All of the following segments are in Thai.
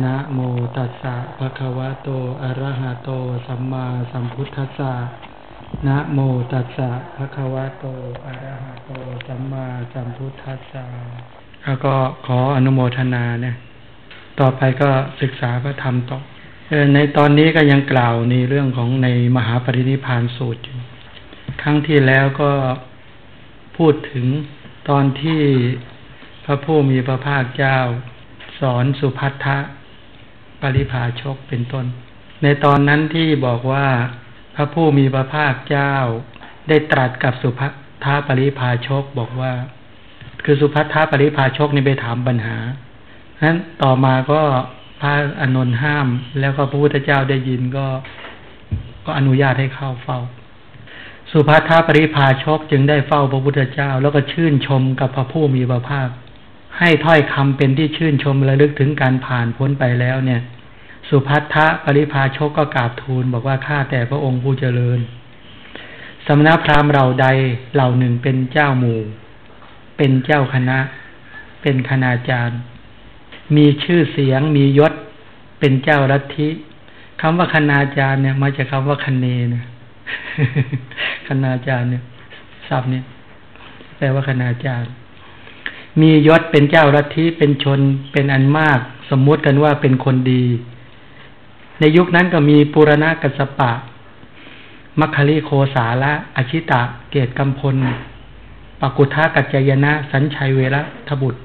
นะโมตัสสะภะคะวะโต อะระหะโต สัมมาสัมพุทธัสสะ นะโมตัสสะภะคะวะโต อะระหะโต สัมมาสัมพุทธัสสะแล้วก็ขออนุโมทนาเนี่ย ต่อไปก็ศึกษาพระธรรมต่อในตอนนี้ก็ยังกล่าวในเรื่องของในมหาปรินิพานสูตรอยู่ ครั้งที่แล้วก็พูดถึงตอนที่พระผู้มีพระภาคเจ้า สอนสุพัทธะ ปริภาชกเป็นต้น ในตอนนั้นที่บอกว่าพระผู้มีพระภาคเจ้า ได้ตรัสกับสุพัทธะปริภาชกบอกว่า คือสุพัทธะปริภาชกนี่ไปถามปัญหานั้นต่อมาก็พระอนนท์ห้าม แล้วก็พระพุทธเจ้าได้ยินก็ก็อนุญาตให้เข้าเฝ้า สุภัทธปริภาชกจึงได้เฝ้าพระพุทธเจ้า แล้วก็ชื่นชมกับพระผู้มีพระภาคให้ถ้อยคำเป็นที่ชื่นชมระลึกถึงการผ่านพ้นไปแล้วเนี่ย สุภัทธะปริภาชกก็กราบทูลบอกว่าข้าแต่พระองค์ผู้เจริญ สมณพราหมณ์เราใดเหล่าหนึ่งเป็นเจ้าหมู่ เป็นเจ้าคณะ เป็นคณาจารย์ มีชื่อเสียงมียศ เป็นเจ้ารัฐิคำว่าคณาจารย์เนี่ยมาจากคาว่าคันเนนะคณาจารย์เนี่ยศัพท์เนี่ยแปลว่าคณาจารย์ มียศเป็นเจ้ารัฐิเป็นชนเป็นอันมาก สมมติกันว่าเป็นคนดี ในยุคนั้นก็มีปุรณะกัสปะ มัคคลิโคสาละอชิตะ เกตกัมพลปกุทากัจจยนะ สัญชัยเวรทบุตร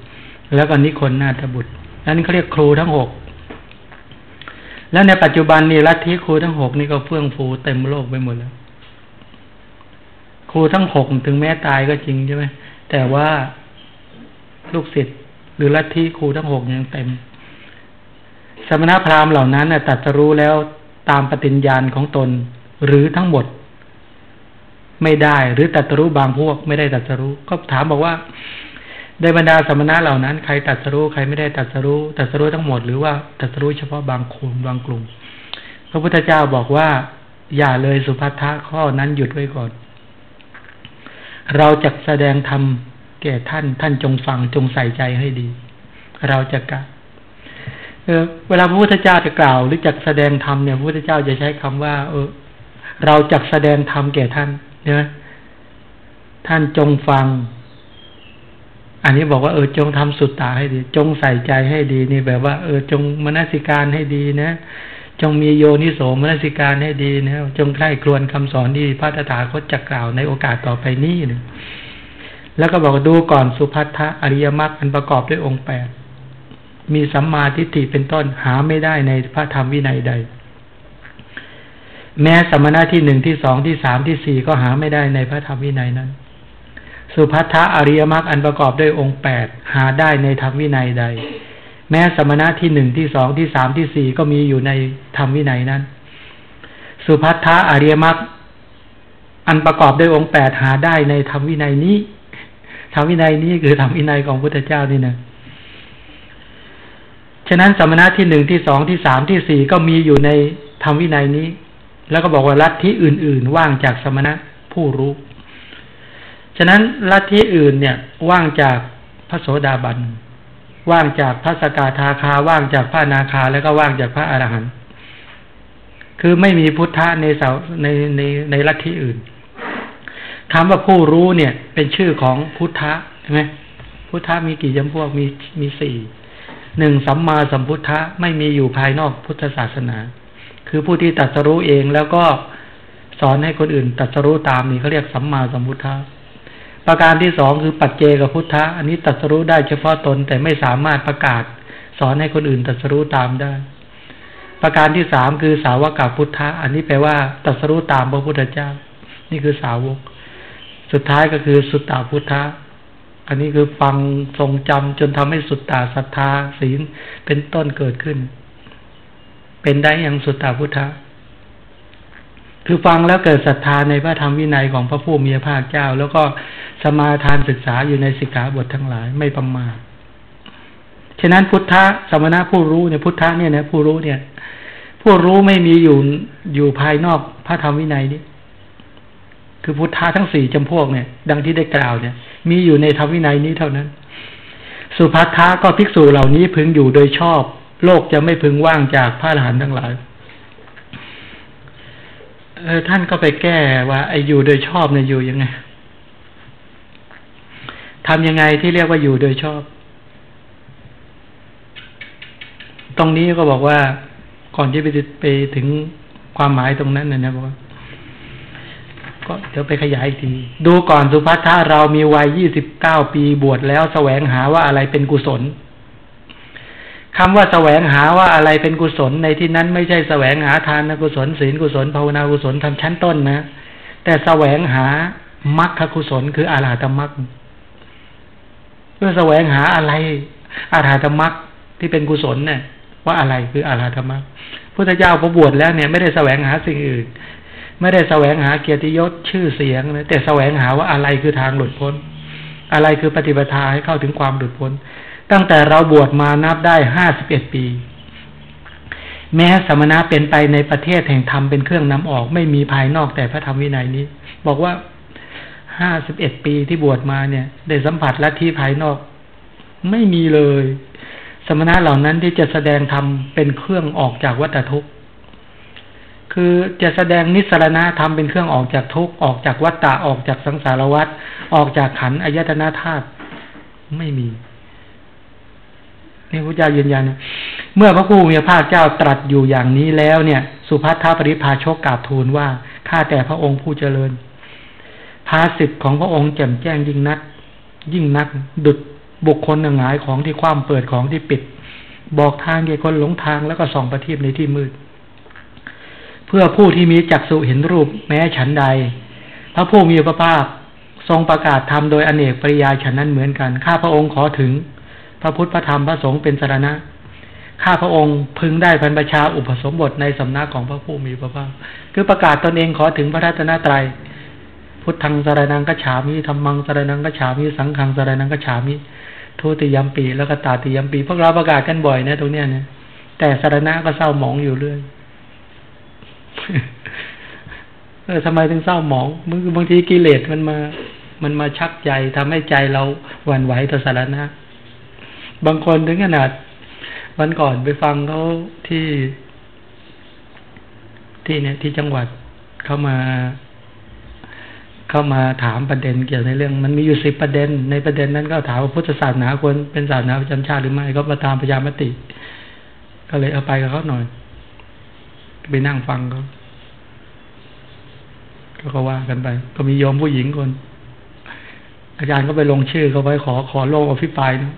แล้วก็นิคนนาทบุตรนั่นเขาเรียกครูทั้งหก แล้วในปัจจุบันนี่ลัทธิครูทั้งหกนี่ก็เฟื่องฟูเต็มโลกไปหมดแล้ว ครูทั้งหกถึงแม้ตายก็จริงใช่ไหมแต่ว่าลูกศิษย์หรือลัทธิครูทั้งหกยังเต็ม สมณพราหมณ์เหล่านั้นตัดสรู้แล้วตามปฏิญญาณของตน หรือทั้งหมด ไม่ได้หรือตัดสรู้บางพวก ไม่ได้ตัดสรู้ ก็ถามบอกว่าในบรรดาสมณะเหล่านั้นใครตัดสรู้ใครไม่ได้ตัดสรู้ตัดสรู้ทั้งหมดหรือว่าตัดสรู้เฉพาะบางคนบางกลุ่ม พระพุทธเจ้าบอกว่า อย่าเลยสุภัททะข้อนั้นหยุดไว้ก่อน เราจะแสดงธรรมแก่ท่านท่านจงฟังจงใส่ใจให้ดี เราจะกะ เวลาพระพุทธเจ้าจะกล่าว หรือจักแสดงธรรมเนี่ยพระพุทธเจ้าจะใช้คำว่า เออ เราจักแสดงธรรมแก่ท่านเนี่ยท่านจงฟัง อันนี้บอกว่าเออจงทำสุดตาให้ดี จงใส่ใจให้ดีนี่แบบว่าเออจงมนสิการให้ดีนะ จงมีโยนิโสมนสิการให้ดีนะจงใคร่ครวญคำสอนที่พระตถาคตจะกล่าวในโอกาสต่อไปนี้นะแล้วก็บอกดูก่อนสุภัททะอริยมรรคอันประกอบด้วยองค์แปด มีสัมมาทิฏฐิเป็นต้นหาไม่ได้ในพระธรรมวินัยใด แม้สมณะที่หนึ่งที่สองที่สามที่สี่ก็หาไม่ได้ในพระธรรมวินัยนั้น สุภัทธะอริยมรรคอันประกอบด้วยองค์แปดหาได้ในธรรมวินัยใด แม้สมณะที่หนึ่งที่สองที่สามที่สี่ก็มีอยู่ในธรรมวินัยนั้น สุภัทธะอริยมรรคอันประกอบด้วยองค์แปดหาได้ในธรรมวินัยนี้ธรรมวินัยนี้คือธรรมวินัยของพุทธเจ้านี่นะ ฉะนั้นสมณะที่หนึ่งที่สองที่สามที่สี่ก็มีอยู่ในธรรมวินัยนี้ แล้วก็บอกว่าลัทธิอื่น ๆ ว่างจากสมณะผู้รู้ ฉะนั้นลัทธิอื่นเนี่ยว่างจากพระโสดาบัน ว่างจากพระสกาทาคา ว่างจากพระนาคา แล้วก็ว่างจากพระอรหันต์ คือไม่มีพุทธะในเสาในในในลัทธิอื่นคำว่าผู้รู้เนี่ย เป็นชื่อของพุทธะใช่ไหมพุทธะมีกี่จำพวกมีมีสี่ หนึ่งสัมมาสัมพุทธะไม่มีอยู่ภายนอกพุทธศาสนา คือผู้ที่ตัดสรู้เองแล้วก็สอนให้คนอื่นตัดสรู้ตามนี่เขาเรียกสัมมาสัมพุทธะประการที่สองคือปัจเจกพุทธะอันนี้ตัดสรู้ได้เฉพาะตนแต่ไม่สามารถประกาศ สอนให้คนอื่นตัดสรู้ตามได้ ประการที่สามคือสาวกพุทธะอันนี้แปลว่าตัดสรู้ตามพระพุทธเจ้า นี่คือสาวก สุดท้ายก็คือสุตตาพุทธะ อันนี้คือฟังทรงจำจนทำให้สุตตาศรัทธาศีลเป็นต้นเกิดขึ้น เป็นได้อย่างสุตตาพุทธะคือฟังแล้วเกิดศรัทธาในพระธรรมวินัยของพระผู้มีพระภาคเจ้า แล้วก็สมาทานศึกษาอยู่ในสิกขาบททั้งหลายไม่ประมาทฉะนั้นพุทธะสมณะผู้รู้เนี่ยพุทธะเนี่ยนะผู้รู้เนี่ย ผู้รู้ไม่มีอยู่อยู่ภายนอกพระธรรมวินัยนี้คือพุทธะทั้งสี่จำพวกเนี่ย ดังที่ได้กล่าวเนี่ย มีอยู่ในธรรมวินัยนี้เท่านั้น สุภัทธะก็ภิกษุเหล่านี้พึงอยู่โดยชอบ โลกจะไม่พึงว่างจากพระอรหันต์ทั้งหลายเออท่านก็ไปแก้ว่าไอ้อยู่โดยชอบเนี่ยอยู่ยังไงทำยังไงที่เรียกว่าอยู่โดยชอบ ตรงนี้ก็บอกว่าก่อนที่ไปไปถึงความหมายตรงนั้นนะนะบอกว่า ก็เดี๋ยวไปขยายอีกที ดูก่อนสุภัทธาเรามีวัยยี่สิบเก้าปีบวชแล้วแสวงหาว่าอะไรเป็นกุศลคำว่าแสวงหาว่าอะไรเป็นกุศลในที่นั้นไม่ใช่แสวงหาทานกุศลศีลกุศลภาวนากุศลทำชั้นต้นนะ แต่แสวงหามรรคกุศลคืออาราธมรรคเพื่อแสวงหาอะไรอาราธมรรคที่เป็นกุศลเนี่ยว่าอะไรคืออาราธมรรคพุทธเจ้าพอบวชแล้วเนี่ยไม่ได้แสวงหาสิ่งอื่น ไม่ได้แสวงหาเกียรติยศชื่อเสียงนะแต่แสวงหาว่าอะไรคือทางหลุดพ้น อะไรคือปฏิปทาให้เข้าถึงความหลุดพ้น ตั้งแต่เราบวชมานับได้ห้าสิบเอ็ดปี แม้สมณะเป็นไปในประเทศแห่งธรรมเป็นเครื่องนำออก ไม่มีภายนอกแต่พระธรรมวินัยนี้ บอกว่าห้าสิบเอ็ดปีที่บวชมาเนี่ย ได้สัมผัสและที่ภายนอก ไม่มีเลย สมณะเหล่านั้นที่จะแสดงธรรมเป็นเครื่องออกจากวัฏทุกข์ คือจะแสดงนิสรณธรรมเป็นเครื่องออกจากทุกข์ออกจากวัฏฏะออกจากสังสารวัฏออกจากขันอายตนะธาตุไม่มีนี่พระเจ้ายืนยันเมื่อพระผู้มีพระภาคเจ้าตรัสอยู่อย่างนี้แล้วเนี่ย สุภัททปริภาชกกราบทูลว่าข้าแต่พระองค์ผู้เจริญ ภาสิทธิ์ของพระองค์แจ่มแจ้งยิ่งนัก ยิ่งนัก ดุดบุคคลหงายของที่ความเปิดของที่ปิด บอกทางแก่คนหลงทางแล้วก็ส่องประทีปในที่มืด เพื่อผู้ที่มีจักษุเห็นรูปแม้ฉันใด พระผู้มีพระภาคทรงประกาศธรรมโดยอเนกปริยายฉันนั้นเหมือนกัน ข้าพระองค์ขอถึง พระพุทธพระธรรมพระสงฆ์เป็นสารณะ ข้าพระองค์พึงได้พันประชาอุปสมบทในสำนักของพระผู้มีพระภาค คือประกาศตนเองขอถึงพระรัตนตรัย พุทธังสารนังกฉามิธรรมังสารนังกฉามิ สังฆังสารนังกฉามิทุติยมปีแล้วก็ตาติยมปีพวกเราประกาศกันบ่อยนะตรงเนี้ยนะแต่สารณะก็เศร้าหมองอยู่เรื่อย เออทำไมถึงเศร้าหมองบางบางทีกิเลสมันมา มันมาชักใจทำให้ใจเราหวั่นไหวต่อสารณะบางคนถึงขนาด วันก่อนไปฟังเขาที่ ที่เนี่ยที่จังหวัดเข้ามา เข้ามาถามประเด็นเกี่ยวในเรื่อง มันมีอยู่สิบประเด็น ในประเด็นนั้นก็ถามว่าพุทธศาสนาควรเป็นศาสนาประจำชาติหรือไม่ก็มาตามประชามติ ก็เลยเอาไปกับเขาหน่อย ไปนั่งฟังเขาก็เขาว่ากันไป ก็มีโยมผู้หญิงคน อาจารย์ก็ไปลงชื่อเขาไว้ขอขอโลกอภิปรายนะ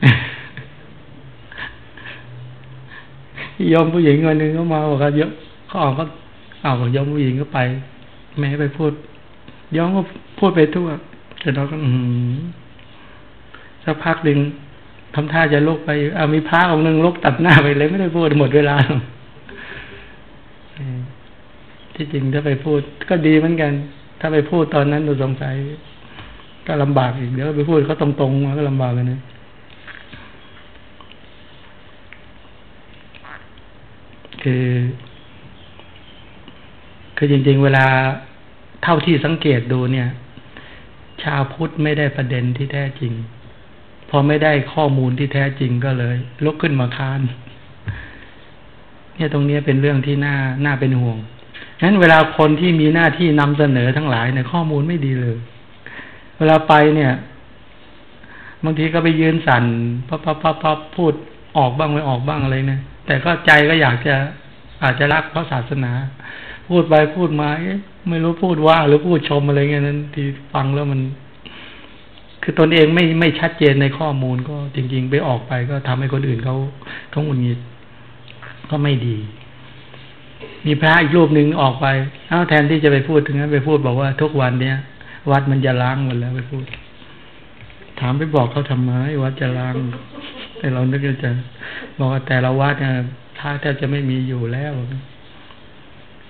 ยอมผู้หญิงคนหนึ่งก็มาบอกว่าเยอะเขาออกก็เอายอมผู้หญิงก็ไป แม่ไปพูดยอมก็พูดไปทั่วแต่เราก็อืมสักพักหนึ่งทำท่าจะลุกไปเอามีพระองค์หนึ่งลุกตัดหน้าไปเลยไม่ได้พูดหมดเวลา ที่จริงถ้าไปพูดก็ดีเหมือนกัน ถ้าไปพูดตอนนั้นดูสงสัย ก็ลำบากอีกเดี๋ยวไปพูดเขาตรงๆมาก็ลำบากเลยนะคือ คือจริง ๆ เวลาเท่าที่สังเกตดูเนี่ย ชาวพุทธไม่ได้ประเด็นที่แท้จริง พอไม่ได้ข้อมูลที่แท้จริงก็เลยลุกขึ้นมาค้านเนี่ยตรงนี้เป็นเรื่องที่น่าน่าเป็นห่วง นั้นเวลาคนที่มีหน้าที่นำเสนอทั้งหลายเนี่ยข้อมูลไม่ดีเลย เวลาไปเนี่ยบางทีก็ไปยืนสั่นพับพับพับพับพูดออกบ้างไม่ออกบ้างอะไรเนี่ยแต่ก็ใจก็อยากจะอาจจะรักพระศาสนา พูดไปพูดมาไม่รู้พูดว่า หรือพูดชมอะไรเงี้ยนั้นที่ฟังแล้วมัน คือตนเองไม่ไม่ชัดเจนในข้อมูลก็จริง ๆ ไปออกไปก็ทำให้คนอื่นเขาเขาหงุดหงิดก็ไม่ดี มีพระอีกรูปหนึ่งออกไป เอ้าแทนที่จะไปพูดถึงนั้นไปพูดบอกว่าทุกวันเนี้ยวัดมันจะล้างหมดแล้วไปพูด ถามไปบอกเขาทำไมวัดจะล้าง แต่เรานึกจะบอกว่าแต่ละวัดเนี่ยพระแทบจะไม่มีอยู่แล้ว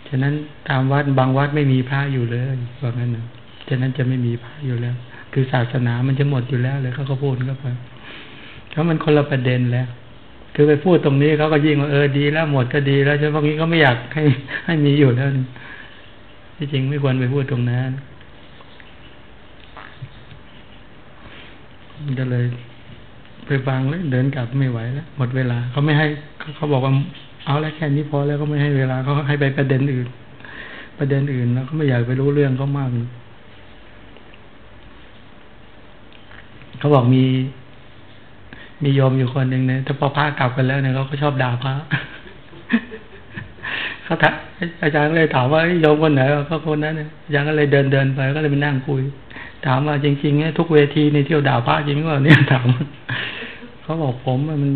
ฉะนั้นตามวัดบางวัดไม่มีพระอยู่เลยว่างั้นนะฉะนั้นจะไม่มีพระอยู่แล้ว คือศาสนามันจะหมดอยู่แล้วเลยเขาก็พูดเข้าไปเพราะมันคนละประเด็นแล้ว คือไปพูดตรงนี้เขาก็ยิ่งว่าเออดีแล้วหมดก็ดีแล้วใช่พวกนี้ก็ไม่อยากให้ให้มีอยู่แล้วที่จริงไม่ควรไปพูดตรงนั้นก็เลย ไปฟังแล้วเดินกลับไม่ไหวแล้วหมดเวลาเขาไม่ให้เขาบอกว่าเอาแล้วแค่นี้พอแล้วก็ไม่ให้เวลาเขาให้ไปประเด็นอื่น ประเด็นอื่นแล้วเขาไม่อยากไปรู้เรื่องเขามากเขาบอกมี มีโยมอยู่คนหนึ่งเนี่ยถ้าพอพระกลับกันแล้วเนี่ยเขาก็ชอบด่าพระเขาถามอาจารย์ก็เลยถามว่าโยมคนไหนก็คนนั้นเนี่ยอาจารย์ก็เลยเดินเดินไปก็เลยไปนั่งคุย ถามว่าจริงๆเนี่ยทุกเวทีในเที่ยวด่าพระจริงว่าเนี่ยถามเขาบอกผมมัน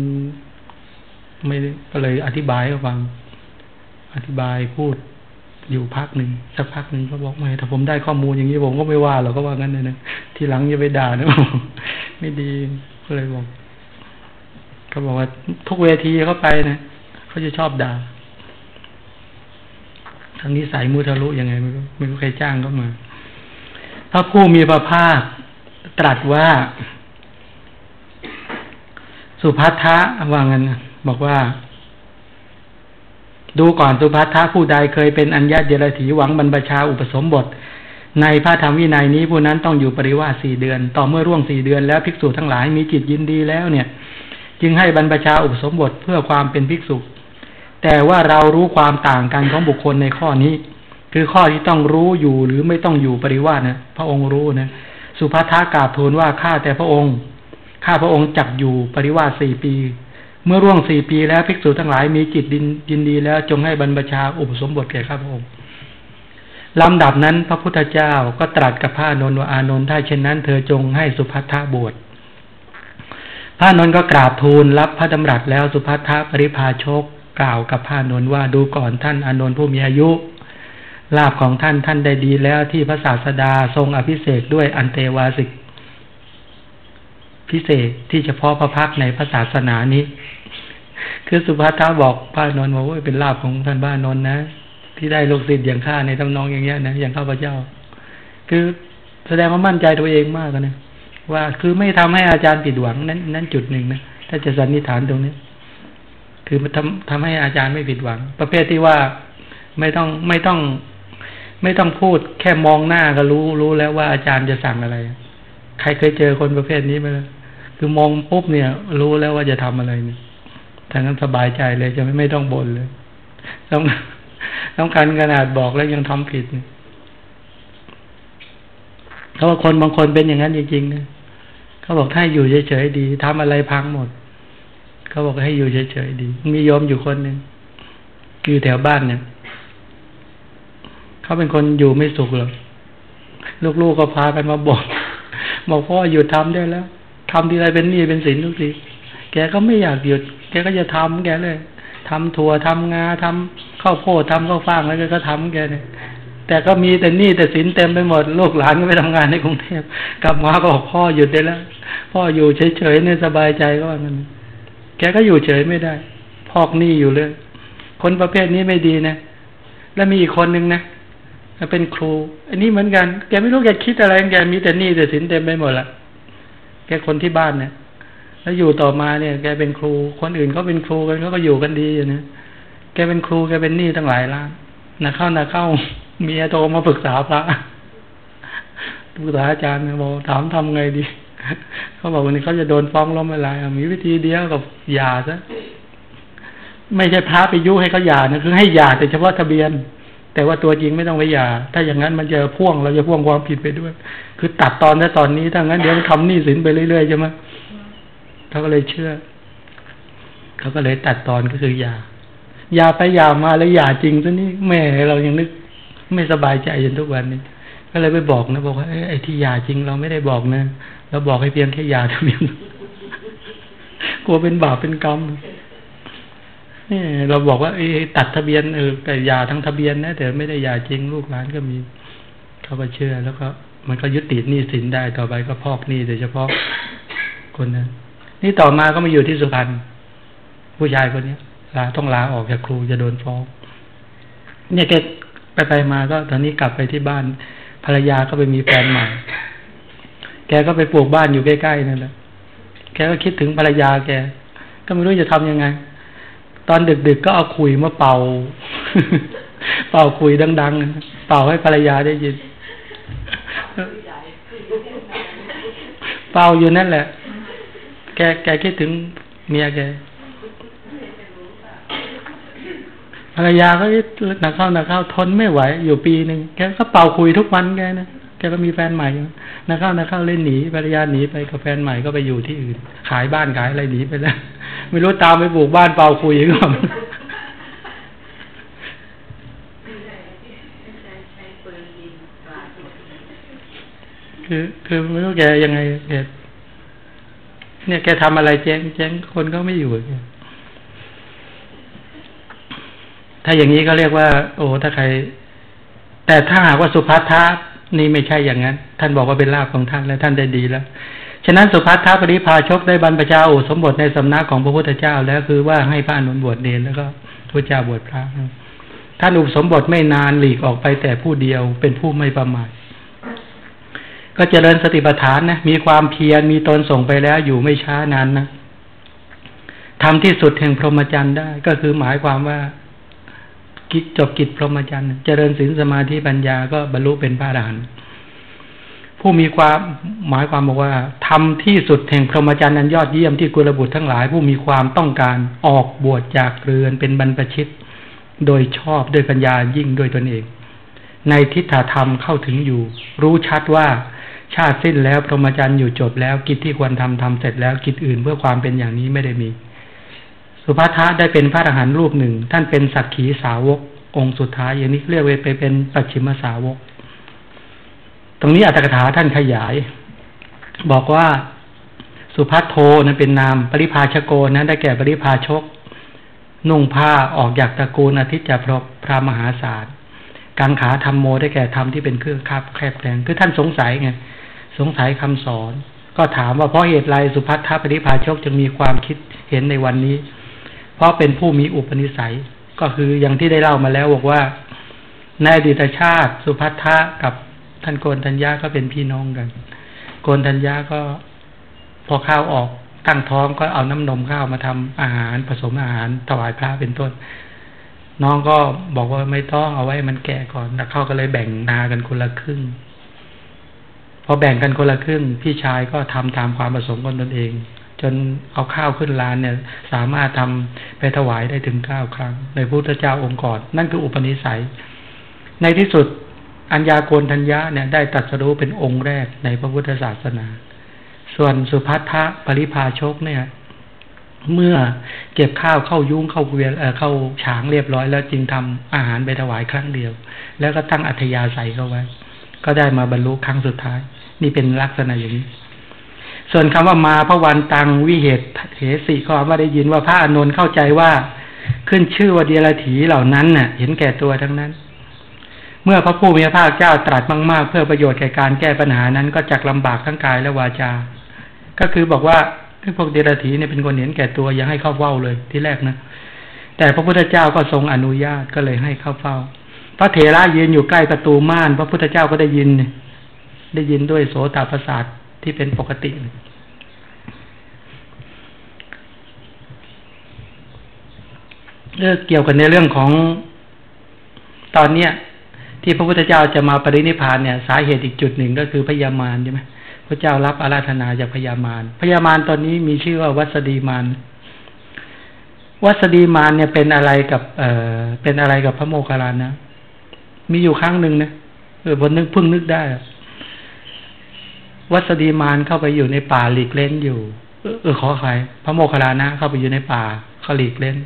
ไม่ก็เลยอธิบายให้ฟัง อธิบายพูดอยู่พักหนึ่งสักพักหนึ่งเขาบอกไม่ถ้าผมได้ข้อมูลอย่างนี้ผมก็ไม่ว่าหรอกก็ว่างั้นเลยนะทีหลังอย่าไปด่านะไม่ดีก็เลยบอก เขาบอกว่าทุกเวทีเขาไปนะเขาจะชอบด่าทางนี้สายมุทะลุยังไงไม่รู้ไม่รู้ใครจ้างก็มาพระผู้มีพระภาคตรัสว่า สุภัททะว่างั้นบอกว่า ดูก่อนสุภัททะผู้ใดเคยเป็นอัญญาเดรถีหวังบรรพชาอุปสมบท ในพระธรรมวินัยนี้ผู้นั้นต้องอยู่ปริวาสสี่เดือน ต่อเมื่อร่วงสี่เดือนแล้วภิกษุทั้งหลายมีจิตยินดีแล้วเนี่ย จึงให้บรรพชาอุปสมบทเพื่อความเป็นภิกษุ แต่ว่าเรารู้ความต่างกันของบุคคลในข้อนี้ คือข้อที่ต้องรู้อยู่หรือไม่ต้องอยู่ปริวาสนะพระองค์รู้นะสุภัททะกาบทูลว่าข้าแต่พระองค์ข้าพระองค์จักอยู่ปริวาสสี่ปี เมื่อร่วงสี่ปีแล้วภิกษุทั้งหลายมีจิตดินยินดีแล้วจงให้บรรพชาอุปสมบทแก่ข้าพระองค์ลำดับนั้นพระพุทธเจ้าก็ตรัสกับพระนนท์ว่าอานนท์ถ้าเช่นนั้น เธอจงให้สุภัททะบวช พระนนท์ก็กราบทูลรับพระดำรัสแล้วสุภัททะปริพาชกกล่าวกับพระนนท์ว่าดูก่อนท่านอนนท์ผู้มีอายุลาบของท่านท่านได้ดีแล้วที่พระศาสดาทรงอภิเศกด้วยอันเตวาสิก พิเศษที่เฉพาะพระพักในพระศาสนานี้ คือสุภัททะบอกพระนนท์ว่าเป็นลาบของท่านบ้านนนท์นะ ที่ได้ลูกศิษย์อย่างข้าในทำนองอย่างเงี้ยนะอย่างข้าพเจ้า คือแสดงว่ามั่นใจตัวเองมากนะ ว่าคือไม่ทำให้อาจารย์ผิดหวังนั้น นั้นจุดหนึ่งนะถ้าจะสันนิษฐานตรงนี้ คือมันทำทำให้อาจารย์ไม่ผิดหวัง ประเภทที่ว่าไม่ต้องไม่ต้อง ไม่ต้องพูดแค่มองหน้าก็รู้รู้แล้วว่าอาจารย์จะสั่งอะไร ใครเคยเจอคนประเภทนี้ไหมคือมองปุ๊บเนี่ย รู้แล้วว่าจะทำอะไรเนี่ยทางนั้นสบายใจเลยจะไม่ไม่ต้องบ่นเลยต้องต้องการขนาดบอกแล้วยังทำผิดเขาะว่าคนบางคนเป็นอย่างนั้นจริงๆนะ เขาบอกถ้าอยู่เฉยๆดีทำอะไรพังหมด เขาบอกให้อยู่เฉยๆดี มีโยมอยู่คนหนึ่งอยู่แถวบ้านเนี่ยเขาเป็นคนอยู่ไม่สุขหรอกลูกๆก็พากันมาบอกบอกพ่อหยุดทำได้แล้วทำทีไรเป็นหนี้เป็นสินทุกทีแกก็ไม่อยากหยุด แกก็จะทำแกเลยทำถั่วทำงาทำข้าวโพดทำข้าวฟ่างแล้วก็ทำแกเนี่ย แต่ก็มีแต่หนี้แต่สินเต็มไปหมด ลูกหลานก็ไปทำงานในกรุงเทพกลับมาก็บอกพ่อหยุดได้แล้ว พ่ออยู่เฉยๆเนี่ยสบายใจก็ว่างั้นแกก็อยู่เฉยไม่ได้ พอกหนี้อยู่เลย คนประเภทนี้ไม่ดีนะ แล้วมีอีกคนหนึ่งนะเป็นครู อันนี้เหมือนกัน แกไม่รู้แกคิดอะไรแกมีแต่หนี้แต่สินเต็มไปหมดละแกคนที่บ้านเนี่ยแล้วอยู่ต่อมาเนี่ย แกเป็นครู คนอื่นเขาเป็นครูกันเขาก็อยู่กันดีอยู่นะแกเป็นครูแกเป็นหนี้ตั้งหลายล้าน นะเข้านะเข้าเมียโทรมาปรึกษาพระปรึกษาอาจารย์นะบอกถามทำไงดี เขาบอกวันนี้เขาจะโดนฟ้องล้มละลายมีวิธีเดียวกับหย่าซะไม่ใช่พระไปยุให้เขาหย่านะคือให้หย่าแต่เฉพาะทะเบียน แต่ว่าตัวจริงไม่ต้องไปหย่า ถ้าอย่างนั้นมันจะพ่วงเราจะพ่วงความผิดไปด้วย คือตัดตอนแต่ตอนนี้ถ้างั้นเดี๋ยวทำหนี้สินไปเรื่อยๆใช่ไหมเขาก็เลยเชื่อ เขาก็เลยตัดตอนก็คือหย่า ยาไปยามาแล้วยาจริงซะนี่แม่เรายังนึก ไม่สบายใจจนทุกวันนี้ก็เลยไปบอกนะ บอกว่าไอ้ที่ยาจริงเราไม่ได้บอกนะเราบอกให้เพียงแค่ย่าทะเบียนกลัวเป็นบาปเป็นกรรมนี่เราบอกว่าอตัดทะเบียนเออแต่ยาทั้งทะเบียนนะแต่ไม่ได้ยาจริงลูกหลานก็มีเขาก็เชื่อแล้วก็มันก็ยุติหนี้สินได้ต่อไปก็พอกหนี้โดยเฉพาะคนนั้นนี่ต่อมาก็มาอยู่ที่สุพรรณผู้ชายคนนี้ ลาต้องลาออกจากครูจะโดนฟ้อง เนี่ยแกไปไปมาก็ตอนนี้กลับไปที่บ้าน ภรรยาก็ไปมีแฟนใหม่ แกก็ไปปลูกบ้านอยู่ใกล้ๆนั่นแหละ แกก็คิดถึงภรรยาแก ก็ไม่รู้จะทำยังไง ตอนดึกๆก็เอาคุยมาเป่า เป่าคุยดังๆ เป่าให้ภรรยาได้ยิน เป่าอยู่นั่นแหละ แกแกคิดถึงเมียแก ภรรยาก็หนักเข้าหนักเข้าทนไม่ไหว อยู่ปีหนึ่งแกก็เป่าคุยทุกวันแกนะแกก็มีแฟนใหม่หนักเข้าหนักเข้าเล่นหนีภรรยาหนีไปกับแฟนใหม่ก็ไปอยู่ที่อื่น ขายบ้านขายอะไรหนีไปแล้วไม่รู้ตามไปปลูกบ้านเป่าคุยก็คือคือไม่รู้แกยังไงแกเนี่ยแกทำอะไรแจ้งแจ้งคนก็ไม่อยู่แก ถ้าอย่างนี้ก็เรียกว่า โอ้ถ้าใคร แต่ถ้าหากว่าสุภัททะนี่ไม่ใช่อย่างนั้น ท่านบอกว่าเป็นลาภของท่านและท่านได้ดีแล้ว ฉะนั้นสุภัททะปริพาชกได้บรรพชาอุสมบทในสำนักของพระพุทธเจ้า แล้วคือว่าให้พระอนุนบวชเนรแล้วก็พระเจ้าบวชพระท่านอุปสมบทไม่นานหลีกออกไปแต่ผู้เดียวเป็นผู้ไม่ประมาทก็เจริญสติปัฏฐานนะมีความเพียรมีตนส่งไปแล้วอยู่ไม่ช้านานนะทำที่สุดแห่งพรหมจรรย์ได้ ก็คือหมายความว่า กิจจบกิจพรหมจรรย์เจริญศีลสมาธิปัญญาก็บรรลุเป็นพระอรหันต์ผู้มีความหมายความบอกว่าทำที่สุดแห่งพรหมจรรย์นั้นยอดเยี่ยมที่กุลบุตรทั้งหลาย ผู้มีความต้องการออกบวชจากเรือนเป็นบรรพชิต โดยชอบด้วยปัญญายิ่งด้วยตนเอง ในทิฏฐธรรมเข้าถึงอยู่ รู้ชัดว่าชาติสิ้นแล้วพรหมจรรย์อยู่จบแล้วกิจที่ควรทำทำเสร็จแล้วกิจอื่นเพื่อความเป็นอย่างนี้ไม่ได้มี สุภาทะได้เป็นพระอรหันต์รูปหนึ่ง ท่านเป็นสักขีสาวก องค์สุดท้าย อย่างนี้เรียกไปเป็นปัจฉิมสาวก ตรงนี้อัตถกถาท่านขยาย บอกว่าสุภัทโทนั้นเป็นนามปริพาชโกนั้นได้แก่ปริพาชก นุ่งผ้าออกจากตระกูลอาทิตย์จะพรพระมหาศาลกังขาธรรมโมได้แก่ธรรมที่เป็นเครื่องคาบแคบแคลงคือท่านสงสัยไงสงสัยคำสอน ก็ถามว่าเพราะเหตุไรสุพัทธปริภาชกจึงมีความคิดเห็นในวันนี้ เพราะเป็นผู้มีอุปนิสัย ก็คืออย่างที่ได้เล่ามาแล้วบอกว่าในอดีตชาติ สุพัทธะกับท่านโกนธัญญาก็เป็นพี่น้องกัน โกนธัญญาก็พอข้าวออกตั้งท้องก็เอาน้ำนมข้าวมาทำอาหารผสมอาหารถวายพระเป็นต้น น้องก็บอกว่าไม่ต้องเอาไว้มันแก่ก่อนแล้วเขาก็เลยแบ่งนากันคนละครึ่งพอแบ่งกันคนละครึ่งพี่ชายก็ทำตามความประสงค์ของตนเอง จนเอาข้าวขึ้นลานเนี่ย สามารถทำไปถวายได้ถึงเก้าครั้ง ในพุทธเจ้าองค์ก่อน นั่นคืออุปนิสัย ในที่สุดอัญญาโกณทัญญาเนี่ยได้ตัดสรู้เป็นองค์แรกในพระพุทธศาสนา ส่วนสุพัทธะปริภาชกเนี่ย เมื่อเก็บข้าวเข้ายุ้งเข้าเวียนเข้าฉางเรียบร้อยแล้วจึงทำอาหารไปถวายครั้งเดียว แล้วก็ตั้งอัธยาศัยเข้าไว้ ก็ได้มาบรรลุครั้งสุดท้าย นี่เป็นลักษณะอย่างนี้ ส่วนคำว่ามาพระวันตังวิเหตุเหสีข้อว่าได้ยินว่าพระอานนท์เข้าใจว่า ขึ้นชื่อว่าเดียรถีเหล่านั้นน่ะ เห็นแก่ตัวทั้งนั้น เมื่อพระผู้มีพระภาคเจ้าตรัสมาก ๆ เพื่อประโยชน์แก่การแก้ปัญหานั้น ก็จักลำบากทั้งกายและวาจา ก็คือบอกว่าพวกเดรัจฉีเนี่ยเป็นคนเห็นแก่ตัวยังให้เข้าเฝ้าเลยที่แรกนะแต่พระพุทธเจ้าก็ทรงอนุญาตก็เลยให้เข้าเฝ้า พระเถระยืนอยู่ใกล้ประตูม่าน พระพุทธเจ้าก็ได้ยิน ได้ยินด้วยโสตประสาท ที่เป็นปกติ เรื่องเกี่ยวกันในเรื่องของตอนเนี้ย ที่พระพุทธเจ้าจะมาปรินิพานเนี่ย สาเหตุอีกจุดหนึ่งก็คือพยามารใช่ไหมพระเจ้ารับอาราธนาจากพยามารพยามารตอนนี้มีชื่อว่าวัสดีมารวัสดีมารเนี่ยเป็นอะไรกับ เอ่อ เป็นอะไรกับพระโมคคัลลานะ มีอยู่ครั้งหนึ่งนะเออบนนึกพึ่งนึกได้ วัสดีมานเข้าไปอยู่ในป่าหลีกเล่นอยู่ เออขอใครพระโมคคัลลานะเข้าไปอยู่ในป่าเขาหลีกเล่น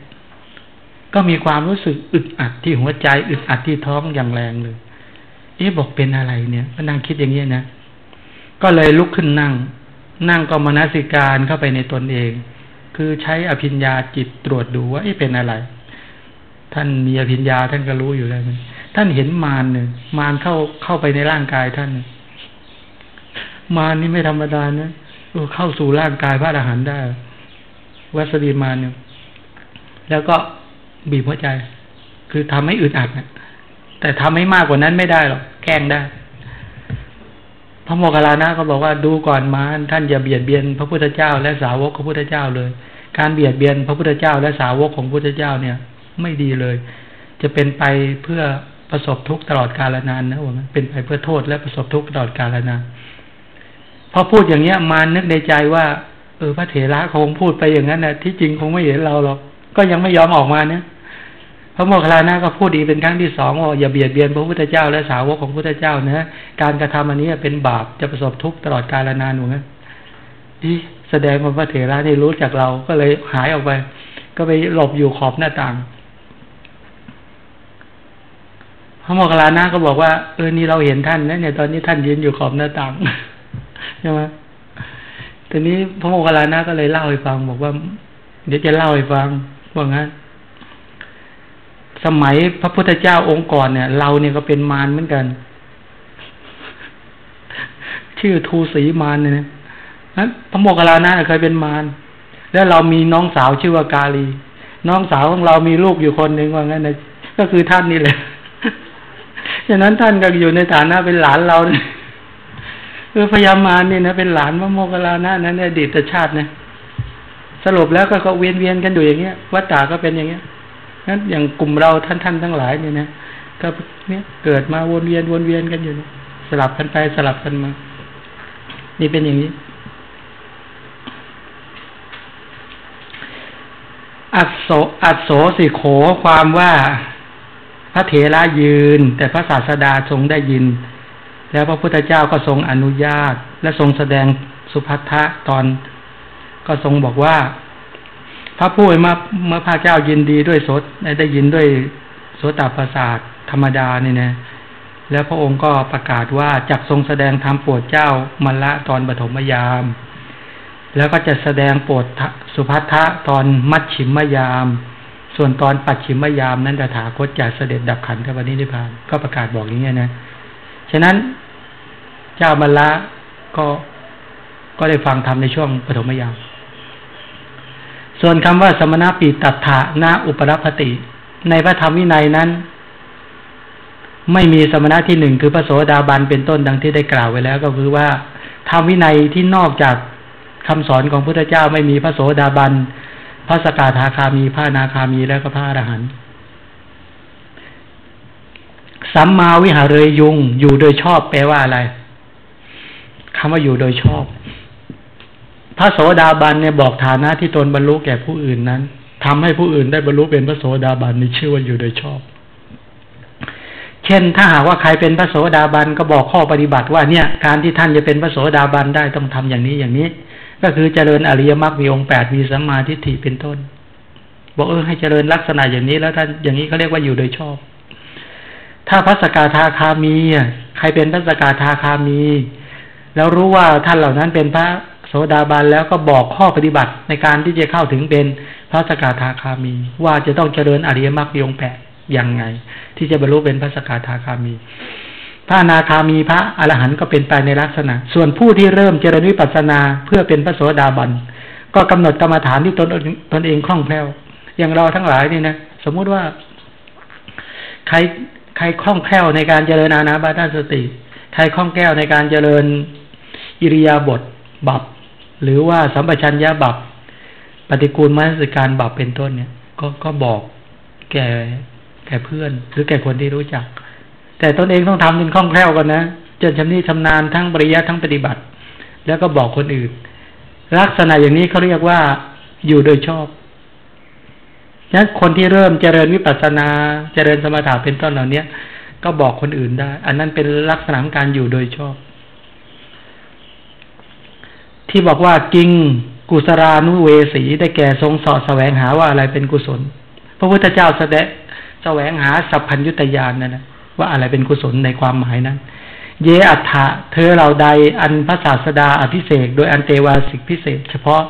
ก็มีความรู้สึกอึดอัดที่หัวใจอึดอัดที่ท้องอย่างแรงเลย เอ๊ะบอกเป็นอะไรเนี่ยก็นั่งคิดอย่างนี้นะ ก็เลยลุกขึ้นนั่ง นั่งก็มนสิการเข้าไปในตนเอง คือใช้อภิญญาจิตตรวจดูว่าเอ๊ะเป็นอะไร ท่านมีอภิญญาท่านก็รู้อยู่แล้วท่านเห็นมารหนึ่งมารเข้าเข้าไปในร่างกายท่าน มานี่ไม่ธรรมดานะเข้าสู่ร่างกายพระอรหันต์ได้ วัสดีมาเนี่ย แล้วก็บีบหัวใจ คือทำให้อึดอัดนะแต่ทำให้มากกว่านั้นไม่ได้หรอกแกล้งได้พระโมคคัลลานะก็บอกว่าดูก่อนมาท่านอย่าเบียดเบียนพระพุทธเจ้า และสาวกของพระพุทธเจ้าเลย การเบียดเบียนพระพุทธเจ้า และสาวกของพระพุทธเจ้าเนี่ย ไม่ดีเลย จะเป็นไปเพื่อประสบทุกข์ตลอดกาลนานนะว่าเป็นไปเพื่อโทษและประสบทุกข์ตลอดกาลนาน พอพูดอย่างเนี้ย มานึกในใจว่า เออพระเถระคงพูดไปอย่างนั้นนะที่จริงคงไม่เห็นเราหรอกก็ยังไม่ยอมออกมาเนี่ยพระโมคคัลลานะก็พูดอีเป็นครั้งที่สองว่าอย่าเบียดเบียนพระพุทธเจ้าและสาวกของพระพุทธเจ้านะการกระทำอันนี้เป็นบาปจะประสบทุกข์ตลอดกาลนานหนูนะที่แสดงว่าพระเถระนี่รู้จากเราก็เลยหายออกไป ก็ไปหลบอยู่ขอบหน้าต่างพระโมคคัลลานะก็บอกว่าเออนี่เราเห็นท่านนะเนี่ยตอนนี้ท่านยืนอยู่ขอบหน้าต่าง ใช่ไหมทีนี้พระโมคคัลลานะก็เลยเล่าให้ฟัง บอกว่า เดี๋ยวจะเล่าให้ฟังว่างั้น สมัยพระพุทธเจ้าองค์ก่อนเนี่ย เราเนี่ยก็เป็นมารเหมือนกัน ชื่อทูสีมารเนี่ยนะพระโมคคัลลานะเคยเป็นมารแล้วเรามีน้องสาวชื่อว่ากาลี น้องสาวของเรามีลูกอยู่คนหนึ่งว่างั้นนะก็คือท่านนี่แหละฉะนั้นท่านก็อยู่ในฐานะเป็นหลานเราเนี่ย เออพยามารนี่ยนะเป็นหลานพระโมคคัลลานะนั้นในอดีตชาตินะสรุปแล้วก็เขาเวียนเวียนกันอยู่อย่างเงี้ยวัฏฏาก็เป็นอย่างเงี้ยนั้นอย่างกลุ่มเราท่านท่านทั้งหลายเนี่ยนะก็เนี่ยเกิดมาวนเวียนวนเวียนกันอยู่สลับกันไปสลับกันมา นี่เป็นอย่างนี้อัศโสอัศโสสิโขความว่าพระเถระยืน แต่พระศาสดาทรงได้ยิน แล้วพระพุทธเจ้าก็ทรงอนุญาต และทรงแสดงสุภัททะตอน ก็ทรงบอกว่า พระผู้เมื่อเมื่อพระเจ้ายินดีด้วยสดได้ยินด้วยโสตประสาทธรรมดานี่นะแล้วพระองค์ก็ประกาศว่าจักทรงแสดงธรรมโปรดเจ้ามัลละตอนปฐมยาม แล้วก็จะแสดงโปรดสุภัททะตอนมัชชิมยาม ส่วนตอนปัจฉิมยามนั้นตถาคตจะเสด็จดับขันธปรินิพานก็ประกาศบอกอย่างนี้นะ ฉะนั้นเจ้ามัลละก็ก็ได้ฟังธรรมในช่วงปฐมยาม ส่วนคำว่าสมณปีตัถานาอุปรัพติ ในพระธรรมวินัยนั้น ไม่มีสมณะที่หนึ่งคือพระโสดาบันเป็นต้นดังที่ได้กล่าวไว้แล้ว ก็คือว่าธรรมวินัยที่นอกจากคำสอนของพุทธเจ้าไม่มีพระโสดาบัน พระสกาธาคามี พระนาคามี แล้วก็พระอรหันต์ สัมมาวิหารเรยยุง อยู่โดยชอบแปลว่าอะไรคำว่าอยู่โดยชอบ พระโสดาบันเนี่ยบอกฐานะที่ตนบรรลุแก่ผู้อื่นนั้นทำให้ผู้อื่นได้บรรลุเป็นพระโสดาบันนี่ชื่อว่าอยู่โดยชอบ เช่นถ้าหากว่าใครเป็นพระโสดาบันก็บอกข้อปฏิบัติว่าเนี่ย การที่ท่านจะเป็นพระโสดาบันได้ต้องทำอย่างนี้อย่างนี้ ก็คือเจริญอริยมรรคมีองค์แปดมีสัมมาทิฏฐิเป็นต้น บอกเออให้เจริญลักษณะอย่างนี้แล้วท่านอย่างนี้เขาเรียกว่าอยู่โดยชอบ ถ้าพระสกาทาคามีใครเป็นพระสกาทาคามี แล้วรู้ว่าท่านเหล่านั้นเป็นพระโสดาบันแล้วก็บอกข้อปฏิบัติในการที่จะเข้าถึงเป็นพระสกาทาคามี ว่าจะต้องเจริญอริยมรรคมีองแปดอย่างไง ที่จะบรรลุเป็นพระสกาทาคามี พระนาคามีพระอรหันต์ก็เป็นไปในลักษณะ ส่วนผู้ที่เริ่มเจริญวิปัสสนาเพื่อเป็นพระโสดาบันก็กำหนดกรรมฐานที่ตนตนเองคล่องแคล่วอย่างเราทั้งหลายนี่นะสมมุติว่า ใคร ใครคล่องแคล่วในการเจริญอานาบาตาสติ ใครคล่องแคล่วในการเจริญอิริยาบถบับ หรือว่าสัมปชัญญะบับ ปฏิกูลมนสิการบับเป็นต้นเนี่ย ก็ก็บอกแก่แก่เพื่อน หรือแก่คนที่รู้จัก แต่ตนเองต้องทำเป็นคล่องแคล่วกันนะจนชำนิชำนาญทั้งปริยัติทั้งปฏิบัติ แล้วก็บอกคนอื่น ลักษณะอย่างนี้เขาเรียกว่าอยู่โดยชอบ นั้นคนที่เริ่มเจริญวิปัสสนา เจริญสมถะเป็นต้นเหล่านี้ก็บอกคนอื่นได้ อันนั้นเป็นลักษณะของการอยู่โดยชอบ ที่บอกว่ากิงกุสรานุเวสีได้แก่ทรงสอดแสวงหาว่าอะไรเป็นกุศล พระพุทธเจ้าแสดงแสวงหาสัพพัญยุตยานนั่นนะว่าอะไรเป็นกุศลในความหมายนั้น เยอัฏฐะเธอเราใดอันพระศาสดาอภิเศกโดยอันเตวาสิกพิเศษ เฉพาะ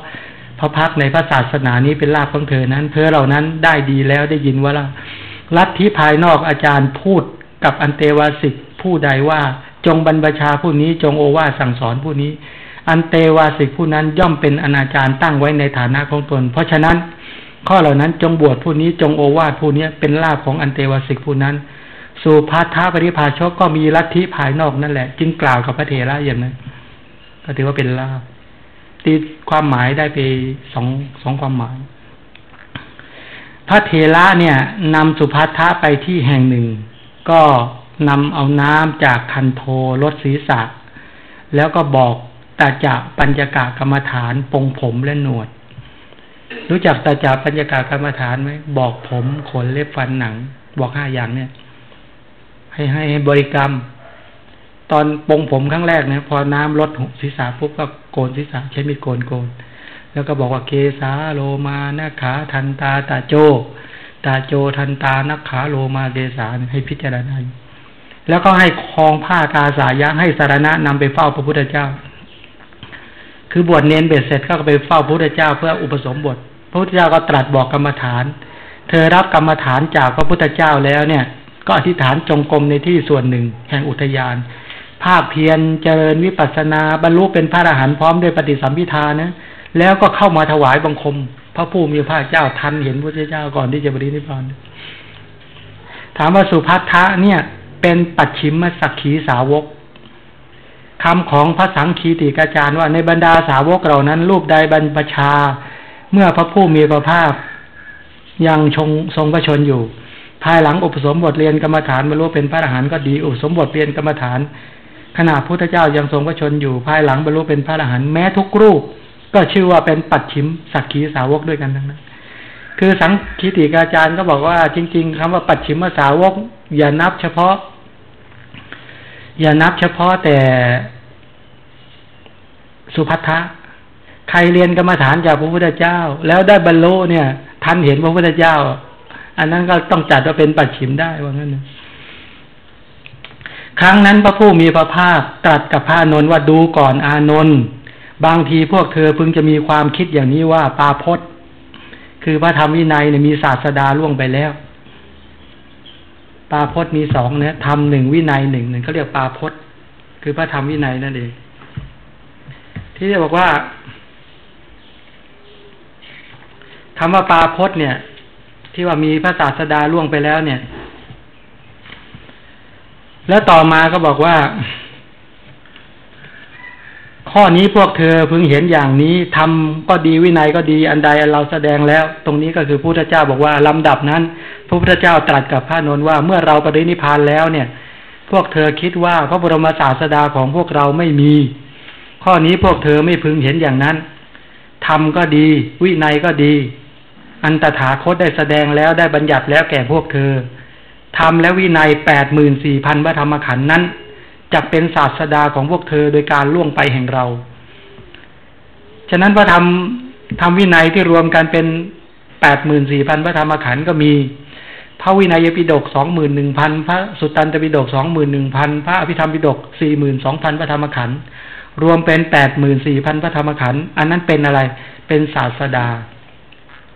พระพักในพระศาสนานี้เป็นลาภของเธอนั้น เธอเหล่านั้นได้ดีแล้วได้ยินว่าละลัทธิภายนอกอาจารย์พูดกับอันเตวาสิกผู้ใดว่าจงบรรพชาผู้นี้จงโอวาสั่งสอนผู้นี้ อันเตวาสิกผู้นั้นย่อมเป็นอนาจารตั้งไว้ในฐานะของตน เพราะฉะนั้น ข้อเหล่านั้นจงบวชผู้นี้จงโอวาทผู้นี้เป็นลาภของอันเตวาสิกผู้นั้นสู่พัทธปริภาชกก็มีลัทธิภายนอกนั่นแหละ จึงกล่าวกับพระเถระอย่างนั้นก็ถือว่าเป็นลาภ ตีความหมายได้ไปสองสองความหมาย พระเถระเนี่ยนำสุภัทธะไปที่แห่งหนึ่ง ก็นำเอาน้ำจากคันโทลดศีรษะ แล้วก็บอกตาจะปัญญากากรรมฐานปงผมและหนวด รู้จักตาจะปัญญากากรรมฐานไหมบอกผมขนเล็บฟันหนัง บอกห้าอย่างเนี่ย ให้ให้บริกรรม ตอนปงผมครั้งแรกเนี่ยพอน้ำลดศีรษะปุ๊บก็โกนศีรษะใช้มีดโกนโกน แล้วก็บอกว่าเกสาโลมานาขาทันตาตาโจ ตาโจทันตานักขาโลมาเกสาให้พิจารณาแล้วก็ให้คลองผ้าตาสายะให้สารณะนำไปเฝ้าพระพุทธเจ้า คือบวชเน้นเบ็ดเสร็จก็ไปเฝ้าพระพุทธเจ้าเพื่ออุปสมบท พระพุทธเจ้าก็ตรัสบอกกรรมฐาน เธอรับกรรมฐานจากพระพุทธเจ้าแล้วเนี่ย ก็อธิษฐานจงกรมในที่ส่วนหนึ่ง แห่งอุทยาน ภาคเพียรเจริญวิปัสนาบรรลุเป็นพระอรหันต์พร้อมด้วยปฏิสัมพิธานะ แล้วก็เข้ามาถวายบังคม พระผู้มีพระเจ้าทันเห็นพระเจ้าก่อนที่จะบริณิพพานถามว่าสุภัททะเนี่ย เป็นปัจฉิมสักขีสาวกคำของพระสังคีติกาจารย์ว่าในบรรดาสาวกเหล่านั้น รูปใดบรรพชา เมื่อพระผู้มีพระภาคยังชงทรงพระชนอยู่ ภายหลังอุปสมบทเรียนกรรมฐานบรรลุเป็นพระอรหันต์ก็ดีอุปสมบทเรียนกรรมฐาน ขณะพุทธเจ้ายังทรงพระชนอยู่ภายหลังบรรลุเป็นพระอรหันต์แม้ทุกรูป ก็ชื่อว่าเป็นปัจฉิมสักขีสาวกด้วยกันทั้งนั้น คือสังคีติกาจารย์ก็บอกว่า จริง ๆคำว่าปัจฉิมสาวก อย่านับเฉพาะ อย่านับเฉพาะแต่สุภัททะใครเรียนกรรมฐานจากพระพุทธเจ้า แล้วได้บรรลุเนี่ยท่านเห็นพระพุทธเจ้า อันนั้นก็ต้องจัดว่าเป็นปัจฉิมได้ว่างั้น ครั้งนั้นพระผู้มีพระภาคตรัสกับพระนนท์ว่าดูก่อนอานนท์บางทีพวกเธอพึงจะมีความคิดอย่างนี้ว่าปาพศคือพระธรรมวินัยเนี่ยมีศาสดาล่วงไปแล้ว ปาพจน์มีสองเนี่ยทำหนึ่งวินัยหนึ่งหนึ่งเขาเรียกปาพจน์คือพระธรรมวินัยนั่นเองที่จะบอกว่าคำว่าปาพจน์เนี่ย ที่ว่ามีพระศาสดาล่วงไปแล้วเนี่ย แล้วต่อมาก็บอกว่า ข้อนี้พวกเธอพึงเห็นอย่างนี้ทำก็ดีวินัยก็ดีอันใดเราแสดงแล้ว ตรงนี้ก็คือพระพุทธเจ้าบอกว่าลำดับนั้น พระพุทธเจ้าตรัสกับพระนนท์ว่าเมื่อเราปรินิพานแล้วเนี่ย พวกเธอคิดว่าพระบรมศาสดาของพวกเราไม่มี ข้อนี้พวกเธอไม่พึงเห็นอย่างนั้นทำก็ดี วินัยก็ดี อันตถาคตได้แสดงแล้วได้บัญญัติแล้วแก่พวกเธอ ทำและวินัยแปดหมื่นสี่พันพระธรรมขันธ์นั้นจะเป็นศาสดาของพวกเธอโดยการล่วงไปแห่งเรา ฉะนั้นพระธรรมธรรมวินัยที่รวมกันเป็นแปดหมื่นสี่พันพระธรรมขันธ์ก็มี พระวินัยปิฎกสองหมื่นหนึ่งพันพระสุตตันตปิฎกสองหมื่นหนึ่งพันพระอภิธรรมปิฎกสี่หมื่นสองพันพระธรรมขันธ์รวมเป็นแปดหมื่นสี่พันพระธรรมขันธ์อันนั้นเป็นอะไร เป็นศาสดา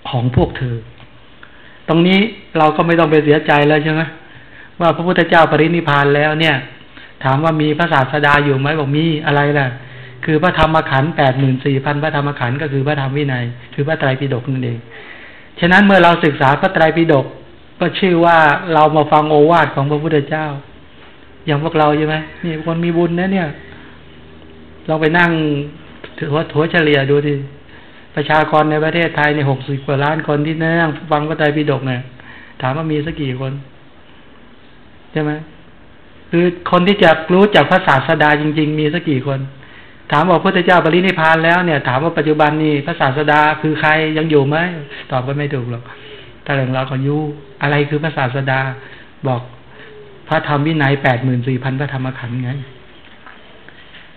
ของพวกเธอ ตรงนี้เราก็ไม่ต้องไปเสียใจแล้วใช่ไหมว่าพระพุทธเจ้าปรินิพานแล้วเนี่ย ถามว่ามีพระศาสดาอยู่ไหมบอกมีอะไรล่ะ คือพระธรรมขันธ์แปดหมื่นสี่พันพระธรรมขันธ์ก็คือพระธรรมวินัย คือพระไตรปิฎกนั่นเองฉะนั้นเมื่อเราศึกษาพระไตรปิฎกก็ชื่อว่าเรามาฟังโอวาทของพระพุทธเจ้า อย่างพวกเราใช่ไหมนี่คนมีบุญนะเนี่ยลองไปนั่งถือว่าถัวเฉลี่ยดูดิ ประชากรในประเทศไทยในหกสิบกว่าล้านคนที่นั่งฟังพระไตรปิฎกเนี่ยถามว่ามีสักกี่คนใช่ไหมคือคนที่จะรู้จากพระศาสดาจริง ๆ มีสักกี่คน ถามว่าพระพุทธเจ้าปรินิพานแล้วเนี่ย ถามว่าปัจจุบันนี้พระศาสดาคือใครยังอยู่ไหมตอบก็ไม่ถูกหรอกถ้าหลังเราก็ยู่อะไรคือพระศาสดาบอกพระธรรมวินัยแปดหมื่นสี่พันพระธรรมขันธ์ไง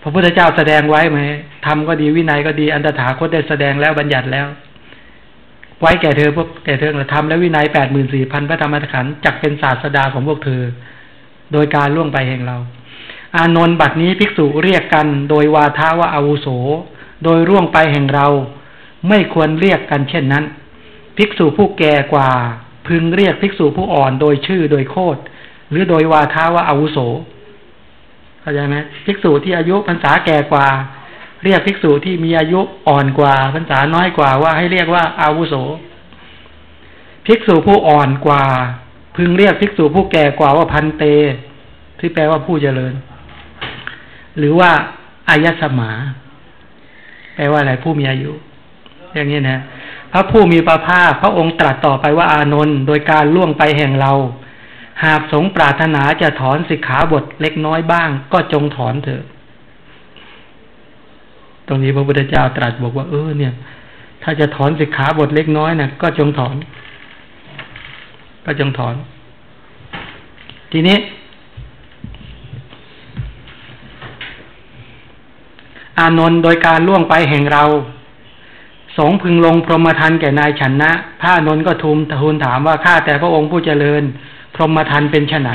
ระพุทธเจ้าแสดงไว้ไหมธรรมก็ดีวินัยก็ดีอันตถาคตได้แสดงแล้วบัญญัติแล้ว ไว้แก่เธอพวกแก่เธอธรรมและวินัยแปดหมื่นสี่พันพระธรรมขันธ์จักเป็นศาสดาของพวกเธอ โดยการล่วงไปแห่งเรา อานนท์บัดนี้ภิกษุเรียกกันโดยวาทาว่าอาวุโส โดยร่วงไปแห่งเรา ไม่ควรเรียกกันเช่นนั้น ภิกษุผู้แก่กว่า พึงเรียกภิกษุผู้อ่อนโดยชื่อโดยโคดหรือโดยวาทาว่าอาวุโส เข้าใจไหมภิกษุที่อายุพรรษาแก่กว่า เรียกภิกษุที่มีอายุอ่อนกว่าพรรษาน้อยกว่าว่าให้เรียกว่าอาวุโส ภิกษุผู้อ่อนกว่า พึงเรียกภิกษุผู้แก่กว่าว่าพันเต ที่แปลว่าผู้เจริญ หรือว่าอายสมา แปลว่าอะไรผู้มีอายุ อย่างนี้นะพระผู้มีพระภาคพระองค์ตรัสต่อไปว่าอานนท์โดยการล่วงไปแห่งเรา หากสงปรารถนาจะถอนสิกขาบทเล็กน้อยบ้าง ก็จงถอนเถอะ ตรงนี้พระพุทธเจ้าตรัสบอกว่าเออเนี่ย ถ้าจะถอนสิกขาบทเล็กน้อยนะก็จงถอน ก็จงถอน ทีนี้ อานนท์โดยการล่วงไปแห่งเรา สงพึงลงพรหมทันแก่นายฉันนะพระนนท์ก็ทูลทูลถามว่าข้าแต่พระองค์ผู้เจริญ พรหมทันเป็นไฉน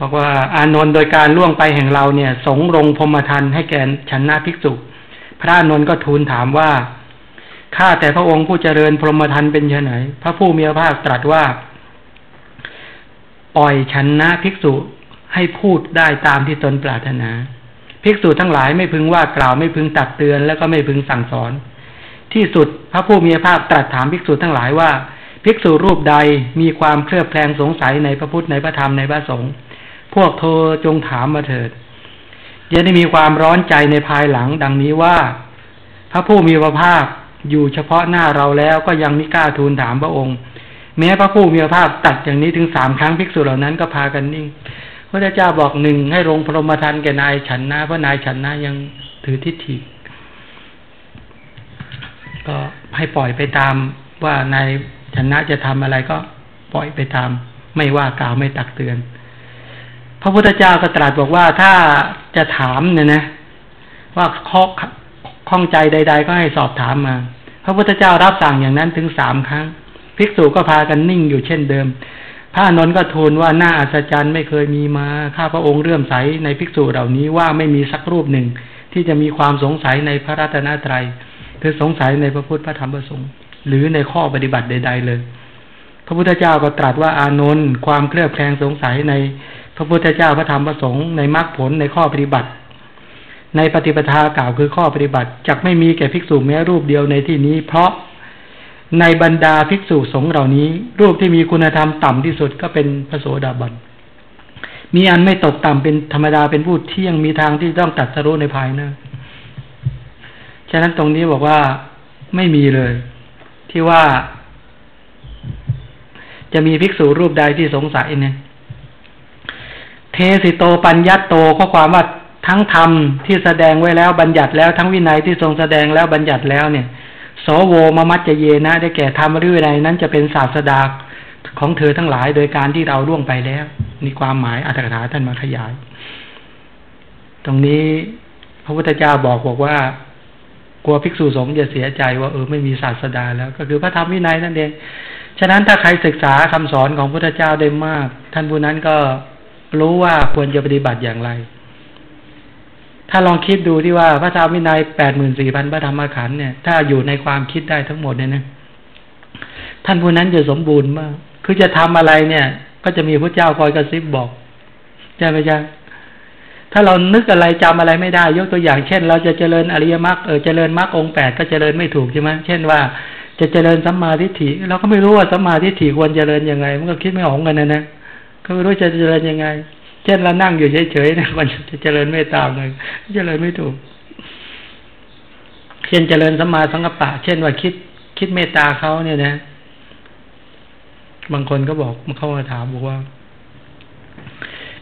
บอกว่า อานนท์โดยการล่วงไปแห่งเราเนี่ย สงรงพรมทันให้แก่ฉันนาภิกษุ พระนนท์ก็ทูลถามว่าข้าแต่พระองค์ผู้เจริญพรหมทันเป็นยังไงพระผู้มีพระภาคตรัสว่า ปล่อยฉันนะภิกษุให้พูดได้ตามที่ตนปรารถนา ภิกษุทั้งหลายไม่พึงว่ากล่าวไม่พึงตักเตือนแล้วก็ไม่พึงสั่งสอน ที่สุดพระผู้มีพระภาคตรัสถามภิกษุทั้งหลายว่า ภิกษุรูปใดมีความเคลือบแคลงสงสัยในพระพุทธในพระธรรมในพระสงฆ์พวกเธอจงถามมาเถิดจะได้มีความร้อนใจในภายหลังดังนี้ว่า พระผู้มีพระภาคอยู่เฉพาะหน้าเราแล้วก็ยังไม่กล้าทูลถามพระองค์ แม้พระผู้มีพระภาคตัดอย่างนี้ถึงสามครั้งภิกษุเหล่านั้นก็พากันนิ่ง พระเจ้าบอกหนึ่งให้ลงพรหมทันแก่นายฉันนะเพราะนายฉันนะยังถือทิฏฐิ ก็ให้ปล่อยไปตามว่านายฉันนะจะทำอะไรก็ปล่อยไปตาม ไม่ว่ากล่าวไม่ตักเตือน พระพุทธเจ้าก็ตรัสบอกว่าถ้าจะถามเนี่ยนะ ว่าข้อข้องใจใด ๆ ก็ให้สอบถามมา พระพุทธเจ้ารับสั่งอย่างนั้นถึงสามครั้ง ภิกษุก็พากันนิ่งอยู่เช่นเดิม พระนนท์ก็ทูลว่าหน้าอัศจรรย์ไม่เคยมีมา ข้าพระองค์เรื่มใสในภิกษุเหล่านี้ว่าไม่มีสักรูปหนึ่ง ที่จะมีความสงสัยในพระรัตนตรัยคือสงสัยในพระพุทธพระธรรมพระสงฆ์หรือในข้อปฏิบัติใด ๆ เลย พระพุทธเจ้าก็ตรัสว่าอานนท์ความเคลือบแคลงสงสัยในพระพุทธเจ้าพระธรรมพระสงฆ์ในมรรคผลในข้อปฏิบัติ ในปฏิปทากล่าวคือข้อปฏิบัติจักไม่มีแก่ภิกษุแม้รูปเดียวในที่นี้ เพราะ ในบรรดาภิกษุสงฆ์เหล่านี้ รูปที่มีคุณธรรมต่ำที่สุดก็เป็นพระโสดาบัน มีอันไม่ตกต่ำเป็นธรรมดาเป็นผู้เที่ยงมีทางที่ต้องตัดสรุในภายหน้า ฉะนั้นตรงนี้บอกว่าไม่มีเลย ที่ว่า จะมีภิกษุรูปใดที่สงสัยเนี่ย เทสิโตปัญญัตโตข้อความว่าทั้งธรรมที่แสดงไว้แล้วบัญญัติแล้วทั้งวินัยที่ทรงแสดงแล้วบัญญัติแล้วเนี่ย โสโวมมัจเจเยนะได้แก่ธรรมหรือวินัยนั้นจะเป็นศาสดาของเธอทั้งหลาย โดยการที่เราล่วงไปแล้วนี่ความหมายอัตถกถาท่านมาขยาย ตรงนี้พระพุทธเจ้าบอกบอกว่ากลัวภิกษุสงฆ์จะเสียใจว่าเออไม่มีศาสดาแล้ว ก็คือพระธรรมวินัยนั่นเอง ฉะนั้นถ้าใครศึกษาคำสอนของพระพุทธเจ้าได้มาก ท่านผู้นั้นก็รู้ว่าควรจะปฏิบัติอย่างไร ถ้าลองคิดดูที่ว่าพระธรรมวินัยแปดหมื่นสี่พันพระธรรมขันธ์เนี่ย ถ้าอยู่ในความคิดได้ทั้งหมดเนี่ยนะท่านผู้นั้นจะสมบูรณ์มาก คือจะทำอะไรเนี่ย ก็จะมีพระเจ้าคอยกระซิบบอกใช่ไหมจ๊ะถ้าเรานึกอะไรจำอะไรไม่ได้ ยกตัวอย่างเช่น เราจะเจริญอริยมรรคเออเจริญมรรคองแปดก็เจริญไม่ถูกใช่ไหมเช่นว่า จะเจริญสัมมาทิฏฐิเราก็ไม่รู้ว่าสัมมาทิฏฐิควรเจริญยังไง มันก็คิดไม่ออกกันนะนะก็ไม่รู้จะเจริญยังไง เช่นเรานั่งอยู่เฉยๆนะมันจะเจริญเมตตาเลยเจริญไม่ถูก เช่นเจริญสัมมาสังกัปปะ เช่นว่าคิดคิดเมตตาเขาเนี่ยนะ บางคนก็บอกมาเข้ามาถามบอกว่า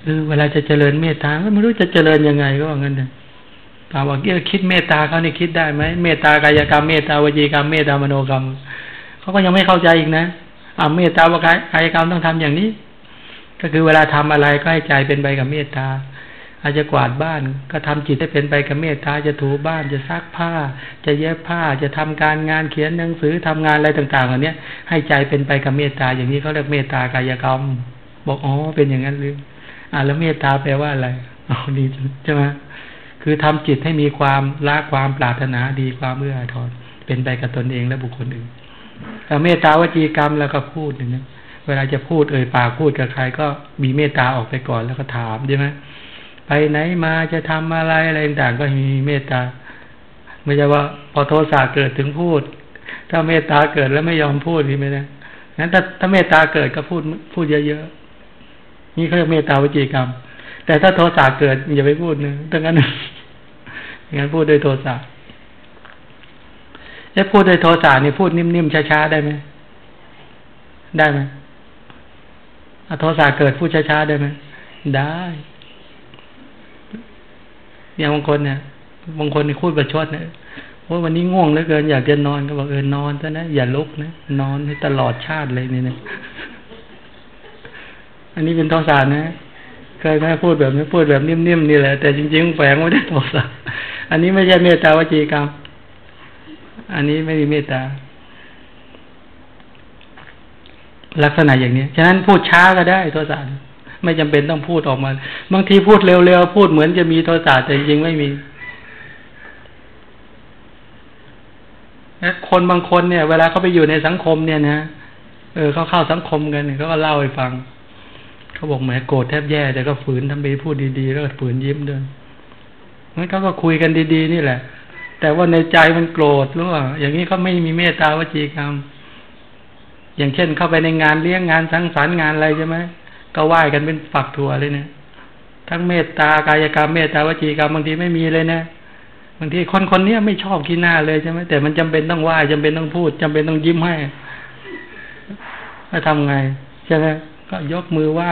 เออเวลาจะเจริญเมตตาไม่รู้จะเจริญยังไงก็ว่างั้นเลยถามว่าเกี่ยวคิดเมตตาเขานี่คิดได้ไหมเมตตากายกรรมเมตตาวจีกรรมเมตตามโนกรรมเขาก็ยังไม่เข้าใจอีกนะอ่าเมตตาวกายกรรมต้องทำอย่างนี้ ก็คือเวลาทำอะไรก็ให้ใจเป็นไปกับเมตตา อาจจะกวาดบ้านก็ทำจิตให้เป็นไปกับเมตตาจะถูบ้านจะซักผ้า จะเย็บผ้าจะทำการงานเขียนหนังสือทำงานอะไรต่างๆเหล่านี้ให้ใจเป็นไปกับเมตตาอย่างนี้เขาเรียกเมตตากายกรรม บอกอ๋อเป็นอย่างนั้นหรืออ่าแล้วเมตตาแปลว่าอะไรอ๋อนี่ใช่ไหมคือทำจิตให้มีความละความปรารถนาดีความเอื้ออาทรเป็นไปกับตนเองและบุคคลอื่นแต่เมตตาวจีกรรมแล้วก็พูดอย่างนี้ เวลาจะพูดเอ่ยปากพูดกับใครก็มีเมตตาออกไปก่อนแล้วก็ถามใช่ไหมไปไหนมาจะทำอะไรอะไรต่างก็มีเมตตา ไม่ใช่ว่า พอโทสะเกิดถึงพูด ถ้าเมตตาเกิดแล้วไม่ยอมพูดนี่ไหม่ได้งั้นถ้าถ้าเมตตาเกิดก็พูดพูดเยอะๆนี่เขาเรียกเมตตาวิจิกรรม แต่ถ้าโทสะเกิดอย่าไปพูดนะดังนั้นอย่างนั้นพูดด้วยโทสะแล้วพูดด้วยโทสะนี่พูดนิ่มๆช้าๆได้ไหมได้ไหม โทสะเกิดพูดช้าๆได้ไหมได้ อย่างบางคนเนี่ยบางคนนี่พูดประชดเนี่ยว่าวันนี้ง่วงเหลือเกินอยากจะนอนก็บอกเออนอนซะนะอย่าลุกนะนอนให้ตลอดชาติเลยนี่นะอันนี้เป็นโทสะนะเคยแม่พูดแบบนี้พูดแบบนิ่มๆนี่แหละแต่จริงๆแฝงไม่ได้โทสะอันนี้ไม่ใช่เมตตาวจีกรรม อันนี้ไม่มีเมตตา ลักษณะอย่างนี้ ฉะนั้นพูดช้าก็ได้โทสะไม่จำเป็นต้องพูดออกมา บางทีพูดเร็วๆ พูดเหมือนจะมีโทสะแต่จริงไม่มีคนบางคนเนี่ย เวลาเขาไปอยู่ในสังคมเนี่ยนะ เออเขาเข้าสังคมกันเขาก็เล่าให้ฟัง เขาบอกแหมโกรธแทบแย่ แต่ก็ฝืนทำไปพูดดีๆ แล้วก็ฝืนยิ้มด้วยงั้นเขาก็คุยกันดีๆ นี่แหละ แต่ว่าในใจมันโกรธหรือว่า อย่างนี้เขาไม่มีเมตตาวจีกรรม อย่างเช่นเข้าไปในงานเลี้ยงงานสังสรรค์งานอะไรใช่ไหมก็ไหว้กันเป็นฝักถั่วเลยเนี่ยทั้งเมตตากายกรรมเมตตาวจีกรรมบางทีไม่มีเลยนะบางทีคนคนนี้ไม่ชอบกินหน้าเลยใช่ไหมแต่มันจำเป็นต้องไหว้จำเป็นต้องพูดจำเป็นต้องยิ้มให้จะทำไงใช่ไหมก็ยกมือไหว้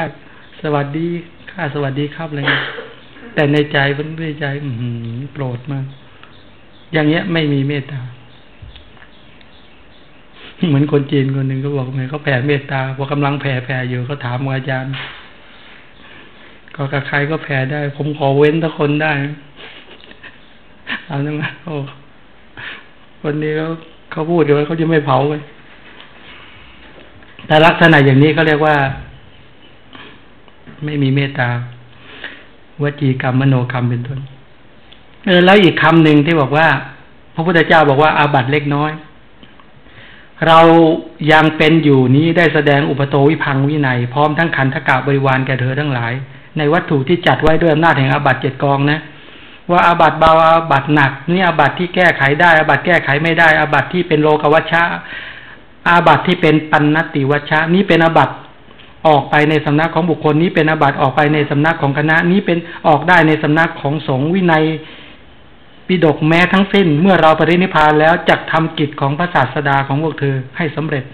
สวัสดีข้าสวัสดีครับอะไรเงี้ยแต่ในใจมันในใจอืโปรดมาก อย่างเงี้ยไม่มีเมตตา เหมือนคนจีนคนหนึ่งก็บอกไงเขาแผ่เมตตาพอกำลังแผ่แผ่อยู่เขาถามอาจารย์ ก็กับใครก็แผ่ได้ ผมขอเว้นทุกคนได้เอาจังไงโอ้คนนี้เขาเขาพูดเดี๋ยวเขาจะไม่เผาเลยแต่ลักษณะอย่างนี้เขาเรียกว่า ไม่มีเมตตาวจีกรรมมโนกรรมเป็นต้นเออแล้วอีกคำหนึ่งที่บอกว่า พระพุทธเจ้าบอกว่าอาบัติเล็กน้อย เรายังเป็นอยู่นี้ได้แสดงอุภโตวิภังควินัย พร้อมทั้งขันธกะปริวารแก่เธอทั้งหลาย ในวัตถุที่จัดไว้ด้วยอำนาจแห่งอาบัติเจ็ดกองนะ ว่าอาบัติเบาอาบัติหนัก นี่อาบัติที่แก้ไขได้อาบัติแก้ไขไม่ได้อาบัติที่เป็นโลกวัชชะอาบัตที่เป็นปันนติวัชชะนี้เป็นอาบัตออกไปในสำนักของบุคคลนี้เป็นอาบัตออกไปในสำนักของคณะนี้เป็นออกได้ในสำนักของสงฆ์วินัย ปิดกแม้ทั้งสิ้นเมื่อเราปรินิพานแล้วจักทำกิจของพระศาสดาของพวกเธอให้สำเร็จ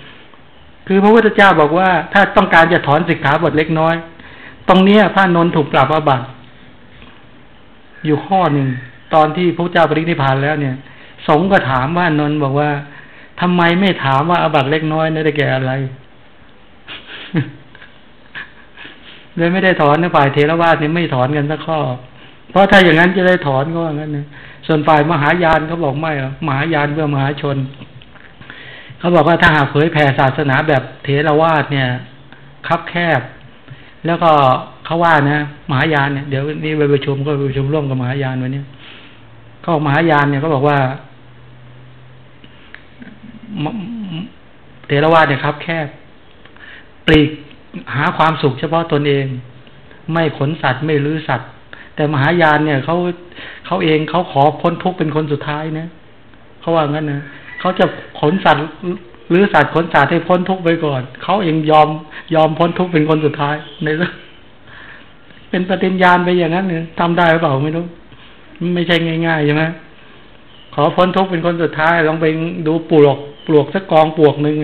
คือพระพุทธเจ้าบอกว่า ถ้าต้องการจะถอนสิกขาบทเล็กน้อย ตรงนี้พระนนถูกปรับอาบัติอยู่ข้อหนึ่งตอนที่พระเจ้าปรินิพานแล้วเนี่ย สงก็ถามว่านนบอกว่าทำไมไม่ถามว่าอาบัตเล็กน้อยนี่ได้แก่อะไรเลยไม่ได้ถอนในฝ่ายเทรวาสเนี่ยไม่ถอนกันสักข้อ เพราะถ้าอย่างนั้นจะได้ถอนก็ว่างั้นนะ ส่วนฝ่ายมหายานเขาบอกไม่หรอกมหายานเพื่อมหาชน เขาบอกว่าถ้าหากเผยแผ่ศาสนาแบบเทรวาสเนี่ย คับแคบ แล้วก็เขาว่านะมหายานเนี่ยเดี๋ยวนี้ไปประชุมก็ไประชุมร่วมกับมหายานวันนี้เขาบอกมหายานเนี่ยก็บอกว่าเทรวาสเนี่ยครับ แคบปลีกหาความสุขเฉพาะตนเอง ไม่ขนสัตว์ไม่ลื้อสัตว์ แต่มหายานเนี่ยเขาเขาเองเขาขอพ้นทุกข์เป็นคนสุดท้ายนะเขาว่างั้นนะเขาจะขนสัตว์หรือสัตว์ขนสัตว์ให้พ้นทุกข์ไปก่อนเขาเองยอมยอมพ้นทุกข์เป็นคนสุดท้ายในเรื่องเป็นปฏิญญาณไปอย่างนั้นเนี่ยทำได้หรือเปล่าไม่รู้ไม่ใช่ง่ายๆใช่ไหมขอพ้นทุกข์เป็นคนสุดท้ายลองไปดูปลวกปลวกสักกองปลวกหนึ่ง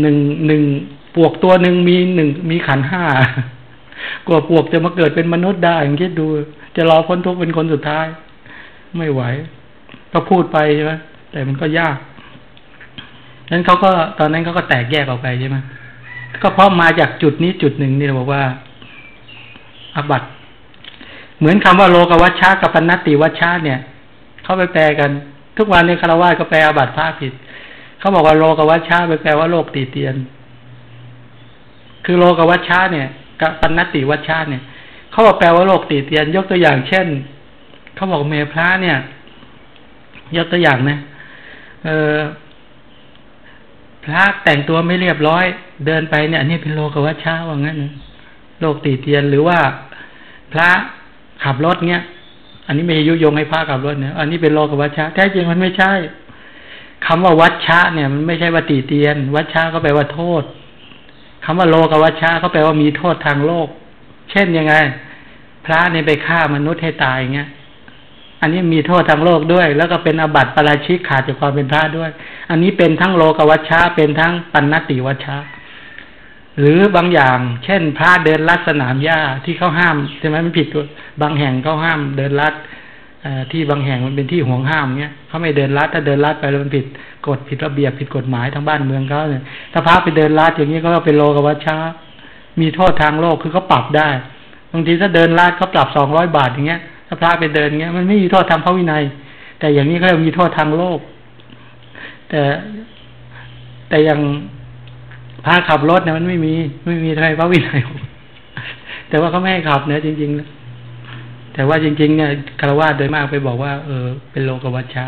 หนึ่งหนึ่งปลวกตัวหนึ่งมีหนึ่งมีขันห้า กว่าปวกจะมาเกิดเป็นมนุษย์ได้อย่างคิดดู จะรอพ้นทุกข์เป็นคนสุดท้าย ไม่ไหว ก็พูดไปใช่ไหมแต่มันก็ยากนั้นเขาก็ตอนนั้นเขาก็แตกแยกออกไปใช่ไหมก็เพราะมาจากจุดนี้จุดหนึ่งนี่เราบอกว่าอบัตเหมือนคำว่าโลกวัชชะกับปนัตติวัชชะเนี่ยเขาไปแปลกัน ทุกวันในคารวะก็แปลอบัตพระผิดเขาบอกว่าโลกวัชชะไปแปลว่าโลกตีเตียน คือโลกวัชชะเนี่ย ปนัตติวัชชะเนี่ยเขาบอกแปลว่าโลกตีเตียน ยกตัวอย่างเช่นเขาบอกเมพระเนี่ย ยกตัวอย่างนะเออพระแต่งตัวไม่เรียบร้อย เดินไปเนี่ยอันนี้เป็นโลกวัชชะว่างั้นโลกตีเตียนหรือว่า พระขับรถเนี้ยอันนี้ไม่ยุยงให้พระขับรถเนี่ยอันนี้เป็นโลกวัชชะแท้จริงมันไม่ใช่คำว่าวัชชะเนี่ย มันไม่ใช่ว่าตีเตียน วัชชะก็แปลว่าโทษ คำว่าโลกวัชชะก็แปลว่ามีโทษทางโลก เช่นยังไง พระเนี่ยไปฆ่ามนุษย์ให้ตายเงี้ย อันนี้มีโทษทางโลกด้วย แล้วก็เป็นอบัติปราชิกขาดจากความเป็นพระด้วย อันนี้เป็นทั้งโลกวัชชะเป็นทั้งปันนติวัชชะหรือบางอย่าง เช่น พระเดินลัดสนามหญ้าที่เขาห้ามใช่ไหมมันผิดบางแห่งเขาห้ามเดินลัด ที่บางแห่งมันเป็นที่ห่วงห้ามเนี้ยเขาไม่เดินลัดถ้าเดินลัดไปแล้วมันผิดกฎผิดระเบียบผิดกฎหมายทางบ้านเมืองเขาเนี่ยถ้าพระไปเดินลัดอย่างนี้ก็เป็นโลกวัชชามีโทษทางโลกคือเขาปรับได้บางทีถ้าเดินลัดเขาปรับสองร้อยบาทอย่างเงี้ยถ้าพระไปเดินเงี้ยมันไม่มีโทษทางพระวินัย แต่อย่างนี้เขามีโทษทางโลก แต่แต่อย่างพาขับรถเนี่ยมันไม่มีไม่มีอะไรพระวินัยแต่ว่าเขาไม่ให้ขับเนี่ยจริงๆนะ แต่ว่าจริงๆเนี่ยคารวะโดยมากไปบอกว่าเออเป็นโลกวัชชา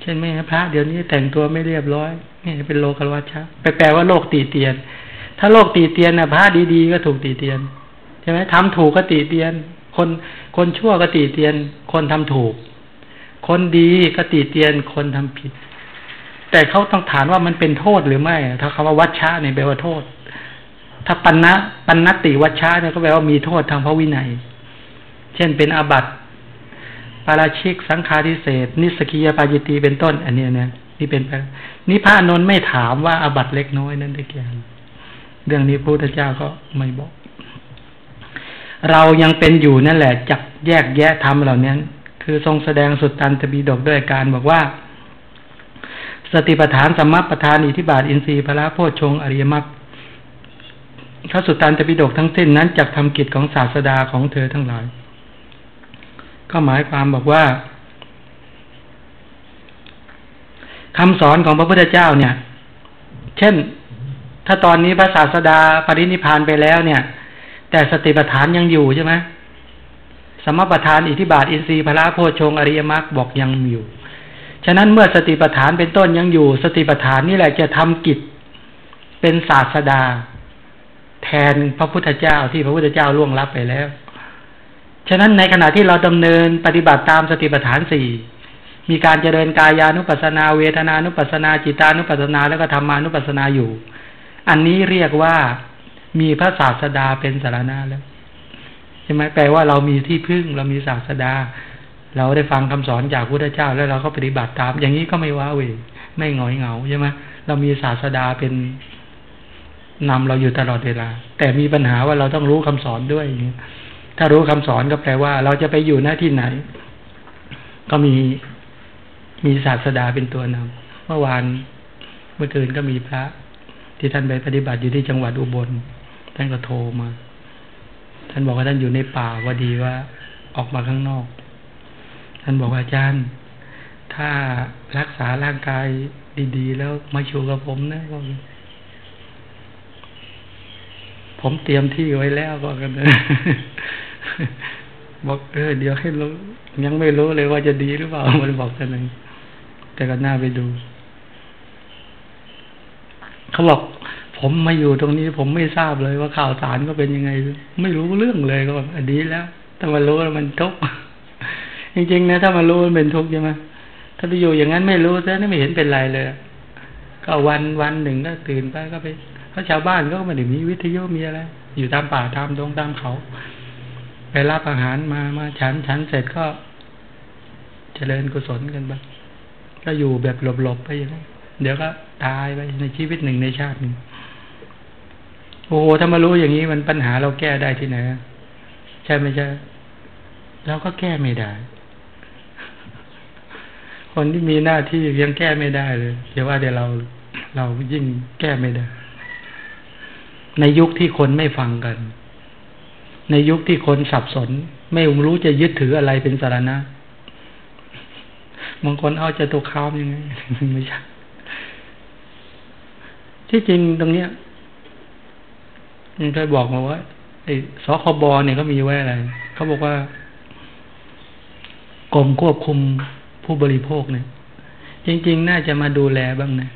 เช่นไม่พระเดี๋ยวนี้แต่งตัวไม่เรียบร้อยนี่เป็นโลกวัชชาไปแปลว่าโลกตีเตียน ถ้าโลกตีเตียนนะพระดีๆก็ถูกตีเตียนใช่ไหมทำถูกก็ตีเตียน คนคนชั่วก็ตีเตียน คนทำถูก คนดีก็ตีเตียน คนทำผิด แต่เขาต้องถามว่ามันเป็นโทษหรือไม่ ถ้าคำว่าวัชชะเนี่ยแปลว่าโทษ ถ้าปัญนะปัญนติวัชชะเนี่ยก็แปลว่ามีโทษทางพระวินัย เช่นเป็นอาบัติปาราชิกสังฆาทิเศษนิสกิยปาจิตีเป็นต้น อันนี้นะนี่เป็นไปนี่พระนนท์ไม่ถามว่าอาบัติเล็กน้อยนั้นได้แก่เรื่องนี้พระพุทธเจ้าก็ไม่บอก เรายังเป็นอยู่นั่นแหละจับแยกแยะทำเหล่านี้คือทรงแสดงสุดตันตบีดกด้วยการบอกว่า สติปัฏฐานสัมมาปัฏฐานอิทิบาทอินทรีย์พระโพชงอริยมรรคพระสุตตันตปิฎกทั้งสิ้นนั้นจักทำกิจของศาสดาของเธอทั้งหลาย ก็หมายความบอกว่าคำสอนของพระพุทธเจ้าเนี่ย เช่น ถ้าตอนนี้พระศาสดาปรินิพานไปแล้วเนี่ย แต่สติปัฏฐานยังอยู่ใช่ไหมสมปัฏฐานอิทิบาทอินทรีย์พระโพชงอริยมรรคบอกยังอยู่ ฉะนั้นเมื่อสติปัฏฐานเป็นต้นยังอยู่ สติปัฏฐานนี่แหละจะทำกิจเป็นศาสดา แทนพระพุทธเจ้าที่พระพุทธเจ้าล่วงลับไปแล้ว ฉะนั้นในขณะที่เราดำเนินปฏิบัติตามสติปัฏฐานสี่มีการเจริญกายานุปัสนาเวทนานุปัสนาจิตานุปัสนาแล้วก็ธรรมานุปัสนาอยู่ อันนี้เรียกว่ามีพระศาสดาเป็นสารณะแล้วใช่ไหมแปลว่าเรามีที่พึ่งเรามีศาสดา เราได้ฟังคำสอนจากพระพุทธเจ้า แล้วเราก็ปฏิบัติตาม อย่างนี้ก็ไม่ว้าเวไม่หงอยเหงาใช่ไหมเรามีศาสดาเป็นนำเราอยู่ตลอดเวลา แต่มีปัญหาว่าเราต้องรู้คำสอนด้วยอย่างนี้ ถ้ารู้คำสอนก็แปลว่า เราจะไปอยู่หน้าที่ไหน ก็มีมีศาสดาเป็นตัวนำเมื่อวานเมื่อคืนก็มีพระ ที่ท่านไปปฏิบัติอยู่ที่จังหวัดอุบล ท่านก็โทรมา ท่านบอกว่าท่านอยู่ในป่าว่าดีว่า ออกมาข้างนอก ท่านบอกว่าอาจารย์ ถ้ารักษาร่างกายดีๆ แล้วมาชูกับผมนะบอกผมเตรียมที่ไว้แล้วบอกกันเลย บอกเออเดี๋ยวให้รู้ยังไม่รู้เลยว่าจะดีหรือเปล่ามันบอกกันเองแต่ก็น่าไปดู เขาบอกผมมาอยู่ตรงนี้ ผมไม่ทราบเลยว่าข่าวสารก็เป็นยังไง ไม่รู้เรื่องเลยก็บอดีแล้วแต่มารู้แล้วมันทุกข์จริงๆนะถ้ามารู้มันเป็นทุกข์ใช่ไหมถ้าไปอยู่อย่างนั้นไม่รู้ซะนี่ไม่เห็นเป็นไรเลย ก็วันวันหนึ่งก็ตื่นไปก็ไปเพราชาวบ้านก็ไม่ได้มีวิทยุมีอะไรอยู่ตามป่าตามดงตามเขา รับอาหารมามาฉันฉันเสร็จก็ เจริญกุศลกันไปก็อยู่แบบหลบๆไปอย่างนี้เดี๋ยวก็ตายไปในชีวิตหนึ่งในชาติหนึ่งโอ้โหถ้ามารู้อย่างนี้มันปัญหาเราแก้ได้ที่ไหนใช่ไหมใช่เราก็แก้ไม่ได้ คนที่มีหน้าที่ยังแก้ไม่ได้เลยเดี๋ยวว่าเดี๋ยวเราเรายิ่งแก้ไม่ได้ ในยุคที่คนไม่ฟังกัน ในยุคที่คนสับสน ไม่รู้จะยึดถืออะไรเป็นสารณะบางคนเอาจะตัวค้ามยังไงไม่ใช่ที่จริงตรงเนี้ยยังเคยบอกมาว่าไอ้สคบเนี่ยเขามีไว้อะไรเขาบอกว่ากรมควบคุมผู้บริโภคเนี่ย จริง ๆ น่าจะมาดูแลบ้างนะ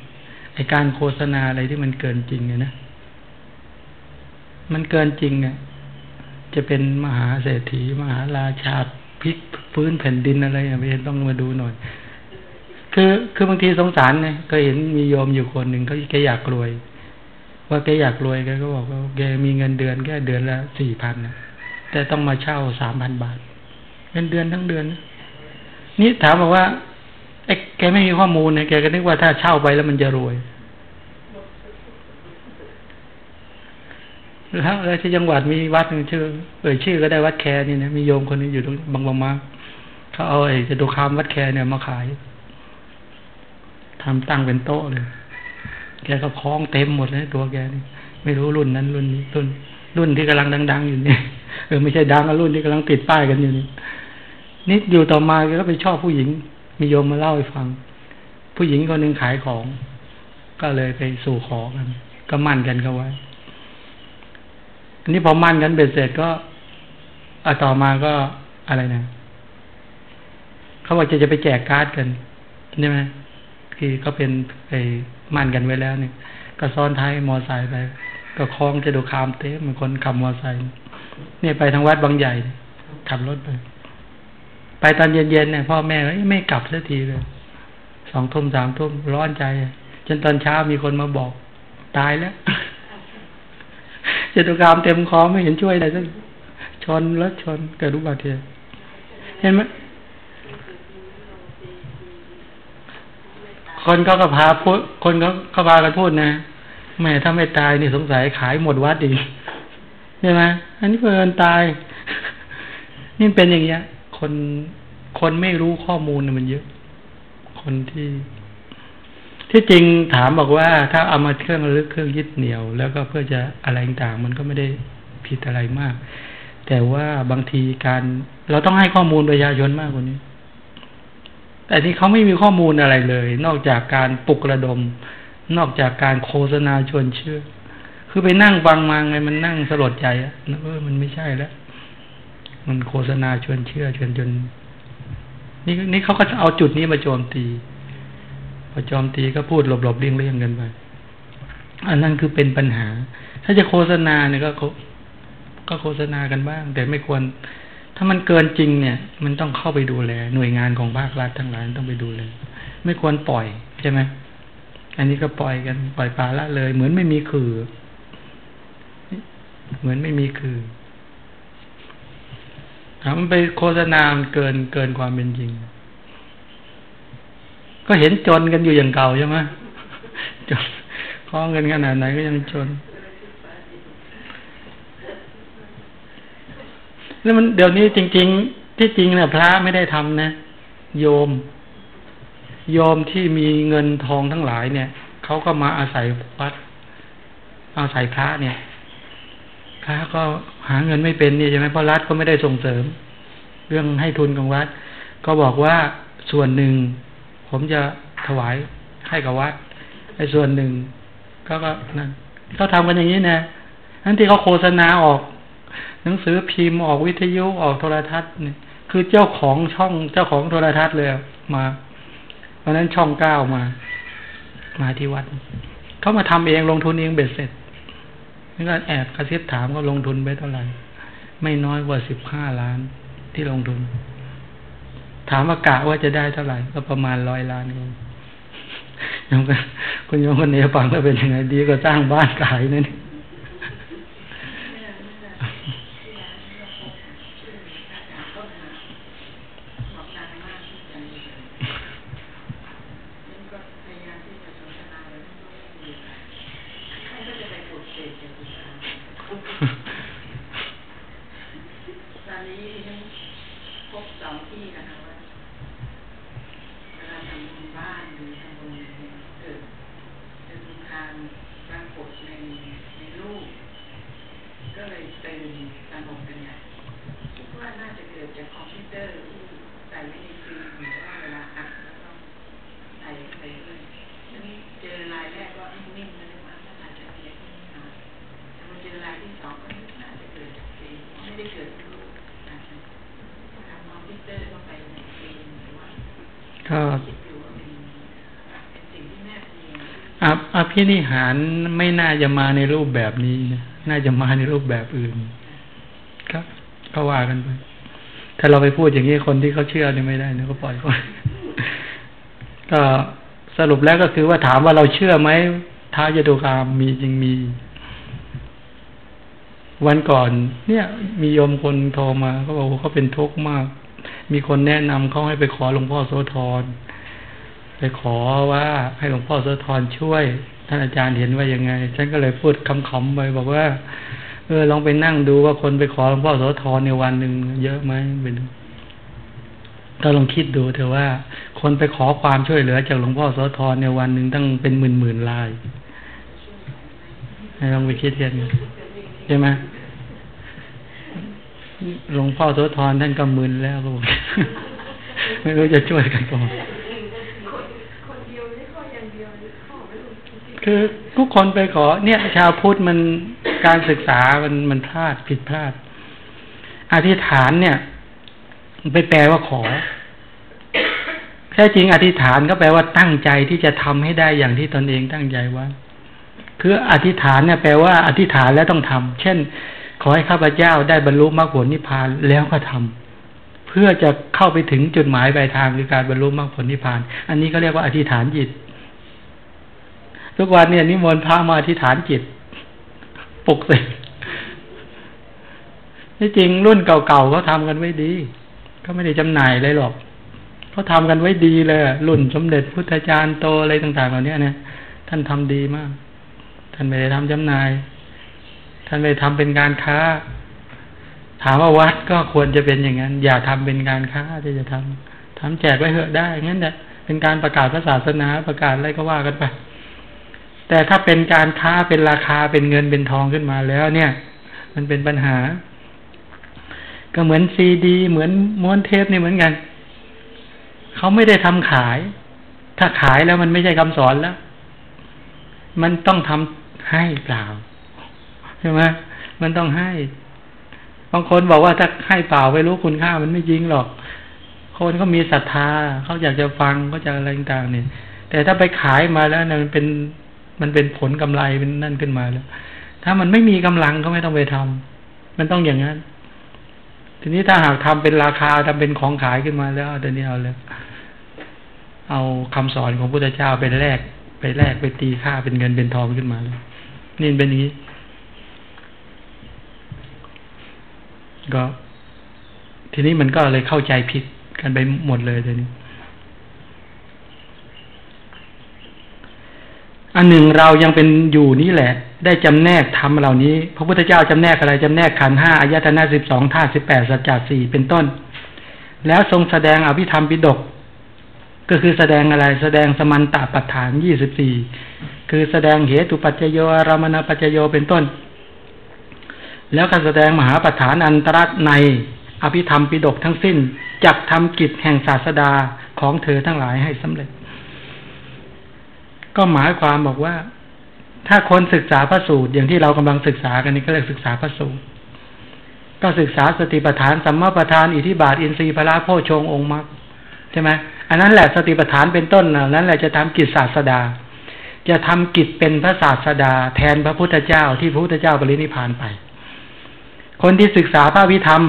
ไอการโฆษณาอะไรที่มันเกินจริงเนี่ยนะ มันเกินจริงเนี่ย จะเป็นมหาเศรษฐี มหาราชาพลิกฟื้นแผ่นดินอะไรอย่างเงี้ยต้องมาดูหน่อย คือคือบางทีสงสารเนี่ยก็เห็นมีโยมอยู่คนหนึ่งเขาแกอยากรวย ว่าแกอยากรวยแกก็บอกว่าแกมีเงินเดือนแค่เดือนละสี่พันนะแต่ต้องมาเช่าสามพันบาทเงินเดือนทั้งเดือน นี่ถามบอกว่าไอ้แกไม่มีข้อมูลเนี่ยแกก็นึกว่าถ้าเช่าไปแล้วมันจะรวย ม แล้วแล้วที่จังหวัดมีวัดหนึ่งชื่อเอ่ยชื่อก็ได้วัดแคร์นี่นะมีโยมคนนึงอยู่ตรงบางบางมาเขาเอาไอ้จะดูคามวัดแคร์เนี่ยมาขายทำตั้งเป็นโต๊ะเลย แกก็คล้องเต็มหมดเลยตัวแกนี่ไม่รู้รุ่นนั้นรุ่นนี้รุ่น รุ่นที่กำลังดัง ๆ อยู่นี่เออไม่ใช่ดังรุ่นที่กำลังติดป้ายกันอยู่นี่นิดอยู่ต่อมาแกก็ไปชอบผู้หญิง มีโยมมาเล่าให้ฟัง ผู้หญิงคนหนึ่งขายของ ก็เลยไปสู่ขอกัน ก็มั่นกันเขาไว้ นนี้พอมั่นกันเบ็ดเสร็จก็อต่อมาก็อะไรนะเขาบอกจะจะไปแจกการ์ดกันใช่ไหมคือก็เป็นไปมั่นกันไว้แล้วเนี่ย ก็ซ้อนท้ายมอไซค์ไป ก็คล้องจะดูคามเต้เหมือนคนขับมอไซค์เนี่ยไปทางวัดบางใหญ่ขับรถไป ไปตอนเย็นๆเนี่ยพ่อแม่ไม่กลับสักทีเลยสองทุ่มสามทุ่มร้อนใจจนตอนเช้ามีคนมาบอก ตายแล้ว จตุกรรมเต็มคอไม่เห็นช่วยอะไรสักชนรถชนเกิดอุบัติเหตุเห็นไหมคนก็กระพาพูดคนก็กระพากันพูดนะแม่ถ้าไม่ตายนี่สงสัยขายหมดวัดอีกใช่ไหมอันนี้เพิ่นตาย นี่เป็นอย่างเงี้ย คนคนไม่รู้ข้อมูลมันเยอะ คนที่ ที่จริงถามบอกว่าถ้าเอามาเครื่องลึกเครื่องยึดเหนี่ยว แล้วก็เพื่อจะอะไรต่างมันก็ไม่ได้ผิดอะไรมาก แต่ว่าบางทีการ เราต้องให้ข้อมูลประชาชนมากกว่านี้ แต่ที่เขาไม่มีข้อมูลอะไรเลย นอกจากการปลุกระดม นอกจากการโฆษณาชวนเชื่อ คือไปนั่งฟังมาไงมันนั่งสลดใจอะเออมันไม่ใช่แล้วมันโฆษณาชวนเชื่อชวนจนนี่นี่เขาก็จะเอาจุดนี้มาโจมตี พอจอมตีก็พูดหลบๆเลี่ยงๆกันไปอันนั้นคือเป็นปัญหา ถ้าจะโฆษณาเนี่ยก็ก็โฆษณากันบ้าง แต่ไม่ควร ถ้ามันเกินจริงเนี่ย มันต้องเข้าไปดูแล หน่วยงานของภาครัฐทั้งหลายต้องไปดูแลไม่ควรปล่อยใช่ไหมอันนี้ก็ปล่อยกันปล่อยปลาละเลย เหมือนไม่มีคือ เหมือนไม่มีคือถามันไปโฆษณาเกินเกินความเป็นจริง ก็เห็นจนกันอยู่อย่างเก่าใช่ไหมจนคล้องกันขนาดไหนก็ยังจนแล้วมันเดี๋ยวนี้จริง ๆ ที่จริงเนี่ยพระไม่ได้ทำนะ โยม โยมที่มีเงินทองทั้งหลายเนี่ยเขาก็มาอาศัยวัด อาศัยพระเนี่ยพระก็หาเงินไม่เป็นเนี่ยใช่ไหมเพราะรัฐก็ไม่ได้ส่งเสริม เรื่องให้ทุนของวัด ก็บอกว่าส่วนหนึ่ง ผมจะถวายให้กับวัดไอ้ส่วนหนึ่งก็ก็นั่นเขาทำกันอย่างนี้นะนั่นที่เขาโฆษณาออก หนังสือพิมพ์ออกวิทยุออกโทรทัศน์เนี่ยคือเจ้าของช่องเจ้าของโทรทัศน์เลยมาเพราะนั้นช่องเก้ามา มาที่วัดเขามาทำเองลงทุนเองเบ็ดเสร็จนี่ก็แอบกระซิบถามก็ลงทุนไปเท่าไหร่ไม่น้อยกว่าสิบห้าล้านที่ลงทุน ถามอากาศว่าจะได้เท่าไหร่ ก็ประมาณร้อยล้านเองยมคุณโยมคนนี้ฟังก็เป็นยังไงดีก็สร้างบ้านขายนั่น พินิหารไม่น่าจะมาในรูปแบบนี้นะน่าจะมาในรูปแบบอื่น ครับก็ว่ากันไปถ้าเราไปพูดอย่างนี้คนที่เขาเชื่อเนี่ยไม่ได้เนะก็ปล่อยเขาก็สรุปแล้วก็คือว่าถามว่าเราเชื่อไหมท้าวยตุคามมีจริงมี วันก่อน เนี่ย มีโยมคนโทรมาเขาบอกว่าเขาเป็นทุกข์มาก มีคนแนะนำเขาให้ไปขอหลวงพ่อโสธรไปขอว่าให้หลวงพ่อโสธรช่วยานอาจารย์เห็นว่ายังไง ฉันก็เลยพูดคำๆไปบอกว่า เออ ลองไปนั่งดูว่าคนไปขอหลวงพ่อโสธรในวันหนึ่งเยอะไหมเป็นก็ลองคิดดูเถอะว่า คนไปขอความช่วยเหลือจากหลวงพ่อโสธรในวันหนึ่งตั้งเป็นหมื่นหมื่นลายให้ลองไปคิดกันใช่ไหมหลวงพ่อโสธรท่านก็มึนแล้วก็บอกไม่รู้จะช่วยกันก่อน คือทุกคนไปขอ เนี่ย ชาวพุทธมันการศึกษามันมันพลาดผิดพลาด อธิษฐานเนี่ยไปแปลว่าขอแท้จริงอธิษฐานก็แปลว่าตั้งใจที่จะทำให้ได้อย่างที่ตนเองตั้งใจไว้คืออธิษฐานเนี่ยแปลว่าอธิษฐานแล้วต้องทำเช่น ขอให้ข้าพเจ้าได้บรรลุมรรคผลนิพพานแล้วก็ทำเพื่อจะเข้าไปถึงจุดหมายปลายทางคือการบรรลุมรรคผลนิพพาน อันนี้ก็เรียกว่าอธิษฐานจิต ทุกวันเนี่ยนิมนต์พระมาอธิษฐานจิตปลุกเสกที่จริงรุ่นเก่าๆเขาทากันไว้ดีก็ไม่ได้จำหน่ายเลยหรอกเขาทากันไว้ดีเลยรุ่นสมเด็จพุทธจารย์โตอะไรต่างๆเหล่านี้เนี่ยท่านทำดีมาก ท่านไม่ได้ทำจำหน่าย ท่านไม่ทำเป็นการค้า ถามว่าวัดก็ควรจะเป็นอย่างนั้น อย่าทำเป็นการค้าที่จะทำทำแจกไว้เหอะได้งั้นแหละเป็นการประกาศพระศาสนาประกาศอะไรก็ว่ากันไป แต่ถ้าเป็นการค้าเป็นราคาเป็นเงินเป็นทองขึ้นมาแล้ว เนี่ย มันเป็นปัญหา ก็เหมือนซีดี เหมือนม้วนเทปนี่เหมือนกันเขาไม่ได้ทำขาย ถ้าขายแล้วมันไม่ใช่คำสอนแล้ว มันต้องทำให้เปล่าใช่ไหมมันต้องให้ บางคนบอกว่าถ้าให้เปล่าไม่รู้คุณค่ามันไม่จริงหรอก คนเขามีศรัทธาเขาอยากจะฟังเขาจะอะไรต่างๆเนี่ย แต่ถ้าไปขายมาแล้วเนี่ยมันเป็น มันเป็นผลกำไรเป็นนั่นขึ้นมาแล้ว ถ้ามันไม่มีกำลังก็ไม่ต้องไปทำมันต้องอย่างนั้น ทีนี้ถ้าหากทำเป็นราคาทำเป็นของขายขึ้นมาแล้วตอนนี้เอาเลยเอาคำสอนของพุทธเจ้าไปแลกไปแลกไปตีค่าเป็นเงินเป็นทองขึ้นมาเลยนี่เป็นนี้ ก็ ทีนี้มันก็เลยเข้าใจผิดกันไปหมดเลยทีนี้ อันหนึ่งเรายังเป็นอยู่นี่แหละ ได้จำแนกธรรมเหล่านี้ พระพุทธเจ้าจำแนกอะไรจำแนกขันห้าอายตนะสิบสองธาตุสิบแปดสัจจะสี่เป็นต้น แล้วทรงแสดงอภิธรรมปิดกก็คือแสดงอะไรแสดงสมันตปัฏฐานยี่สิบสี่คือแสดงเหตุปัจจโยอารมณปัจจโยเป็นต้น แล้วก็แสดงมหาปัฏฐานอันตรัในอภิธรรมปิดกทั้งสิ้นจักทำกิจแห่งศาสดาของเธอทั้งหลายให้สำเร็จ ก็หมายความบอกว่า ถ้าคนศึกษาพระสูตรอย่างที่เรากำลังศึกษากันนี้ก็เรียกศึกษาพระสูตร ก็ศึกษาสติปัฏฐานสัมมาปัฏฐานอิทิบาทอินทรีย์พระโพชงองค์มรรคใช่ไหมอันนั้นแหละสติปัฏฐานเป็นต้นนะนั้นแหละจะทำกิจศาสดา จะทำกิจเป็นพระศาสดา แทนพระพุทธเจ้าที่พระพุทธเจ้าปรินิพานไป คนที่ศึกษาพระวิธรรม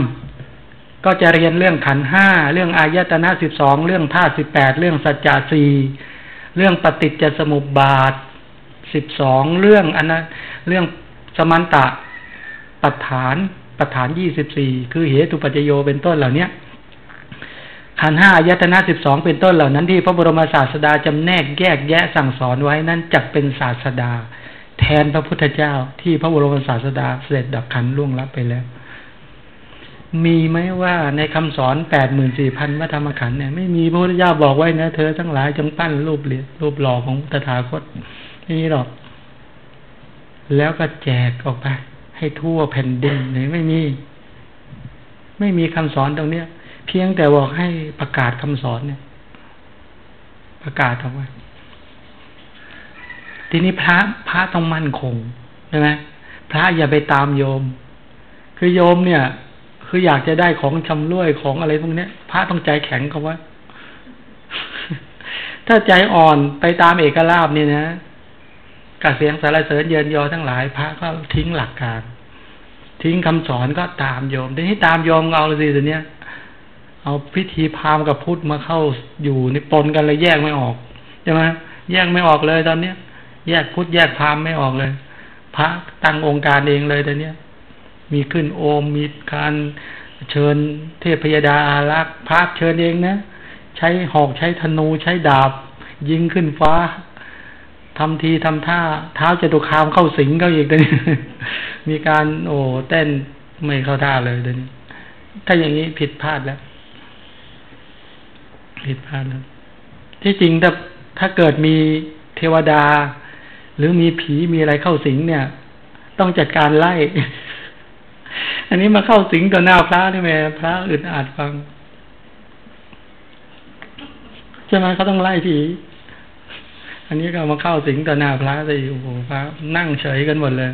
ก็จะเรียนเรื่องขันห้าเรื่องอายตนะสิบสองเรื่องธาตุสิบแปดเรื่องสัจจะสี่ เรื่องปฏิจจสมุปบาทสิบสองเรื่องอันนั้นเรื่องสมันตะปัฏฐานปัฏฐานยี่สิบสี่คือเหตุปัจจโยเป็นต้นเหล่าเนี้ยขันห้ายตนะสิบสองเป็นต้นเหล่านั้นที่พระบรมศาสดาจำแนกแยกแยะสั่งสอนไว้นั้นจักเป็นศาสดา แทนพระพุทธเจ้าที่พระบรมศาสดาเสด็จดับขันล่วงลับไปแล้ว มีไหมว่าในคำสอนแปดหมื่นสี่พันวัธรรมขันธ์เนี่ยไม่มีพระพุทธเจ้าบอกไว้นะเธอทั้งหลายจงปั้นรูปเหรียญรูปหล่อของตถาคตไม่มีหรอก แล้วก็แจกออกไป ให้ทั่วแผ่นดินไหนไม่มี ไม่มีคำสอนตรงเนี้ย เพียงแต่บอกให้ประกาศคำสอนเนี่ย ประกาศออกไปทีนี้พระพระต้องมั่นคงใช่ไหมพระอย่าไปตามโยม คือโยมเนี่ย คืออยากจะได้ของชำร่วยของอะไรพวกนี้พระต้องใจแข็งเขาว่า ถ้าใจอ่อนไปตามเอกลาบเนี่ยนะกับเสียงสารเสริญเยินยอทั้งหลาย พระก็ทิ้งหลักการ ทิ้งคำสอนก็ตามโยมทีนี้ตามโยมเอาเลยสิตัวเนี้ยเอาพิธีพราหมณ์กับพุทธมาเข้าอยู่ในปนกันเลยแยกไม่ออกใช่ไหมแยกไม่ออกเลยตอนเนี้ย แยกพุทธแยกพราหมณ์ไม่ออกเลย พระตั้งองค์การเองเลยตอนเนี้ย มีขึ้นโอมมีการเชิญเทพพยดาอารักษ์พระเชิญเองนะ ใช้หอกใช้ธนูใช้ดาบ ยิงขึ้นฟ้าทำทีทำท่า เท้าจะตุคามเข้าสิงเขาอีกเดี๋ยวนี้มีการโอ้เต้นไม่เข้าท่าเลยเดี๋ยวนี้ถ้าอย่างนี้ผิดพลาดแล้ว ผิดพลาดแล้ว ที่จริงถ้าถ้าเกิดมีเทวดา หรือมีผีมีอะไรเข้าสิงเนี่ย ต้องจัดการไล่ อันนี้มาเข้าสิงต่อหน้าพระนี่แม่พระอึดอัดฟังใช่ไหมเขาต้องไล่ผีอันนี้ก็มาเข้าสิงต่อหน้าพระสิโอ้โหพระนั่งเฉยกันหมดเลย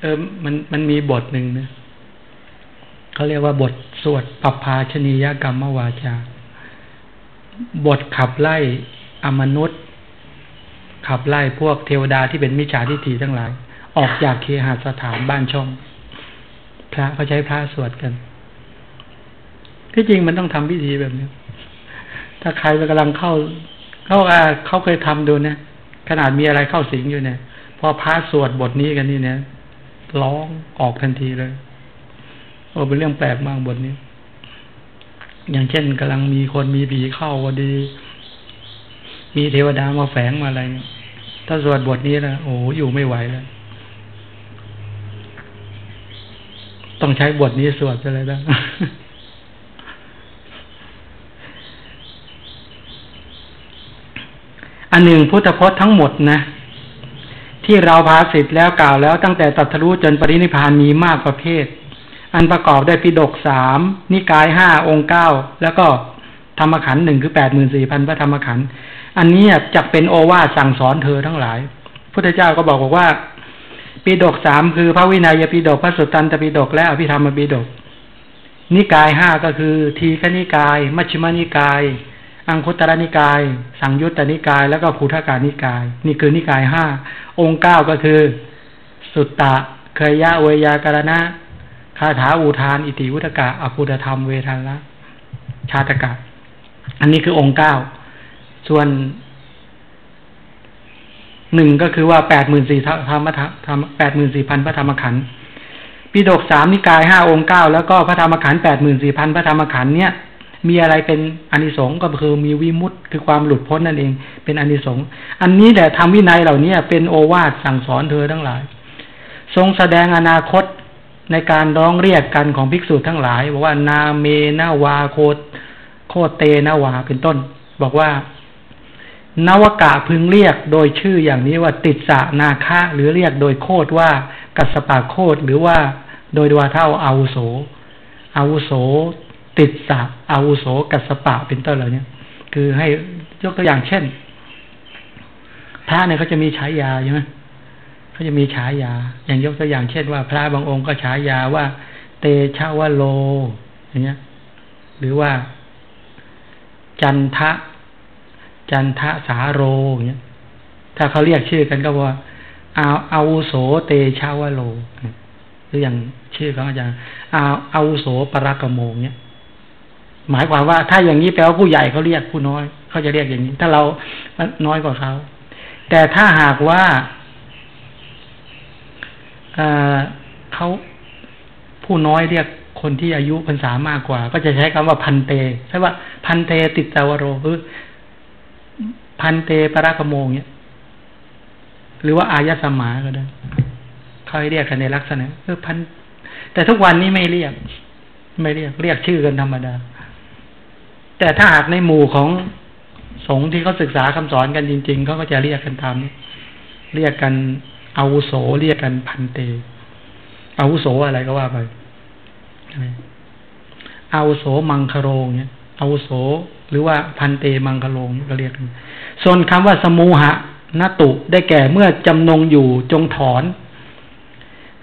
เออมันมันมีบทหนึ่งนะเขาเรียกว่าบทสวดปัปพาชนียกรรมวาจา บทขับไล่อมนุษย์ ขับไล่พวกเทวดาที่เป็นมิจฉาทิฏฐิทั้งหลาย ออกจากเคหสถานบ้านช่อง พระเขาใช้พระสวดกันที่จริงมันต้องทำพิธีแบบนี้ ถ้าใครกำลังเข้า เขาเขาเคยทำดูนะขนาดมีอะไรเข้าสิงอยู่เนี่ยพอพระสวดบทนี้กันนี่เนี่ยร้องออกทันทีเลยโอ้เป็นเรื่องแปลกมากบทนี้ อย่างเช่นกำลังมีคนมีผีเข้าพอดี มีเทวดามาแฝงมาอะไร ถ้าสวดบทนี้นะโอ้อยู่ไม่ไหวแล้ว ต้องใช้บทนี้สวดไปเลยนะอันหนึ่งพุทธพจน์ทั้งหมดนะ ที่เราพาสิทธ์แล้วกล่าวแล้วตั้งแต่ตัทรู้จนปรินิพานมีมากประเภท อันประกอบได้ปิดกสามนิกายห้าองค์เก้าแล้วก็ธรรมขันหนึ่งคือแปดหมื่นสี่พันพระธรรมขัน อันนี้จะเป็นโอวาสั่งสอนเธอทั้งหลายพุทธเจ้าก็บอกบอกว่าปีดกสามคือพระวินัยปีดกพระสุตตันตปีดกและอภิธรรมปีดก นิกายห้าก็คือ ทีฆนิกาย มัชฌิมานิกาย อังคุตรนิกาย สังยุตตนิกาย แล้วก็ภูทกานิกาย นี่คือนิกายห้าองค์เก้าก็คือ สุตตะเคยยะเวยากรณะคาถาอุทาน อิติวุตกะอภุตธรรมเวทานละชาตกะ อันนี้คือองค์เก้า ส่วนหนึ่งก็คือว่าแปดหมื่นสี่ธรรมธรรมแปดหมื่นสี่พันพระธรรมขันธ์ปีดกสามนิกายห้าองค์เก้าแล้วก็พระธรรมขันธ์แปดหมื่นสี่พันพระธรรมขันธ์เนี่ยมีอะไรเป็นอนิสงส์ก็คือมีวิมุตต์คือความหลุดพ้นนั่นเอง เป็นอนิสงส์อันนี้แหละทำวินัยเหล่านี้เป็นโอวาทสั่งสอนเธอทั้งหลาย ทรงแสดงอนาคตในการร้องเรียกกันของภิกษุทั้งหลาย บอกว่านาเมนาวาโคโคเตนาวาเป็นต้น บอกว่า นวกะพึงเรียกโดยชื่ออย่างนี้ว่าติดสะนาคะหรือเรียกโดยโคดว่ากัสปะโคดหรือว่าโดยดวาเท่าอาวุโสอาวุโส ติดสะอาวุโสกัสปะเป็นต้นเหล่านี้คือให้ยกตัวอย่างเช่นพระเนี่ยเขาจะมีฉายาใช่ไหมเขาจะมีฉายา อย่างยกตัวอย่างเช่นว่า พระบางองค์ก็ฉายาว่า เตชะวะโลอย่างเงี้ย หรือว่า จันทะ จันทะสาโรอย่างเงี้ย ถ้าเขาเรียกชื่อกันก็ว่าอาอาวุโสเตชะวโลหรืออย่างชื่อของอาจารย์อาอาวุโสปรากโมงเนี้ยหมายความว่าถ้าอย่างนี้แปลว่าผู้ใหญ่เขาเรียกผู้น้อยเขาจะเรียกอย่างนี้ ถ้าเราน้อยกว่าเขาแต่ถ้าหากว่าเขาผู้น้อยเรียกคนที่อายุพรรษามากกว่า ก็จะใช้คำว่าพันเตใช่ว่าพันเตติดตาวโรคือ พันเตปรากโมงเนี่ยหรือว่าอายสมาก็ได้เขาเรียกกันในลักษณะเออพัน แต่ทุกวันนี้ไม่เรียก ไม่เรียก เรียกชื่อกันธรรมดา แต่ถ้าหากในหมู่ของสงฆ์ที่เขาศึกษาคำสอนกันจริง ๆเขาก็จะเรียกกันตามนี้เรียกกันอาวุโสเรียกกันพันเตอาวุโสอะไรก็ว่าไปอาวุโสมังคโรเนี่ย อาวุโส หรือว่าพันเตมังคโรงก็เรียกกันส่วนคำว่าสมูหะนตุได้แก่เมื่อจำนงอยู่จงถอน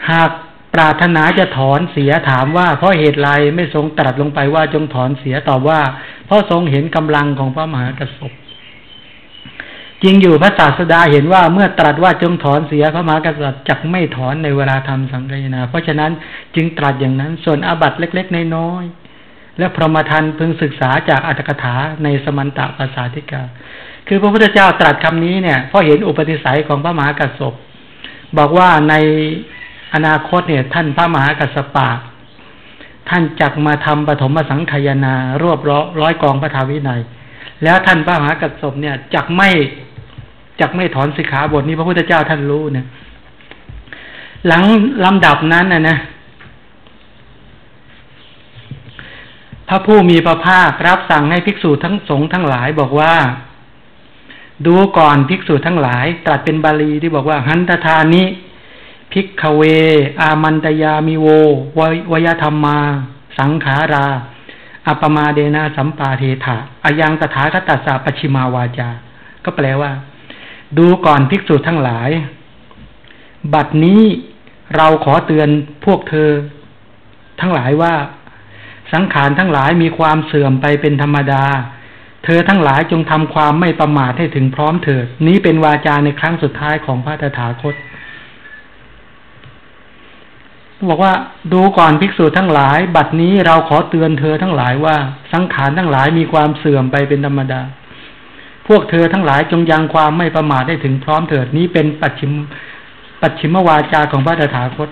หากปรารถนาจะถอนเสียถามว่า เพราะเหตุไรไม่ทรงตรัสลงไปว่าจงถอนเสียตอบว่า เพราะทรงเห็นกำลังของพระมหากระสบจริงอยู่พระศาสดาเห็นว่าเมื่อตรัสว่าจงถอนเสียพระมหากษัตริย์จักไม่ถอนในเวลาทำสังกัยนา เพราะฉะนั้นจึงตรัสอย่างนั้นส่วนอาบัตเล็ก ๆ น้อยๆ และพรหมทันพึงศึกษาจากอัตถกถาในสมันตะภาษาธิกา คือพระพุทธเจ้าตรัสคำนี้เนี่ยเพราะเห็นอุปนิสัยของพระมหากษัตริย์บอกว่าในอนาคตเนี่ยท่านพระมหากัสสปะ ท่านจักมาทำปฐมสังขยนารวบร้อยกองพระธรรมวินัย แล้วท่านพระมหากัสสปเนี่ยจักไม่จักไม่ถอนสิกขาบทนี้พระพุทธเจ้าท่านรู้เนี่ยหลังลำดับนั้นนะนะ พระผู้มีพระภาครับสั่งให้ภิกษุทั้งสงฆ์ทั้งหลายบอกว่า ดูก่อนภิกษุทั้งหลายตรัสเป็นบาลีที่บอกว่า หันตทานิภิกขเว อามันตยามิโววยธรรมา สังขารา อัปมาเดนาสัมปาเทถะอายังตถาคตัสสะปชิมาวาจา ก็แปลว่า ดูก่อนภิกษุทั้งหลาย บัดนี้เราขอเตือนพวกเธอ ทั้งหลายว่า สังขารทั้งหลายมีความเสื่อมไปเป็นธรรมดา เธอทั้งหลายจงทำความไม่ประมาทให้ถึงพร้อมเถิด นี้เป็นวาจาในครั้งสุดท้ายของพระตถาคต บอกว่าดูก่อนภิกษุทั้งหลาย บัดนี้เราขอเตือนเธอทั้งหลายว่า สังขารทั้งหลายมีความเสื่อมไปเป็นธรรมดา พวกเธอทั้งหลายจงยังความไม่ประมาทได้ถึงพร้อมเถิด นี้เป็นปัจฉิมปัจฉิมวาจาของพระตถาคต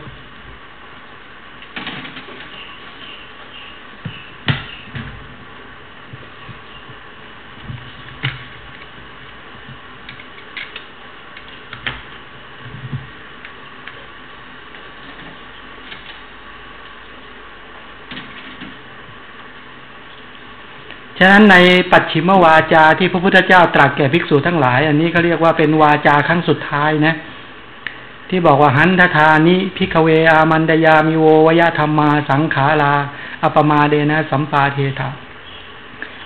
ฉะนั้นในปัจฉิมวาจาที่พระพุทธเจ้าตรัสแก่ภิกษุทั้งหลาย อันนี้เขาเรียกว่าเป็นวาจาครั้งสุดท้ายนะ ที่บอกว่าหันทะทานิ ภิกขะเวอามันตะยามิโว วะยะธัมมาสังขารา อัปปะมาเทนะสัมปาเทถะ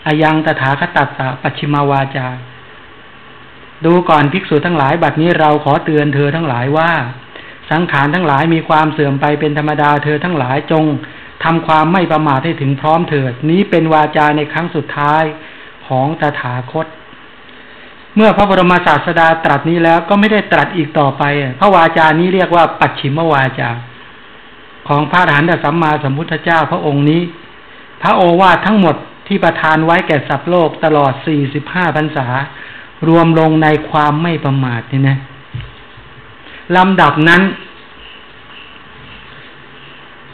อะยัง ตะถาคะตัสสะปัจฉิมา วาจา ดูก่อนภิกษุทั้งหลาย บัดนี้เราขอเตือนเธอทั้งหลายว่า สังขารทั้งหลายมีความเสื่อมไปเป็นธรรมดาเธอทั้งหลายจง ทำความไม่ประมาทให้ถึงพร้อมเถิด นี้เป็นวาจาในครั้งสุดท้ายของตถาคต เมื่อพระบรมศาสดาตรัสนี้แล้วก็ไม่ได้ตรัสอีกต่อไป พระวาจานี้เรียกว่า ปัจฉิมวาจา ของพระอรหันตสัมมาสัมพุทธเจ้าพระองค์นี้ พระโอวาททั้งหมดที่ประทานไว้แก่สัตว์โลกตลอดสี่สิบห้าพรรษา รวมลงในความไม่ประมาทนี่นะลำดับนั้น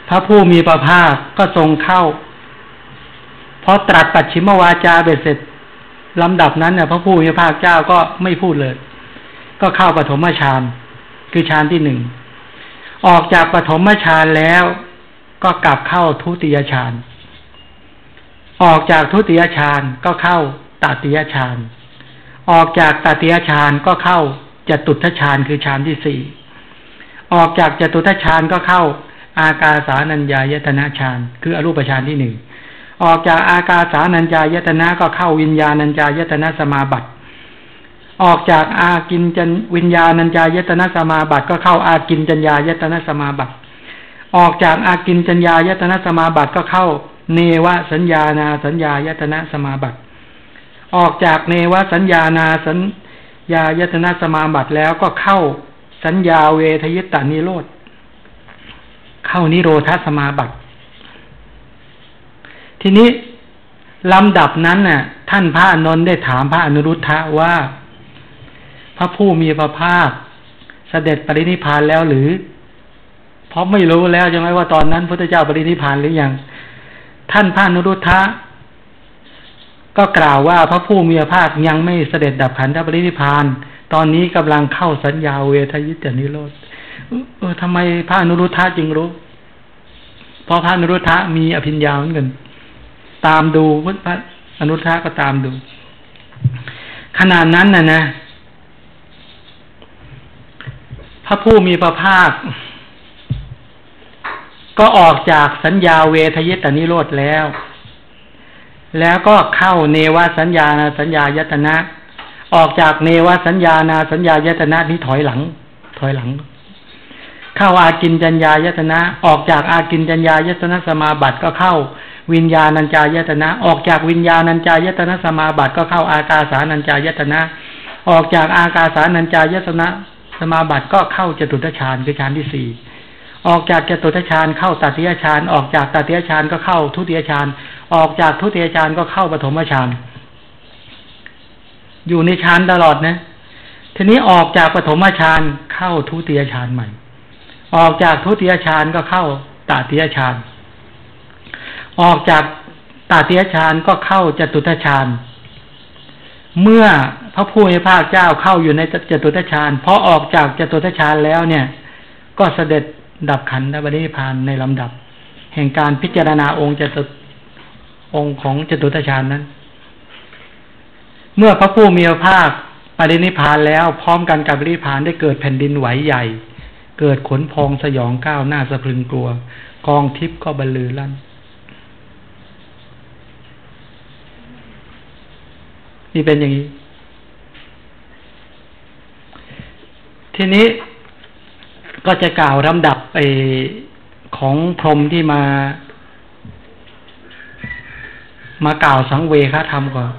พระผู้มีพระภาคก็ทรงเข้าพอตรัสปัจฉิมวาจาเบ็ดเสร็จลำดับนั้นเนี่ยพระผู้มีพระภาคเจ้าก็ไม่พูดเลย ก็เข้าปฐมฌานคือฌานที่หนึ่งออกจากปฐมฌานแล้วก็กลับเข้าทุติยฌานออกจากทุติยฌานก็เข้าตติยฌานออกจากตติยฌานก็เข้าจตุทฌานคือฌานที่สี่ออกจากจตุทฌานก็เข้า อากาสานัญญายตนะฌานคืออรูปฌานที่หนึ่งออกจากอากาสานัญญายตนะก็เข้าวิญญาณัญญายตนะสมาบัติ ออกจากอากินจันวิญญาณัญญายตนะสมาบัติก็เข้าอากินจัญญายตนะสมาบัติ ออกจากอากินจัญญายตนะสมาบัติก็เข้าเนวสัญญานาสัญญายตนะสมาบัติ ออกจากเนวสัญญานาสัญญายตนะสมาบัติแล้วก็เข้าสัญญาเวทยิตานิโรธ เข้านิโรธาสมาบัติ ทีนี้ลำดับนั้นน่ะ ท่านพระอนนท์ได้ถามพระอนุรุทธะว่า พระผู้มีพระภาคเสด็จปรินิพานแล้วหรือ เพราะไม่รู้แล้วใช่ไหมว่าตอนนั้นพระเจ้าปรินิพานหรือยังท่านพระอนุรุทธะก็กล่าวว่าพระผู้มีพระภาคยังไม่เสด็จดับขันธปรินิพาน ตอนนี้กำลังเข้าสัญญาเวทยิตนิโรธ เออทำไมพระอนุรุทธะจึงรู้ เพราะพระอนุรุทธะมีอภิญญาเหมือนกัน ตามดูพระอนุรุทธะก็ตามดู ขนาดนั้นน่ะนะ พระผู้มีพระภาค ก็ออกจากสัญญาเวทยตานิโรธแล้ว แล้วก็เข้าเนวสัญญาณสัญญายตนะ ออกจากเนวสัญญาณสัญญายตนะนี้ถอยหลัง ถอยหลัง เข้าอากินจัญญายตนะ ออกจากอากินจัญญายตนะสมาบัติก็เข้า วิญญาณัญจายตนะ ออกจากวิญญาณัญจายตนะสมาบัติก็เข้าอากาสานัญจายตนะ ออกจากอากาสานัญจายตนะสมาบัติก็เข้าจตุตฌานคือฌานที่สี่ออกจากจตุตฌานเข้าตัติยฌานออกจากตัติยฌานก็เข้าทุติยฌานออกจากทุติยฌานก็เข้าปฐมฌานอยู่ในฌานตลอดนะ ทีนี้ออกจากปฐมฌานเข้าทุติยฌานใหม่ ออกจากทุติยฌานก็เข้าตติยฌาน ออกจากตาตียฌานก็เข้าจตุตฌาน เมื่อพระผู้มีพระเจ้าเข้าอยู่ในจตุตฌานพอออกจากจตุตฌานแล้วเนี่ย ก็เสด็จดับขันธปรินิพานในลำดับ แห่งการพิจารณาองค์จตุองค์ของจตุตฌานนั้น เมื่อพระผู้มีพระภาคปรินิพานแล้วพร้อมกันกับปรินิพานได้เกิดแผ่นดินไหวใหญ่ เกิดขนพองสยองก้าวหน้าสะพรึงกลัว กองทิพย์ก็บรรลือลั่น นี่เป็นอย่างนี้ ทีนี้ก็จะกล่าวลำดับไปของพรมที่มา มากล่าวสังเวคธรรมก่อน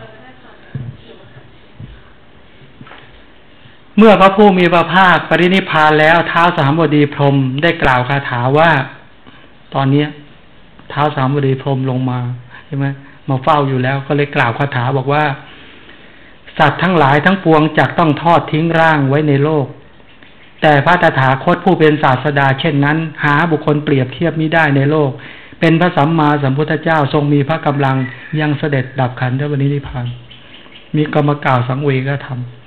เมื่อพระผู้มีพระภาคปรินิพานแล้วเท้าสามบดีพรมได้กล่าวคาถาว่า ตอนนี้เท้าสามบดีพรมลงมาใช่ไหมมาเฝ้าอยู่แล้ว ก็เลยกล่าวคาถาบอกว่า สัตว์ทั้งหลายทั้งปวงจักต้องทอดทิ้งร่างไว้ในโลก แต่พระตถาคตผู้เป็นศาสดา เช่นนั้น หาบุคคลเปรียบเทียบมิได้ในโลก เป็นพระสัมมาสัมพุทธเจ้าทรงมีพระกำลังยังเสด็จดับขันธปรินิพพานมีกรรมกล่าวสังเวก็ทำ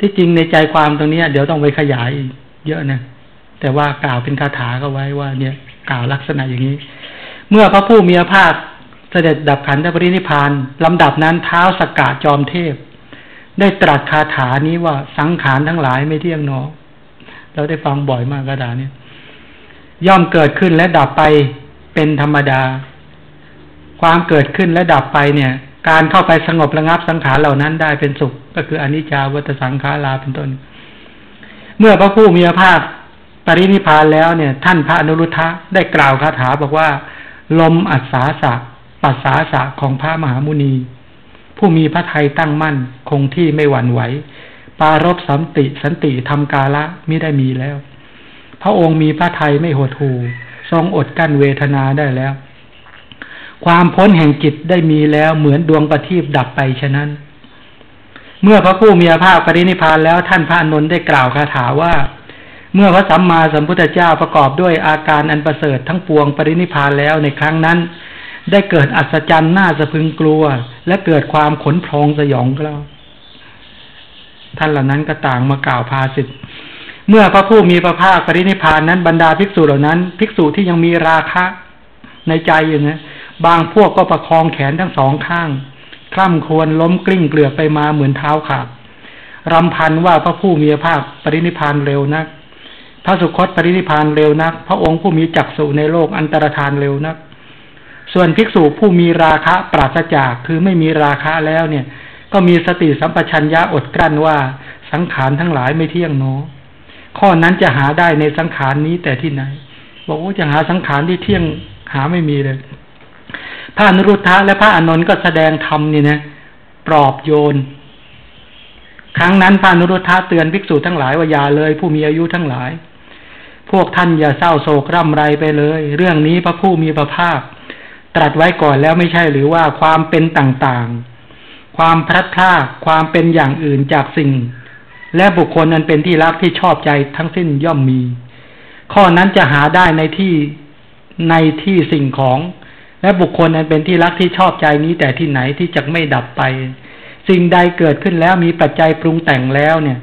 ที่จริงในใจความตรงนี้เดี๋ยวต้องไปขยายเยอะนะแต่ว่ากล่าวเป็นคาถาก็ไว้ว่า เนี่ย กล่าวลักษณะอย่างนี้ เมื่อพระผู้มีพระภาคเสด็จดับขันธปรินิพานลำดับนั้นเท้าสกกาจอมเทพ ได้ตรัสคาถานี้ว่าสังขารทั้งหลายไม่เที่ยงนอเราได้ฟังบ่อยมากคาถานี้ย่อมเกิดขึ้นและดับไปเป็นธรรมดา ความเกิดขึ้นและดับไปเนี่ยการเข้าไปสงบระงับสังขารเหล่านั้นได้เป็นสุข ก็คืออนิจจาวัตสังขาราเป็นต้น เมื่อพระผู้มีพระภาคปรินิพานแล้วเนี่ย ท่านพระอนุรุทธะได้กล่าวคาถาบอกว่า ลมอัศาสะปัสสาสะของพระมหามุนี ผู้มีพระทัยตั้งมั่น คงที่ไม่หวั่นไหว ปารบสันติสันติทำกาละไม่ได้มีแล้ว พระองค์มีพระทัยไม่หดหูทรงอดกั้นเวทนาได้แล้ว ความพ้นแห่งจิตได้มีแล้วเหมือนดวงประทีปดับไปฉะนั้น เมื่อพระผู้มีพระภาคปรินิพานแล้วท่านพระนนท์ได้กล่าวคาถาว่า เมื่อพระสัมมาสัมพุทธเจ้าประกอบด้วยอาการอันประเสริฐทั้งปวงปรินิพานแล้วในครั้งนั้น ได้เกิดอัศจรรย์น่าสะพึงกลัว และเกิดความขนพองสยองกล้าท่านเหล่านั้นก็ต่างมากล่าวพาสิทธิ์เมื่อพระผู้มีพระภาคปรินิพานนั้นบรรดาภิกษุเหล่านั้น ภิกษุที่ยังมีราคะในใจอยู่นะ บางพวกก็ประคองแขนทั้งสองข้าง คล่ำควรล้มกลิ้งเกลือกไปมาเหมือนเท้าขาดรำพันว่าพระผู้มีพระภาคปรินิพานเร็วนัก พระสุคตปรินิพานเร็วนัก พระองค์ผู้มีจักษุในโลกอันตรธานเร็วนัก ส่วนภิกษุผู้มีราคะปราศจากคือไม่มีราคะแล้วเนี่ย ก็มีสติสัมปชัญญะอดกลั้นว่าสังขารทั้งหลายไม่เที่ยงเนข้อนั้นจะหาได้ในสังขารนี้แต่ที่ไหน บอกว่าจะหาสังขารที่เที่ยงหาไม่มีเลย พระนุรุทธะและพระอนนท์ก็แสดงธรรมนี่นะปลอบโยน ครั้งนั้นพระนุรุทธะเตือนภิกษุทั้งหลายว่าอย่าเลย ผู้มีอายุทั้งหลาย พวกท่านอย่าเศร้าโศกร่ำไรไปเลย เรื่องนี้พระผู้มีพระภาค ตรัสไว้ก่อนแล้วไม่ใช่หรือว่าความเป็นต่างๆ ความพลัดพรากความเป็นอย่างอื่นจากสิ่ง และบุคคลนั้นเป็นที่รักที่ชอบใจทั้งสิ้นย่อมมี ข้อนั้นจะหาได้ในที่ในที่สิ่งของ และบุคคลนั้นเป็นที่รักที่ชอบใจนี้แต่ที่ไหนที่จะไม่ดับไป สิ่งใดเกิดขึ้นแล้วมีปัจจัยปรุงแต่งแล้วเนี่ย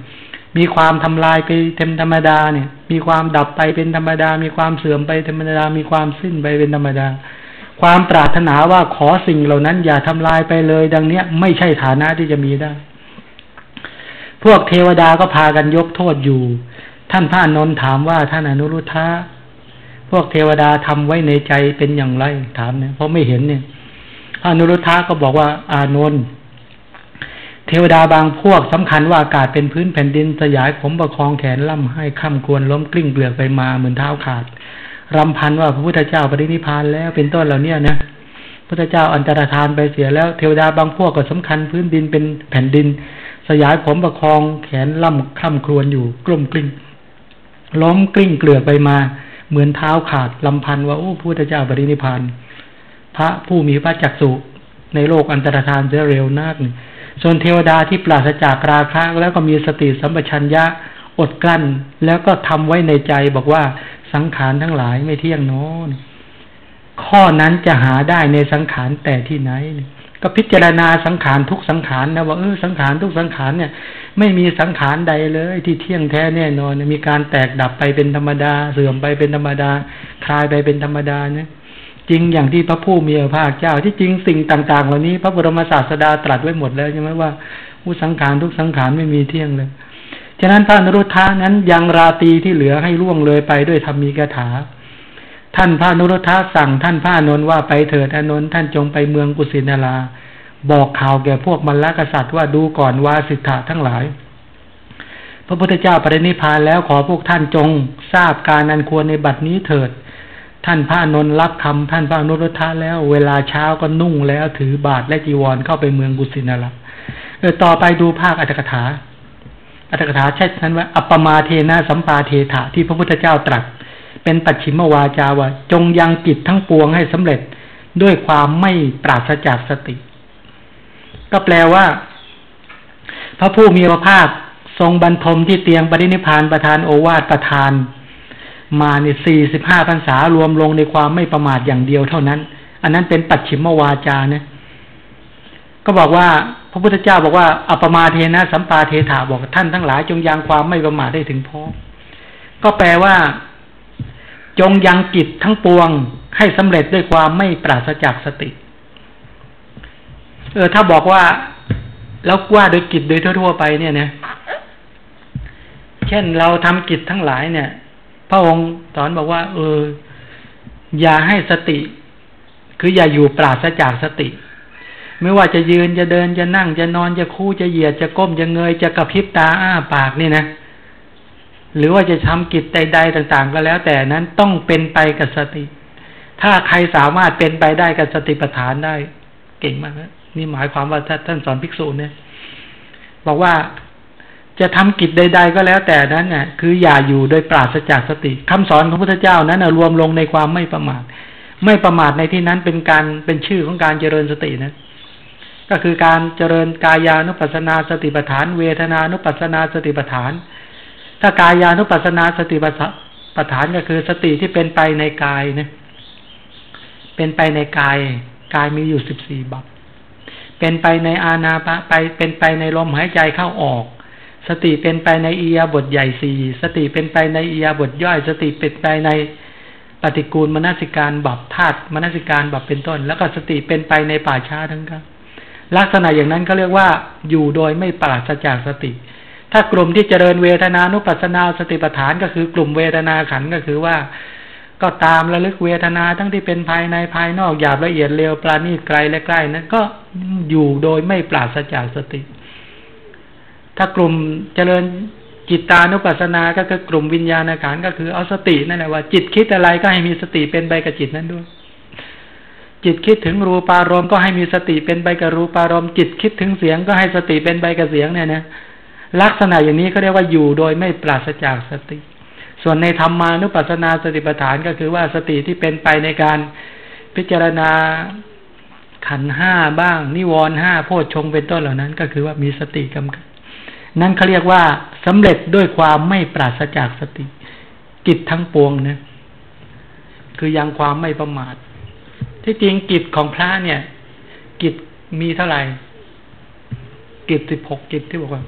มีความทำลายไปเป็นธรรมดาเนี่ย มีความดับไปเป็นธรรมดา มีความเสื่อมไปธรรมดา มีความสิ้นไปเป็นธรรมดา ความปรารถนาว่าขอสิ่งเหล่านั้น อย่าทำลายไปเลย ดังเนี้ยไม่ใช่ฐานะที่จะมีได้ พวกเทวดาก็พากันยกโทษอยู่ ท่านพระนนท์ถามว่าท่านอนุรุทธะ พวกเทวดาทำไว้ในใจเป็นอย่างไรถามเนี่ยเพราะไม่เห็นเนี่ยอนุรุทธะก็บอกว่า อานนท์เทวดาบางพวกสำคัญว่าอากาศเป็นพื้นแผ่นดินสยายผมประคองแขนล่ำให้ข้ามควรล้มกลิ้งเกลือกไปมาเหมือนเท้าขาดรำพันว่าพระพุทธเจ้าปรินิพานแล้วเป็นต้นเหล่านี้นะพระเจ้าอันตรธานไปเสียแล้วเทวดาบางพวกก็สำคัญพื้นดินเป็นแผ่นดิน สยายผมประคองแขนล่ำค่ำครวนอยู่กลุ่มกลิ้งล้มกลิ้งเกลือไปมา เหมือนเท้าขาดลำพันว่าโอ้พระพุทธเจ้าปรินิพานพระผู้มีพระจักสุในโลกอันตรธานจะเร็วนักส่วนเทวดาที่ปราศจากราคะแล้วก็มีสติสัมปชัญญะอดกลั้น แล้วก็ทำไว้ในใจบอกว่าสังขารทั้งหลายไม่เที่ยงโน้นข้อนั้นจะหาได้ในสังขารแต่ที่ไหน ก็พิจารณาสังขารทุกสังขารนะว่าเออสังขารทุกสังขารเนี่ย ไม่มีสังขารใดเลย ที่เที่ยงแท้แน่นอน มีการแตกดับไปเป็นธรรมดา เสื่อมไปเป็นธรรมดา คลายไปเป็นธรรมดาเนี่ยจริงอย่างที่พระผู้มีพระภาคเจ้า ที่จริงสิ่งต่าง ๆ เหล่านี้ พระบรมศาสดาตรัสไว้หมดแล้วใช่ไหมว่าผู้สังขารทุกสังขารไม่มีเที่ยงเลยฉะนั้นพระนรุธานั้นยังราตีที่เหลือให้ล่วงเลยไปด้วยธรรมีกถา ท่านพระนรุธาสั่งท่านพระนนท์ว่าไปเถิดอนนท์ท่านจงไปเมืองกุสินาราบอกข่าวแก่พวกมรรคษัตริย์ว่าดูก่อนวาสิทธะทั้งหลาย พระพุทธเจ้าปรินิพานแล้วขอพวกท่านจงทราบการอันควรในบัดนี้เถิด ท่านพระนนรับคำท่านพระนุรทธะแล้ว เวลาเช้าก็นุ่งแล้วถือบาทและจีวรเข้าไปเมืองกุสินาราเออต่อไปดูภาคอัตถกถาอัตถกถาใช้ชันว่าอัปปมาเทนะสัมปาเทถะที่พระพุทธเจ้าตรัส เป็นปัจฉิมวาจาว่า จงยังกิจทั้งปวงให้สำเร็จด้วยความไม่ปราศจากสติ ก็แปลว่า พระผู้มีพระภาคทรงบรรทมที่เตียงปรินิพานประธานโอวาทประธาน มาเนี่ยสี่สิบห้าพรรษารวมลงในความไม่ประมาทอย่างเดียวเท่านั้น อันนั้นเป็นปัจฉิมวาจานะก็บอกว่าพระพุทธเจ้าบอกว่าอัปมาเทนะสัมปาเทถาบอกท่านทั้งหลายจงยังความไม่ประมาทได้ถึงพอก็แปลว่า จงยังกิจทั้งปวงให้สำเร็จด้วยความไม่ปราศจากสติ เออ ถ้าบอกว่า แล้วว่าโดยกิจโดยทั่วๆไปเนี่ยนะเช่นเราทำกิจทั้งหลายเนี่ย พระองค์สอนบอกว่า เออ อย่าให้สติ คืออย่าอยู่ปราศจากสติ ไม่ว่าจะยืนจะเดินจะนั่งจะนอนจะคู่จะเหยียดจะก้มจะเงยจะกระพริบตาอ้าปากนี่นะ หรือว่าจะทำกิจใด ๆ ต่าง ๆ ก็แล้ว แต่นั้นต้องเป็นไปกับสติ ถ้าใครสามารถเป็นไปได้กับสติปัฏฐานได้ เก่งมากนะนี่หมายความว่าท่านสอนภิกษุเนี่ย บอกว่าจะทำกิจใด ๆ ก็แล้วแต่นั้นน่ะคืออย่าอยู่โดยปราศจากสติคำสอนของพระพุทธเจ้านั้นรวมลงในความไม่ประมาท ไม่ประมาทในที่นั้นเป็นการเป็นชื่อของการเจริญสตินะก็คือการเจริญกายานุปัสนาสติปัฏฐาน เวทนานุปัสนาสติปัฏฐาน ถ้ากายานุปัสนาสติปัฏฐานก็คือสติที่เป็นไปในกายนะเป็นไปในกายกายมีอยู่สิบสี่บับเป็นไปในอาณาปะไปเป็นไปในลมหายใจเข้าออก สติเป็นไปในอียาบทใหญ่สี่สติเป็นไปในอียาบทย่อย สติเป็นไปในปฏิกูลมนสิการบับธาตุมนสิการบับเป็นต้น แล้วก็สติเป็นไปในป่าช้าทั้งกันลักษณะอย่างนั้นเขาเรียกว่าอยู่โดยไม่ปราศจากสติ ถ้ากลุ่มที่เจริญเวทนานุปัสนาสติปัฏฐานก็คือกลุ่มเวทนาขันก็คือว่า ก็ตามระลึกเวทนาทั้งที่เป็นภายในภายนอกหยาบละเอียดเร็วปราณีตไกลและใกล้นั้นก็อยู่โดยไม่ปราศจากสติ ถ้ากลุ่มเจริญจิตตานุปัสสนาก็คือกลุ่มวิญญาณขันก็คือเอาสตินั่นแหละว่า จิตคิดอะไรก็ให้มีสติเป็นไปกับจิตนั้นด้วย จิตคิดถึงรูปารมณ์ก็ให้มีสติเป็นไปกับรูปารมณ์จิตคิดถึงเสียงก็ให้สติเป็นไปกับเสียงเนี่ยนะ ลักษณะอย่างนี้เขาเรียกว่าอยู่โดยไม่ปราศจากสติ ส่วนในธรรมานุปัสสนาสติปัฏฐานก็คือว่าสติที่เป็นไปในการพิจารณาขันห้าบ้าง นิวรห้าโพชฌงเป็นต้นเหล่านั้น ก็คือว่ามีสติกำกับนั่นเขาเรียกว่าสำเร็จด้วยความไม่ปราศจากสติ กิจทั้งปวงนะคือยังความไม่ประมาท ที่จริงกิจของพระเนี่ย กิจมีเท่าไหร่ กิจสิบหกกิจที่บอกว่า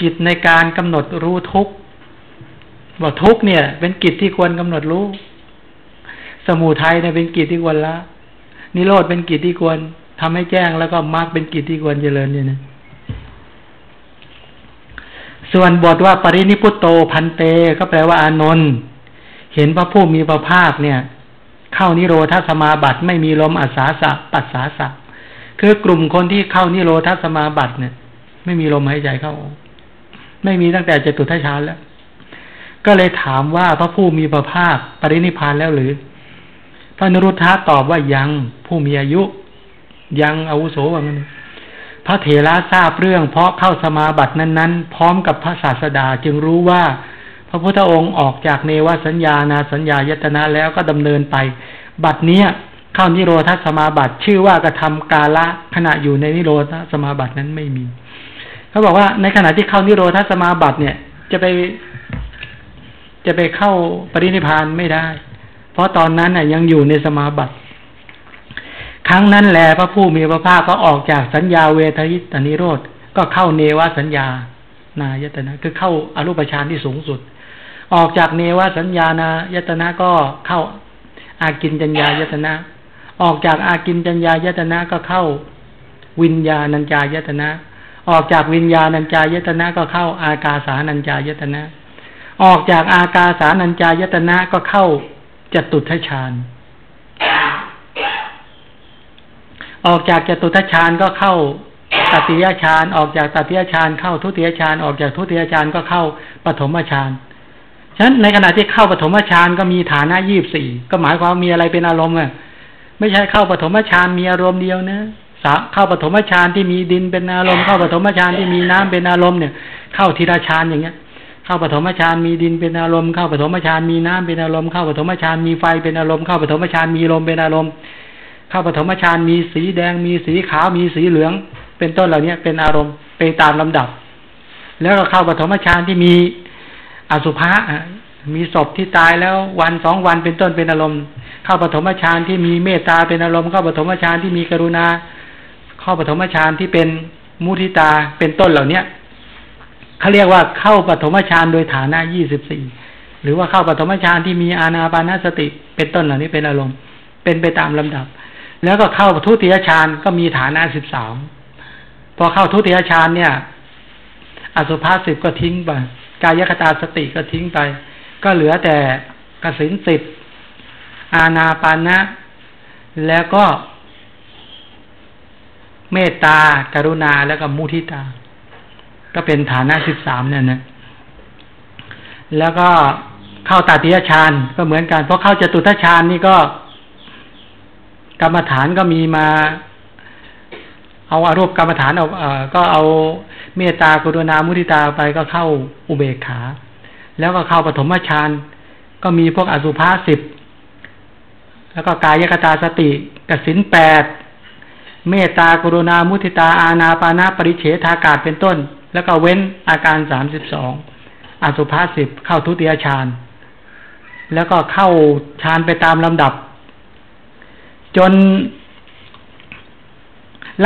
กิจในการกำหนดรู้ทุกบอกทุกเนี่ย เป็นกิจที่ควรกำหนดรู้ สมุทัยเนี่ยเป็นกิจที่ควรละ นิโรธเป็นกิจที่ควรทำให้แจ้งแล้วก็มรรคเป็นกิจที่ควรเจริญเนี่ยนะส่วนบทว่าปรินิพุตโตพันเต ก็แปลว่าอานนท์เห็นพระผู้มีพระภาคเนี่ย เข้านิโรธาสมาบัติไม่มีลมอาสาสะปัสสาสะคือกลุ่มคนที่เข้านิโรธาสมาบัติเนี่ย ไม่มีลมหายใจเข้า ไม่มีตั้งแต่เจตุทัชฌานแล้ว ก็เลยถามว่าพระผู้มีพระภาคปรินิพานแล้วหรือ พระนรุทธะตอบว่ายังผู้มีอายุ ยังอาวุโสว่างั้นพระเถระทราบเรื่อง เพราะเข้าสมาบัตินั้น ๆ พร้อมกับพระศาสดาจึงรู้ว่า พระพุทธองค์ออกจากเนวสัญญานาสัญญายตนะแล้วก็ดำเนินไป บัดเนี้ยเข้านิโรธสมาบัติชื่อว่ากระทากาละขณะอยู่ในนิโรธสมาบัตินั้นไม่มี เขาบอกว่าในขณะที่เข้านิโรธสมาบัติเนี่ย จะไป จะไปเข้าปรินิพานไม่ได้ เพราะตอนนั้นน่ะยังอยู่ในสมาบัติ ครั้งนั้นแหละพระผู้มีพระภาคก็ออกจากสัญญาเวทยิตานิโรธก็เข้าเนวสัญญานายตนะ คือเข้าอารูปฌานที่สูงสุด ออกจากเนวสัญญานายตนะก็เข้าอากินจัญญายตนะ ออกจากอากินจัญญายตนะก็เข้าวิญญาณัญจายตนะ ออกจากวิญญาณัญจายตนะก็เข้าอากาสานัญจายตนะ ออกจากอากาสานัญจายตนะก็เข้าจตุทัชฌานออกจากจตุทัชฌานก็เข้าตติยฌานออกจากตติยฌานเข้าทุติยฌานออกจากทุติยฌานก็เข้าปฐมฌานฉะนั้นในขณะที่เข้าปฐมฌานก็มีฐานะยี่บสี่ก็หมายความมีอะไรเป็นอารมณ์อะไม่ใช่เข้าปฐมฌานมีอารมณ์เดียวนะ เข้าปฐมฌานที่มีดินเป็นอารมณ์เข้าปฐมฌานที่มีน้ำเป็นอารมณ์เนี่ย เข้าทีละฌานอย่างเงี้ย เข้าปฐมฌานมีดินเป็นอารมณ์เข้าปฐมฌานมีน้ำเป็นอารมณ์เข้าปฐมฌานมีไฟเป็นอารมณ์เข้าปฐมฌานมีลมเป็นอารมณ์ เข้าปฐมฌานมีสีแดงมีสีขาวมีสีเหลือง เป็นต้นเหล่านี้เป็นอารมณ์ไปตามลำดับ แล้วก็เข้าปฐมฌานที่มีอสุภะมีศพที่ตายแล้ววันสองวันเป็นต้นเป็นอารมณ์ เข้าปฐมฌานที่มีเมตตาเป็นอารมณ์เข้าปฐมฌานที่มีกรุณา เข้าปฐมฌานที่เป็นมุทิตาเป็นต้นเหล่าเนี้ยเขาเรียกว่าเข้าปฐมฌานโดยฐานะยี่สิบสี่หรือว่าเข้าปฐมฌานที่มีอานาปานาสติ เป็นต้นเหล่านี้เป็นอารมณ์ เป็นไปตามลำดับ แล้วก็เข้าทุติยฌานก็มีฐานะสิบสามพอเข้าทุติยฌานเนี่ย อสุภาสิบก็ทิ้งไปกายคตาสติก็ทิ้งไป ก็เหลือแต่กสินสิบอาณาปานะ แล้วก็ เมตตากรุณาแล้วก็มุทิตา ก็เป็นฐานะสิบสามเนี่ยนะแล้วก็เข้าตาติยฌานก็เหมือนกันเพราะเข้าจตุทัชฌานนี่ก็ กรรมฐานก็มีมา เอาอารูปกรรมฐานเอาเอ่อก็เอาเมตตากรุณามุทิตาไปก็เข้าอุเบกขา แล้วก็เข้าปฐมฌานก็มีพวกอสุภาสิบแล้วก็กายกตาสติกสินแปด เมตตากรุณามุทิตาอาณาปานาปริเฉทากาศเป็นต้น แล้วก็เว้นอาการสามสิบสองอสุภาสิบเข้าทุติยฌานแล้วก็เข้าฌานไปตามลำดับ จน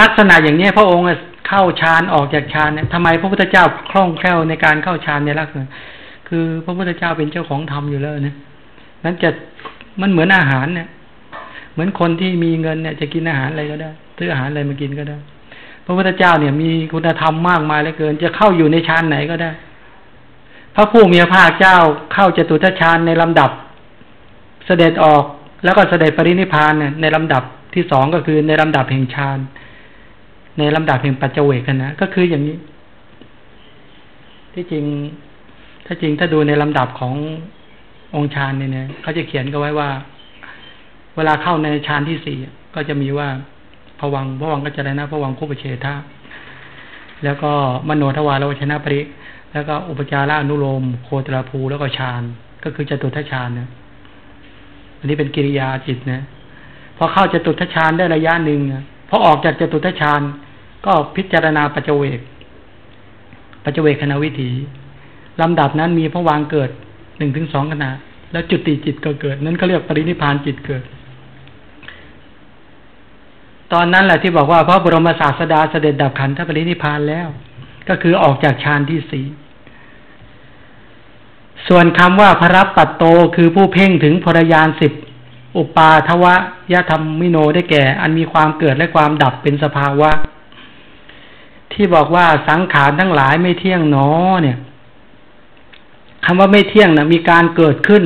ลักษณะอย่างนี้พระองค์เข้าฌานออกจากฌานเนี่ยทำไมพระพุทธเจ้าคล่องแคล่วในการเข้าฌานในลักษณะ คือพระพุทธเจ้าเป็นเจ้าของธรรมอยู่แล้วนี่ยนั้นจะมันเหมือนอาหารเนี่ย เหมือนคนที่มีเงินเนี่ย จะกินอาหารอะไรก็ได้ ซื้ออาหารอะไรมากินก็ได้ พระพุทธเจ้าเนี่ยมีคุณธรรมมากมายเหลือเกิน จะเข้าอยู่ในฌานไหนก็ได้ พระผู้มีพระภาคเจ้าเข้าจตุทัชฌานในลำดับ เสด็จออกแล้วก็เสด็จปรินิพานเนี่ยในลำดับที่สองก็คือในลำดับแห่งฌานในลำดับแห่งปัจเจเวกนะก็คืออย่างนี้ ที่จริง ถ้าจริงถ้าดูในลำดับขององค์ฌานเนี่ยเขาจะเขียนก็ไว้ว่า เวลาเข้าในฌานที่สี่ก็จะมีว่า ผวังผวังก็จะได้นะผวังคุปเชธาแล้วก็มโนทวารวชนะปริ แล้วก็อุปจาระอนุโลม โคตรภูแล้วก็ฌานก็คือจตุทัชฌานนะอันนี้เป็นกิริยาจิตนะพอเข้าจตุทัชฌานได้ระยะหนึ่งพอออกจากจตุทัชฌานก็พิจารณาปัจเจเวกปัจเจเวกคณวิถีลำดับนั้นมีพระวางเกิดหนึ่งถึงสองขณะ แล้วจุติจิตก็เกิด นั้นเขาเรียกปรินิพานจิตเกิด ตอนนั้นแหละที่บอกว่าพระบรมศาสดาเสด็จดับขันธปรินิพานแล้ว ก็คือออกจากฌานที่สี่ส่วนคำว่าพระรับปัตโตคือผู้เพ่งถึงพรยานสิบอุปาทวะยะธรรมมิโนได้แก่ อันมีความเกิดและความดับเป็นสภาวะ ที่บอกว่าสังขารทั้งหลายไม่เที่ยงหนอเนี่ยคำว่าไม่เที่ยงนะมีการเกิดขึ้น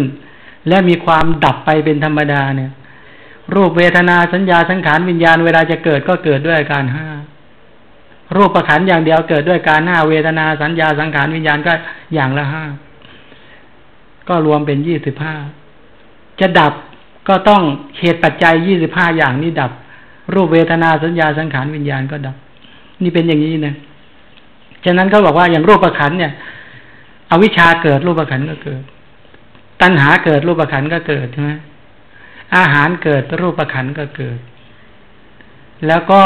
และมีความดับไปเป็นธรรมดาเนี่ย รูปเวทนาสัญญาสังขารวิญญาณเวลาจะเกิดก็เกิดด้วยอาการห้ารูปประขันอย่างเดียวเกิดด้วยการห้าเวทนาสัญญาสังขารวิญญาณก็อย่างละห้าก็รวมเป็นยี่สิบห้าจะดับก็ต้องเหตุปัจจัยยี่สิบห้าอย่างนี้ดับ รูปเวทนาสัญญาสังขารวิญญาณก็ดับ นี่เป็นอย่างนี้นะฉะนั้นเขาบอกว่าอย่างรูปประขันเนี่ย อวิชชาเกิดรูปประขันก็เกิด ตัณหาเกิดรูปประขันก็เกิดใช่ไหม อาหารเกิดรูปขันก็เกิด แล้วก็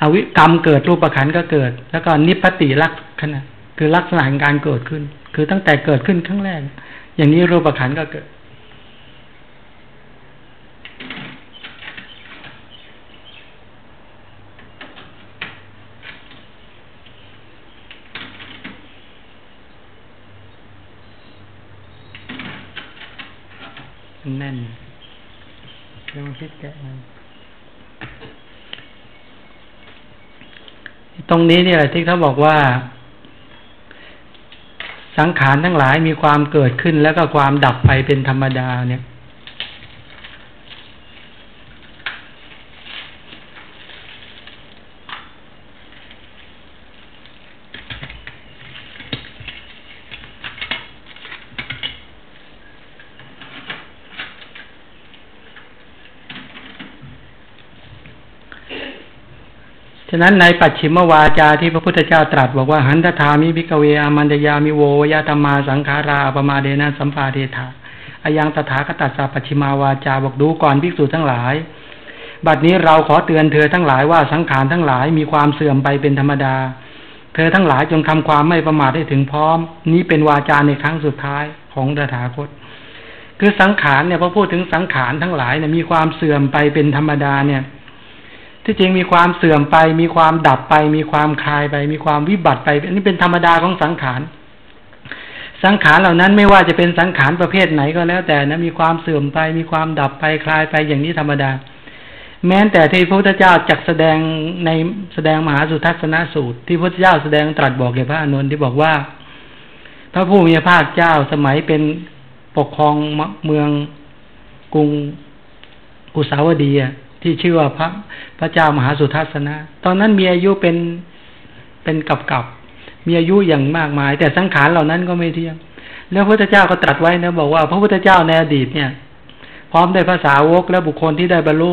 อวิกรรมเกิดรูปขันก็เกิด แล้วก็นิพพติลักษณะคือลักษณะของการเกิดขึ้น คือตั้งแต่เกิดขึ้นครั้งแรก อย่างนี้รูปขันก็เกิด แน่นลองคิดแกะมันตรงนี้เนี่ยที่เขาบอกว่า สังขารทั้งหลายมีความเกิดขึ้นแล้วก็ความดับไปเป็นธรรมดาเนี่ย ฉะนั้นในปัจฉิมวาจาที่พระพุทธเจ้าตรัสบอกว่าหันตถามิภิกเวอามันยามิโวยาตมาสังขาราปมาเดนะสัมปาเดธาอายังตถาคตัสสะปัจฉิมาวาจาบอกดูก่อนภิกษุทั้งหลาย บัดนี้เราขอเตือนเธอทั้งหลายว่าสังขารทั้งหลายมีความเสื่อมไปเป็นธรรมดา เธอทั้งหลายจงทำความไม่ประมาทได้ถึงพร้อม นี้เป็นวาจาในครั้งสุดท้ายของตถาคต คือสังขารเนี่ยพอพูดถึงสังขารทั้งหลายเนี่ยมีความเสื่อมไปเป็นธรรมดาเนี่ย ที่จริงมีความเสื่อมไป มีความดับไป มีความคลายไป มีความวิบัติไปอันนี้เป็นธรรมดาของสังขาร สังขารเหล่านั้นไม่ว่าจะเป็นสังขารประเภทไหนก็แล้วแต่นะมีความเสื่อมไป มีความดับไปคลายไปอย่างนี้ธรรมดา แม้แต่ที่พระพุทธเจ้าจักแสดงในแสดงมหาสุทัศนสูตร ที่พระพุทธเจ้าแสดงตรัสบอกแก่พระอนุนที่บอกว่า พระผู้มีพระภาคเจ้าสมัยเป็นปกครองเมืองกรุงกุสาวดี ที่ชื่อว่าพระพระเจ้ามหาสุทัศนะ ตอนนั้นมีอายุเป็นเป็นกับกับมีอายุอย่างมากมาย แต่สังขารเหล่านั้นก็ไม่เที่ยงแล้วพระพุทธเจ้าก็ตรัสไว้นะบอกว่า พระพุทธเจ้าในอดีตเนี่ย พร้อมได้ภาษาวกและบุคคลที่ได้บรรลุ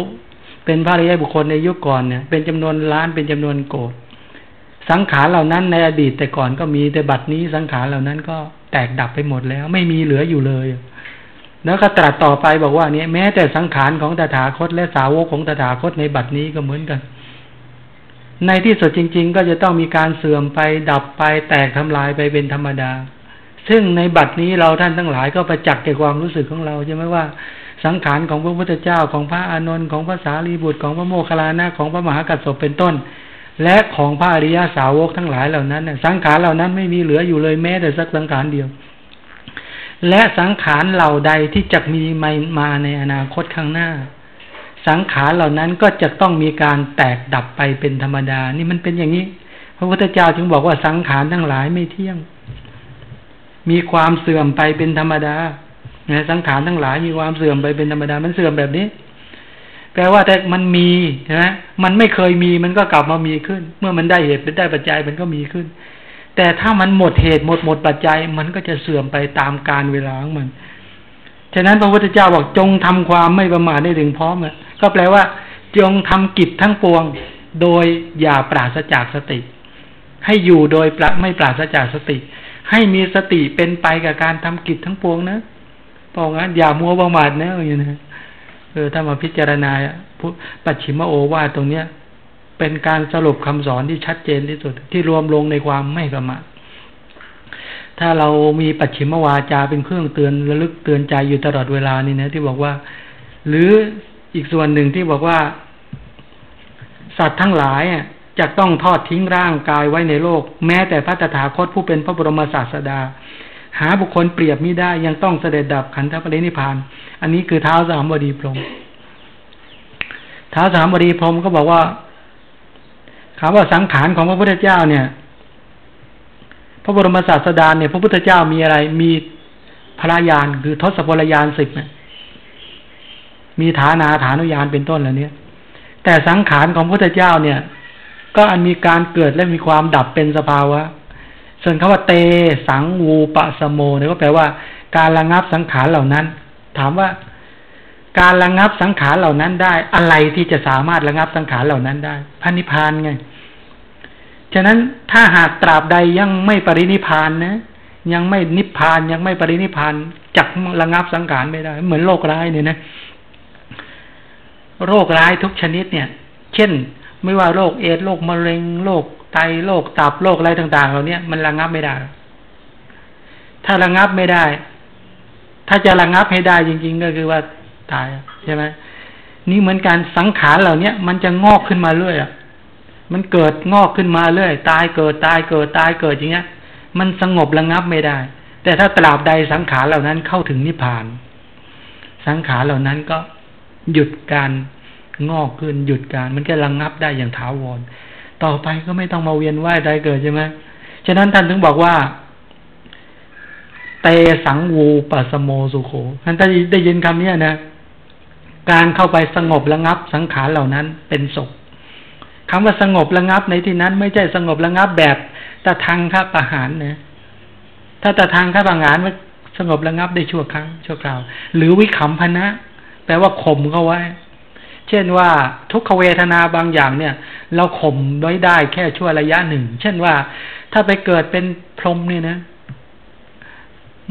เป็นพระริยบุคคลในยุคก่อนเนี่ย เป็นจำนวนล้านเป็นจำนวนโกดสังขารเหล่านั้นในอดีตแต่ก่อนก็มีแต่บัดนี้สังขารเหล่านั้นก็แตกดับไปหมดแล้ว ไม่มีเหลืออยู่เลย แล้วก็ตรัสต่อไปบอกว่าเนี่ยแม้แต่สังขารของตถาคต และสาวกของตถาคตในบัดนี้ก็เหมือนกัน ในที่สุดจริง ๆ ก็จะต้องมีการเสื่อมไปดับไปแตกทำลายไปเป็นธรรมดา ซึ่งในบัดนี้เราท่านทั้งหลายก็ประจักษ์แก่ความรู้สึกของเราใช่ไหมว่าสังขารของพระพุทธเจ้าของพระอานนท์ของพระสารีบุตรของพระโมคคัลลานะของพระมหากัสสปเป็นต้น และของพระอริยสาวกทั้งหลายเหล่านั้นสังขารเหล่านั้นไม่มีเหลืออยู่เลยแม้แต่สักสังขารเดียว และสังขารเหล่าใดที่จะมีมาในอนาคตข้างหน้า สังขารเหล่านั้นก็จะต้องมีการแตกดับไปเป็นธรรมดา นี่มันเป็นอย่างนี้ พระพุทธเจ้าจึงบอกว่าสังขารทั้งหลายไม่เที่ยง มีความเสื่อมไปเป็นธรรมดาสังขารทั้งหลายมีความเสื่อมไปเป็นธรรมดา มันเสื่อมแบบนี้แปลว่าแต่มันมีนะมันไม่เคยมีมันก็กลับมามีขึ้น เมื่อมันได้เหตุเป็นได้ปัจจัยมันก็มีขึ้น แต่ถ้ามันหมดเหตุหมดหมดปัจจัย มันก็จะเสื่อมไปตามการเวลาของมัน ฉะนั้นพระพุทธเจ้าบอกจงทำความไม่ประมาทได้ถึงพร้อมอะก็แปลว่า จงทำกิจทั้งปวง โดยอย่าปราศจากสติ ให้อยู่โดยประไม่ปราศจากสติ ให้มีสติเป็นไปกับการทำกิจทั้งปวงนะเพราะงั้นอย่ามัวประมาทนะอย่างนี้นะเออถ้ามาพิจารณาปัจฉิมโอวาตรงเนี้ย เป็นการสรุปคำสอนที่ชัดเจนที่สุด ที่รวมลงในความไม่ประมาทถ้าเรามีปัจฉิมวาจาเป็นเครื่องเตือนระลึกเตือนใจอยู่ตลอดเวลานี่นะที่บอกว่า หรืออีกส่วนหนึ่งที่บอกว่า สัตว์ทั้งหลายจะต้องทอดทิ้งร่างกายไว้ในโลก แม้แต่พระตถาคตผู้เป็นพระบรมศาสดา หาบุคคลเปรียบมิได้ ยังต้องเสด็จดับขันธปรินิพาน อันนี้คือเท้าสามบดีพรมเท้าสามบดีพรมก็บอกว่า คำว่าสังขารของพระพุทธเจ้าเนี่ย พระบรมศาสดาเนี่ย พระพุทธเจ้ามีอะไร มีพระยานคือทศพลยานสิบเนี่ยมีฐานาฐานุยานเป็นต้นเหล่านี้แต่สังขารของพระพุทธเจ้าเนี่ย ก็อันมีการเกิดและมีความดับเป็นสภาวะ ส่วนคำว่าเตสังวูปะสโมเนี่ยก็แปลว่า การระงับสังขารเหล่านั้น ถามว่า การระงับสังขารเหล่านั้นได้ อะไรที่จะสามารถระงับสังขารเหล่านั้นได้พระนิพพานไง ฉะนั้นถ้าหากตราบใดยังไม่ปรินิพพานนะ ยังไม่นิพพานยังไม่ปรินิพพานจักระงับสังขารไม่ได้ เหมือนโรคร้ายเนี่ยนะโรคร้ายทุกชนิดเนี่ย เช่น ไม่ว่าโรคเอดโรคมะเร็งโรคไตโรคตับโรคอะไรต่างๆเหล่านี้มันระงับไม่ได้ ถ้าระงับไม่ได้ ถ้าจะระงับให้ได้จริง ๆ ก็คือว่า ตายใช่ไหมนี่เหมือนการสังขารเหล่าเนี้ยมันจะงอกขึ้นมาเรื่อยอะมันเกิดงอกขึ้นมาเรื่อย ตายเกิดตายเกิดตายเกิดอย่างเงี้ย มันสงบระงับไม่ได้ แต่ถ้าตราบใดสังขารเหล่านั้นเข้าถึงนิพพาน สังขารเหล่านั้นก็หยุดการงอกขึ้นหยุดการ มันก็ระงับได้อย่างถาวร ต่อไปก็ไม่ต้องมาเวียนว่ายใดเกิดใช่ไหมฉะนั้นท่านถึงบอกว่า เตสังวูปัสโมสุโขท่านได้ยินคำนี้นะ การเข้าไปสงบระงับสังขารเหล่านั้นเป็นสุขคำว่าสงบระงับในที่นั้น ไม่ใช่สงบระงับแบบตะทางข้าประหารนะถ้าตะทางข้าประหารมันสงบระงับได้ชั่วครั้งชั่วคราว หรือวิขำพนะ แปลว่าข่มเขาไว้ เช่นว่าทุกขเวทนาบางอย่างเนี่ย เราข่มไว้ได้แค่ชั่วระยะหนึ่ง เช่นว่าถ้าไปเกิดเป็นพรหมเนี่ยนะ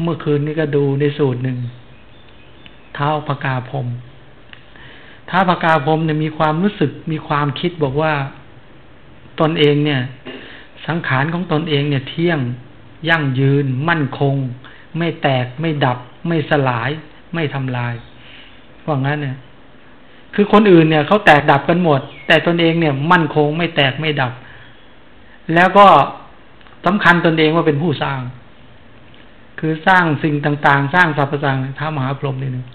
เมื่อคืนนี้ก็ดูในสูตรหนึ่งเท้าปกาพรม ท้าปกาพรมเนี่ยมีความรู้สึกมีความคิดบอกว่าตนเองเนี่ย สังขารของตนเองเนี่ย เที่ยงยั่งยืน มั่นคง ไม่แตกไม่ดับ ไม่สลาย ไม่ทำลายว่างั้นเนี่ย คือคนอื่นเนี่ยเขาแตกดับกันหมด แต่ตนเองเนี่ย มั่นคง ไม่แตกไม่ดับ แล้วก็สำคัญตนเองว่าเป็นผู้สร้าง คือสร้างสิ่งต่าง ๆ สร้างสรรพสังท้ามหาพรหมนี่นึง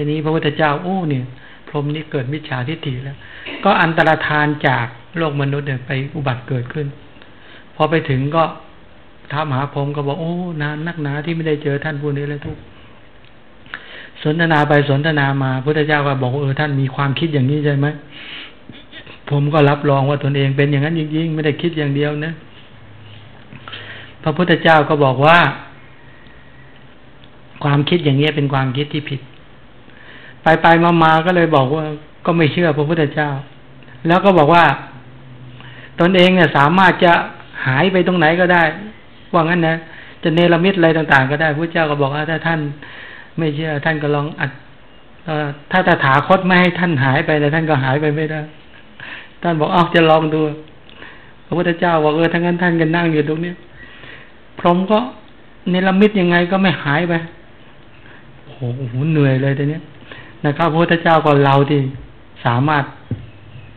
ทีนี้พระพุทธเจ้าโอ้เนี่ย พรหมนี่เกิดมิจฉาทิฏฐิแล้ว ก็อันตรธานจากโลกมนุษย์เนี่ยไปอุบัติเกิดขึ้น พอไปถึงก็ท้ามหาพรหมก็บอกโอ้นานนักหนาที่ไม่ได้เจอท่านผู้นี้เลยทุกสนทนาไปสนทนามาพุทธเจ้าก็บอกเออท่านมีความคิดอย่างนี้ใช่ไหมผมก็รับรองว่าตนเองเป็นอย่างนั้นจริงๆไม่ได้คิดอย่างเดียวนะพระพุทธเจ้าก็บอกว่า ความคิดอย่างนี้เป็นความคิดที่ผิด ไปไปมามาก็เลยบอกว่า ก็ไม่เชื่อพระพุทธเจ้า แล้วก็บอกว่า ตนเองเนี่ยสามารถจะหายไปตรงไหนก็ได้ ว่างั้นนะ จะเนรมิตอะไรต่าง ๆ ก็ได้พระเจ้าก็บอกว่าถ้าท่านไม่เชื่อ ท่านก็ลองอัดถ้าตถาคตไม่ให้ท่านหายไปแต่ท่านก็หายไปไม่ได้ ท่านบอกอ้าจะลองดูพระพุทธเจ้าบอกเออทั้งนั้นท่านก็นั่งอยู่ตรงนี้พร้อมก็เนรมิตยังไงก็ไม่หายไปโอ้โหเหนื่อยเลยตอนนี้ นะครับพระพุทธเจ้าก็เราที่สามารถ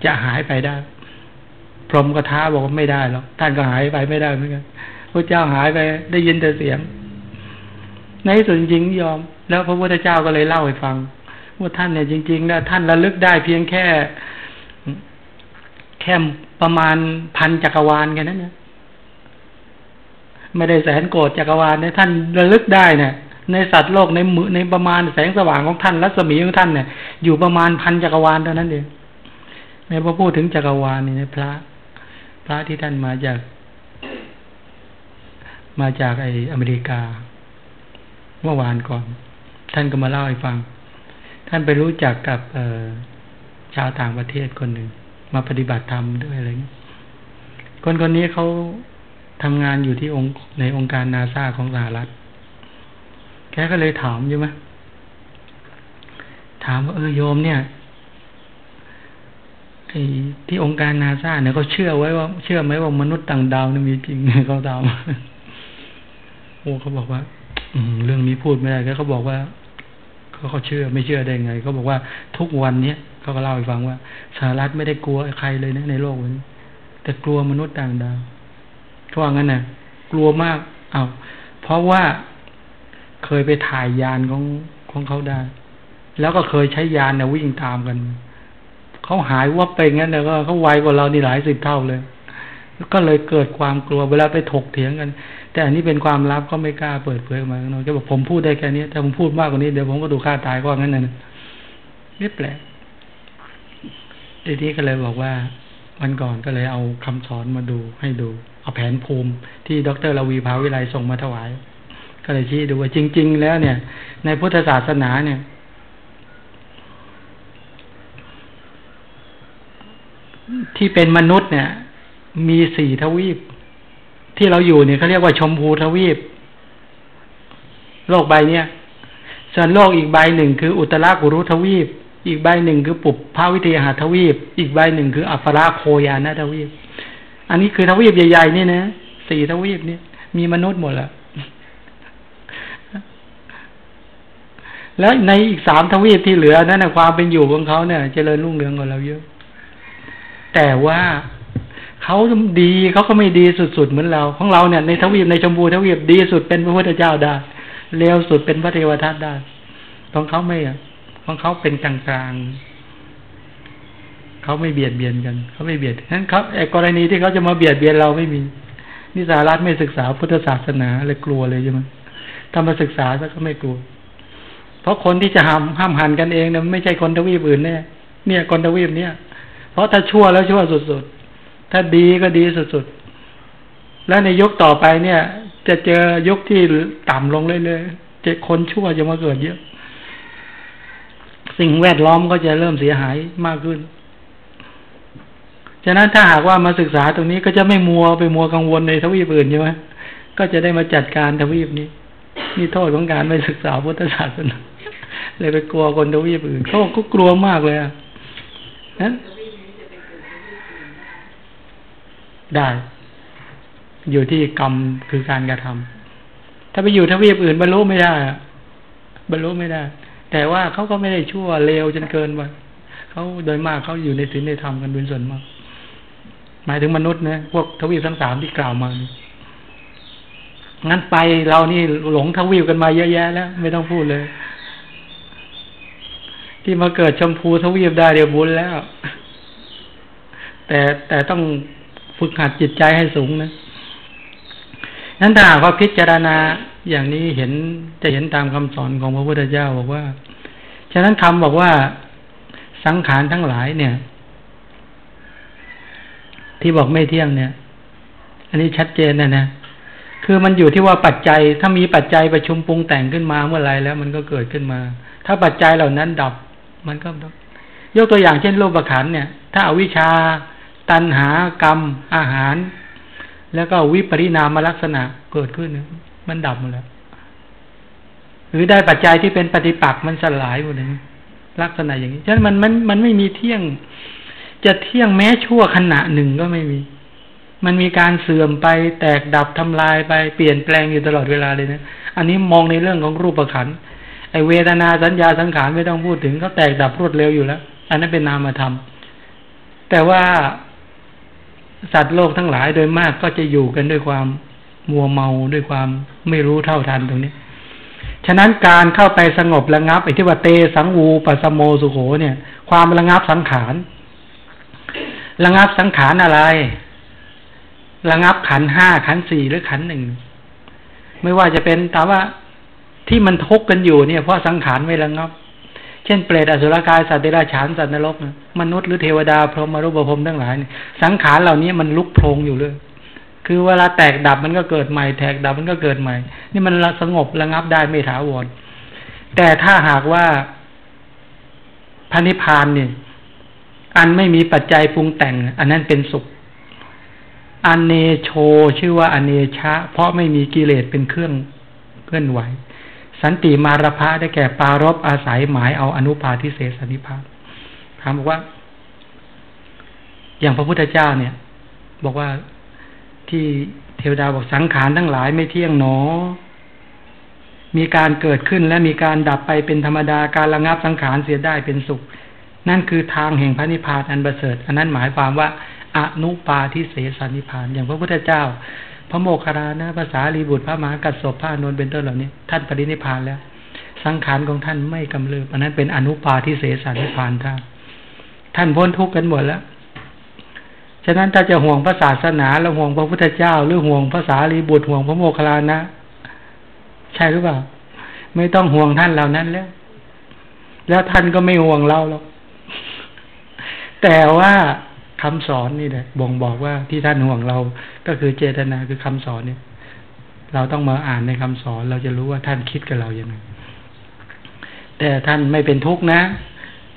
จะหายไปได้ พรหมก็ท้าบอกว่าไม่ได้หรอกท่านก็หายไปไม่ได้เหมือนกันพระเจ้าหายไปได้ยินแต่เสียง ในส่วนจริงยอม แล้วพระพุทธเจ้าก็เลยเล่าให้ฟังว่าท่านเนี่ยจริงๆแล้วท่านระลึกได้เพียงแค่ แค่ประมาณพันจักรวาลแค่นั้นเนี่ยไม่ได้แสนโกรธจักรวาลเนี่ยท่านระลึกได้เนี่ย ในสัตว์โลกในมือในประมาณแสงสว่างของท่านรัศมีของท่านเนี่ย อยู่ประมาณพันจักรวาลเท่านั้นเองในพอพูดถึงจักรวาลนี่ในพระ พระที่ท่านมาจาก มาจากไออเมริกา เมื่อวานก่อน ท่านก็มาเล่าให้ฟัง ท่านไปรู้จักกับเอชาวต่างประเทศคนหนึ่งมาปฏิบัติธรรมด้วยอะไรเงี้ยคนคนนี้เขาทำงานอยู่ที่องค์ในองค์การนาซาของสหรัฐ แกก็เลยถามอยู่ไหมถามว่าเออโยมเนี่ยไอ้ที่องค์การนาซาเนี่ยเขาเชื่อไว้ว่า เชื่อไหมว่ามนุษย์ต่างดาวนี่มีจริงเขาถามโอ้เขาบอกว่า อืมเรื่องนี้พูดไม่ได้เขาบอกว่าเขาเขาเชื่อไม่เชื่อได้ไงเขาบอกว่าทุกวันเนี้ยเขาก็เล่าให้ฟังว่าสหรัฐไม่ได้กลัวใครเลยนะในโลกนี้แต่กลัวมนุษย์ต่างดาวเขาว่างั้นนะกลัวมากเอาเพราะว่า เคยไปถ่ายยานของของเขาได้ แล้วก็เคยใช้ยานเนี่ยวิ่งตามกัน เขาหายวับไปงั้นเนี่ยก็เขาไวกว่าเรานี่หลายสิบเท่าเลย ก็เลยเกิดความกลัวเวลาไปถกเถียงกัน แต่อันนี้เป็นความลับก็ไม่กล้าเปิดเผยออกมาเนาะจะบอกผมพูดได้แค่นี้ถ้าผมพูดมากกว่านี้เดี๋ยวผมก็ดูค่าตายก็งั้นนะนี่แปลกทีนี้ก็เลยบอกว่าวันก่อนก็เลยเอาคำสอนมาดูให้ดู เอาแผนภูมิที่ดรลวีภาวิไลส่งมาถวาย ก็เลยชี้ดูว่าจริง ๆ แล้วเนี่ย ในพุทธศาสนาเนี่ย ที่เป็นมนุษย์เนี่ย มีสี่ทวีป ที่เราอยู่เนี่ยเขาเรียกว่าชมพูทวีป โลกใบเนี้ยส่วนโลกอีกใบหนึ่งคืออุตรากุรุทวีป อีกใบหนึ่งคือปุบภาวิทยาหาทวีป อีกใบหนึ่งคืออัฟราโคยานาทวีป อันนี้คือทวีปใหญ่ๆนี่นะสี่ทวีปนี่มีมนุษย์หมดแล้ว แล้วในอีกสามทวีปที่เหลือนั่นนะความเป็นอยู่ของเขาเนี่ย เจริญรุ่งเรืองกว่าเราเยอะ แต่ว่าเขาดีเขาก็ไม่ดีสุดๆเหมือนเรา ของเราเนี่ยในทวีปในชมพูทวีปดีสุดเป็นพระพุทธเจ้าได้เร็วสุดเป็นพระเทวทัตได้ของเขาไม่อะของเขาเป็นกลางกลางเขาไม่เบียดเบียนกันเขาไม่เบียดนั้นครับไอ้กรณีที่เขาจะมาเบียดเบียนเราไม่มีนี่สารัฐไม่ศึกษาพุทธศาสนาเลยกลัวเลยใช่ไหมถ้ามาศึกษาซะก็ไม่กลัว เพราะคนที่จะห้ามห้ามหันกันเองเนี่ยไม่ใช่คนทวีปอื่นแน่เนี่ยคนทวีปเนี่ยเพราะถ้าชั่วแล้วชั่วสุดๆ ถ้าดีก็ดีสุดๆ แล้วในยุคต่อไปเนี่ย จะเจอยุคที่ต่ำลงเรื่อยๆจะคนชั่วจะมาเกิดเยอะ สิ่งแวดล้อมก็จะเริ่มเสียหายมากขึ้น ฉะนั้นถ้าหากว่ามาศึกษาตรงนี้ก็จะไม่มัวไปมัวกังวลในทวีปอื่นใช่ไหมก็จะได้มาจัดการทวีปนี้ นี่โทษของการไม่ศึกษาพุทธศาสนาเลยไปกลัวคนทวีปอื่นเขาก็กลัวมากเลยอะนั้นได้ อยู่ที่กรรมคือการกระทำถ้าไปอยู่ทวีปอื่นบรรลุไม่ได้บรรลุไม่ได้ แต่ว่าเขาก็ไม่ได้ชั่วเลวจนเกินไปเขาโดยมากเขาอยู่ในศีลในธรรมกันเป็นส่วนมาก หมายถึงมนุษย์นะพวกทวีปทั้งสามที่กล่าวมานี้ งั้นไปเรานี่หลงทวีปกันมาเยอะแยะแล้ว ไม่ต้องพูดเลย ที่มาเกิดชมพูทวีปได้เดี๋ยวบุญแล้ว แต่แต่ต้องฝึกหัดจิตใจให้สูงนะนั้นถ้าว่าพิจารณาอย่างนี้เห็นจะเห็นตามคำสอนของพระพุทธเจ้าบอกว่า ฉะนั้นคำบอกว่าสังขารทั้งหลายเนี่ย ที่บอกไม่เที่ยงเนี่ย อันนี้ชัดเจนนะนะ คือมันอยู่ที่ว่าปัจจัย ถ้ามีปัจจัยประชุมปรุงแต่งขึ้นมาเมื่อไรแล้ว มันก็เกิดขึ้นมา ถ้าปัจจัยเหล่านั้นดับ มันก็ดับ ยกตัวอย่างเช่นโลภขันเนี่ย ถ้าอาวิชชา ตัณหากรรม อาหาร แล้วก็วิปริณามลักษณะเกิดขึ้น มันดับหมดแล้ว หรือได้ปัจจัยที่เป็นปฏิปักษ์มันสลายหมดเลยลักษณะอย่างนี้ ฉะนั้นมันมันมันไม่มีเที่ยง จะเที่ยงแม้ชั่วขณะหนึ่งก็ไม่มี มันมีการเสื่อมไปแตกดับทำลายไปเปลี่ยนแปลงอยู่ตลอดเวลาเลยนะ อันนี้มองในเรื่องของรูปขันไอเวทนาสัญญาสังขารไม่ต้องพูดถึงเขาแตกดับรวดเร็วอยู่แล้ว อันนั้นเป็นนามธรรม แต่ว่าสัตว์โลกทั้งหลายโดยมากก็จะอยู่กันด้วยความมัวเมาด้วยความไม่รู้เท่าทันตรงนี้ ฉะนั้นการเข้าไปสงบระงับไอ้ที่ว่าเตสังวูปัสโมสุโขเนี่ย ความระงับสังขารระงับสังขารอะไร ระงับขันห้าขันสี่หรือขันหนึ่งไม่ว่าจะเป็นแต่ว่าที่มันทุกข์กันอยู่เนี่ยเพราะสังขารไม่ระงับ เช่นเปรตอสุรกายสัตว์เดรัจฉานสัตว์นรกมนุษย์หรือเทวดาพรหมรูปภพทั้งหลายสังขารเหล่านี้มันลุกโพลงอยู่เลยคือเวลาแตกดับมันก็เกิดใหม่แตกดับมันก็เกิดใหม่ นี่มันสงบระงับได้ไม่ถาวรแต่ถ้าหากว่าพันิพพานเนี่ย อันไม่มีปัจจัยปรุงแต่ง อันนั้นเป็นสุข อันเนโชชื่อว่าอเนชะ เพราะไม่มีกิเลสเป็นเครื่องเคลื่อนไหว สันติมารพะได้แก่ปารบอาศัยหมายเอาอนุปาทิเสสนิพานถามบอกว่า อย่างพระพุทธเจ้าเนี่ย บอกว่าที่เทวดาบอกสังขารทั้งหลายไม่เที่ยงหนอ มีการเกิดขึ้นและมีการดับไปเป็นธรรมดาการระงับสังขารเสียได้เป็นสุข นั่นคือทางแห่งพระนิพพานอันประเสริฐ อันนั้นหมายความว่า อนุปาทิเสสนิพาน อย่างพระพุทธเจ้า พระโมคคัลลานะภาษาลีบุตรพระมหากัสสปพระนนเป็นต้นเหล่านี้ ท่านปรินิพานแล้ว สังขารของท่านไม่กำเริบอันนั้นเป็นอนุปาทิเสสนิพานท่านท่านพ้นทุกข์กันหมดแล้วฉะนั้นถ้าจะห่วงพระศาสนาแล้วห่วงพระพุทธเจ้า หรือห่วงภาษาลีบุตรห่วงพระโมคคัลลานะ ใช่หรือเปล่า ไม่ต้องห่วงท่านเหล่านั้นแล้ว แล้วท่านก็ไม่ห่วงเราหรอกแต่ว่า คำสอนนี่แหละบ่งบอกว่าที่ท่านห่วงเรา ก็คือเจตนาคือคำสอนเนี่ย เราต้องมาอ่านในคำสอน เราจะรู้ว่าท่านคิดกับเราอย่างไรแต่ท่านไม่เป็นทุกข์นะ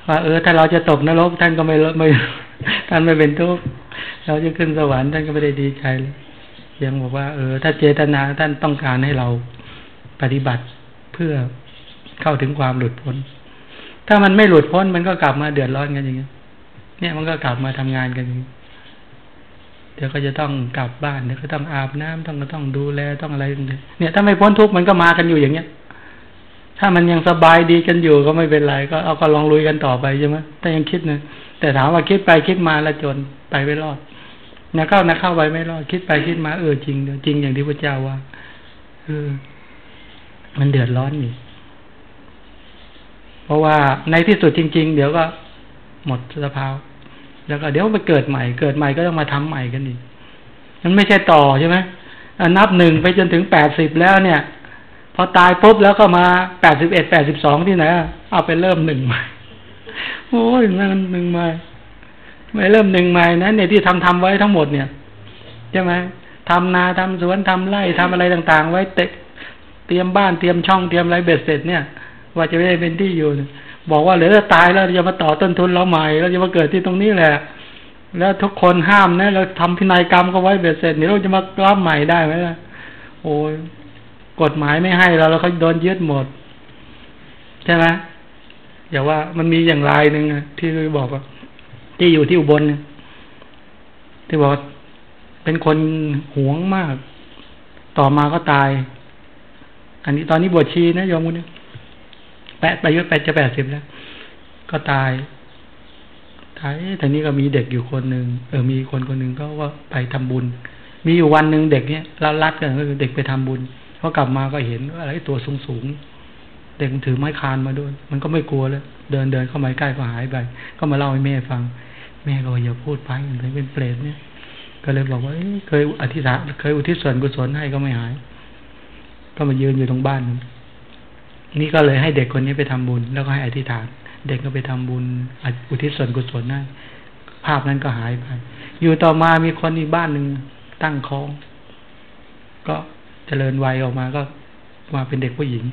ว่า เออ ถ้าเราจะตกนรกท่านก็ไม่ไม่ท่านไม่เป็นทุกข์เราจะขึ้นสวรรค์ท่านก็ไม่ได้ดีใจเลยยังบอกว่า เออ ถ้าเจตนาท่านต้องการให้เราปฏิบัติเพื่อเข้าถึงความหลุดพ้น ถ้ามันไม่หลุดพ้นมันก็กลับมาเดือดร้อนกันอย่างเงี้ย เนี่ยมันก็กลับมาทำงานกัน เดี๋ยวก็จะต้องกลับบ้านเดี๋ยวก็ต้องอาบน้ำต้องก็ต้องดูแลต้องอะไรเนี่ย ถ้าไม่พ้นทุกข์มันก็มากันอยู่อย่างเงี้ย ถ้ามันยังสบายดีกันอยู่ก็ไม่เป็นไรก็เอาก็ลองลุยกันต่อไปใช่ไหมถ้ายังคิดนะแต่ถามว่าคิดไปคิดมาแล้วจนไปไม่รอดนะเข้านะเข้าไปไม่รอดคิดไปคิดมาเออจริงจริงอย่างที่พระเจ้าว่าเออมันเดือดร้อนอยู่เพราะว่าในที่สุดจริง ๆ เดี๋ยวก็หมดสภาพ แล้วก็เดี๋ยวไปเกิดใหม่ เกิดใหม่ก็ต้องมาทำใหม่กันอีกมันไม่ใช่ต่อใช่ไหมนับหนึ่งไปจนถึงแปดสิบแล้วเนี่ย พอตายปุ๊บแล้วก็มาแปดสิบเอ็ดแปดสิบสองที่ไหนเอาไปเริ่มหนึ่งใหม่โอ้ยนั่นหนึ่งใหม่ไม่เริ่มหนึ่งใหม่นะเนี่ยที่ทำทำไว้ทั้งหมดเนี่ยใช่ไหมทำนาทำสวนทำไร่ทำอะไรต่าง ๆ ไว้เตะเตรียมบ้านเตรียมช่องเตรียมอะไรเบ็ดเสร็จเนี่ย ว่าจะไม่ได้เป็นที่อยู่ บอกว่าเหลือตายแล้วจะมาต่อต้นทุนเราใหม่เราจะมาเกิดที่ตรงนี้แหละ แล้วทุกคนห้ามนะเราทำพินัยกรรมก็ไว้เบ็ดเสร็จนี่เราจะมารับใหม่ได้ไหมล่ะโอ้ยกฎหมายไม่ให้เราเราเขาโดนยึดหมด ใช่ไหมอย่าว่ามันมีอย่างไรหนึ่งที่บอกว่าที่อยู่ที่อุบลที่บอกเป็นคนหวงมาก ต่อมาก็ตาย อันนี้ตอนนี้บวชชีนะโยมคนนี้ แปดไปยุแปดจะแปดสิบแล้ว ก็ตายตายแต่นี้ก็มีเด็กอยู่คนหนึ่งเออมีคนคนหนึ่งก็ว่าไปทำบุญ มีอยู่วันหนึ่งเด็กเนี้ยเรัดรัดกันก็คือเด็กไปทำบุญพอกลับมาก็เห็นอะไรตัวสูงสูงเด็กถือไม้คานมาด้วย มันก็ไม่กลัวแล้วเดินเดินเข้ามาใกล้ก็หายไป ก็มาเล่าให้แม่ฟัง แม่ก็อย่าพูดไปอย่างไรเป็นเปรตเนี่ย ก็เลยบอกว่าเคยอธิษฐานเคยอุทิศส่วนกุศลให้ก็ไม่หาย ก็มายืนอยู่ตรงบ้าน นี่ก็เลยให้เด็กคนนี้ไปทำบุญ แล้วก็ให้อธิษฐาน เด็กก็ไปทำบุญอุทิศส่วนกุศลให้ภาพนั้นก็หายไป อยู่ต่อมามีคนอีกบ้านหนึ่งตั้งท้อง ก็เจริญวัยออกมาก็มาเป็นเด็กผู้หญิง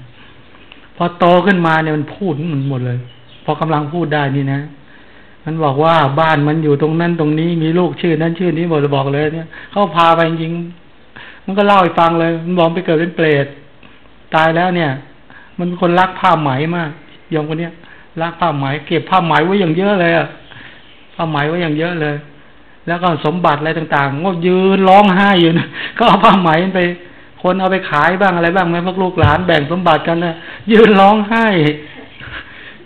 พอโตขึ้นมาเนี่ยมันพูดมันหมดเลย พอกำลังพูดได้นี่นะ มันบอกว่าบ้านมันอยู่ตรงนั้นตรงนี้มีลูกชื่อนั้นชื่อนี้หมดบอกเลยเนี่ยเขาพาไปจริงมันก็เล่าให้ฟังเลย มันบอกไปเกิดเป็นเปรตตายแล้วเนี่ย มันคนรักผ้าไหมมากยองคนเนี้ยรักผ้าไหมเก็บผ้าไหมไว้อย่างเยอะเลยอะผ้าไหมไว้อย่างเยอะเลย แล้วก็สมบัติอะไรต่างๆก็ยืนร้องไห้อยู่นะก็เอาผ้าไหมไป คนเอาไปขายบ้างอะไรบ้างไหมพวกลูกหลานแบ่งสมบัติกันนะยืนร้องไห้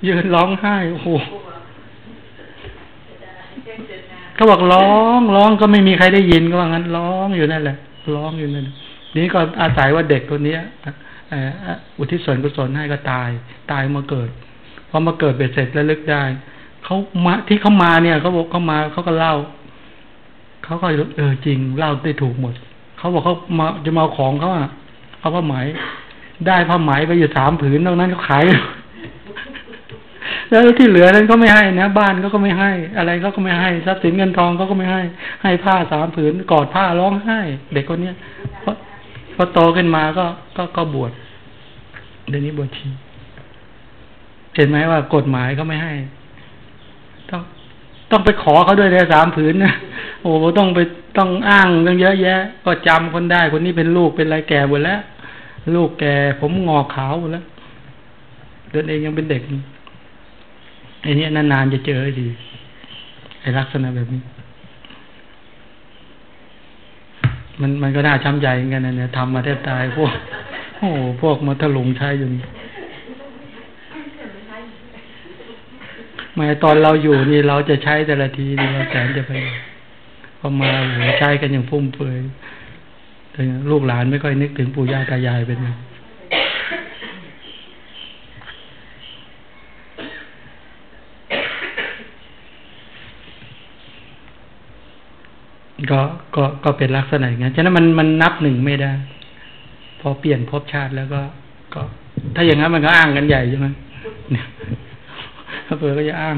ยืนร้องไห้โอ้โหเขาบอกร้องร้องก็ไม่มีใครได้ยินก็ว่างั้นร้องอยู่นั่นแหละ ร้องอยู่นั่นนี้ก็อาศัยว่าเด็กตัวเนี้ย อุทิศส่วนกุศลให้ก็ตาย ตายมาเกิดพอมาเกิดเบ็ดเสร็จแล้วลึกได้เขามาที่เขามาเนี่ยเขาบอกเขามาเขาก็เล่าเขาก็เออจริงเล่าได้ถูกหมดเขาบอกเขามาจะมาของเขาอะเอาผ้าไหมได้ผ้าไหมไปอยู่สามผืนตรงนั้นเขาขายแล้วที่เหลือนั้นก็ไม่ให้นะบ้านก็ก็ไม่ให้ อะไรก็ก็ไม่ให้ทรัพย์สินเงินทองก็ก็ไม่ให้ ให้ผ้าสามผืนกอดผ้าร้องไห้ เด็กคนเนี้ยเพราะพอโตขึ้นมาก็ก็ก็บวช เดี๋ยวนี้บวชชีเห็นไหมว่ากฎหมายเขาไม่ให้ ต้องต้องไปขอเขาด้วยเลยสามผืนนะโอ้โหต้องไปต้องอ้างต้องเยอะแยะ ก็จำคนได้ คนนี้เป็นลูกเป็นอะไรแก่หมดแล้ว ลูกแก่ผมงอขาวหมดแล้วเดินเองยังเป็นเด็กไอ้นี่นานๆจะเจอดีไอ้ลักษณะแบบนี้ มันมันก็น่าช้ำใจเหมือนกันนะเนี่ยทำมาแทบตายพวก โอ้พวกมาถลุงใช้อยู่นี่มาตอนเราอยู่นี่เราจะใช้แต่ละทีนี่เราแสนจะไปพอมาหัวใช้กันอย่างฟุ่มเฟือยลูกหลานไม่ค่อยนึกถึงปู่ย่าตายายเป็นไงก็ก็ก็เป็นลักษณะอย่างนั้นฉะนั้นมันมันนับหนึ่งไม่ได้ อเปลี่ยนภพชาติแล้วก็ ก็ ถ้าอย่างนั้นมันก็อ้างกันใหญ่ใช่ไหมเนี่ยถ้าเผื่อก็จะอ้าง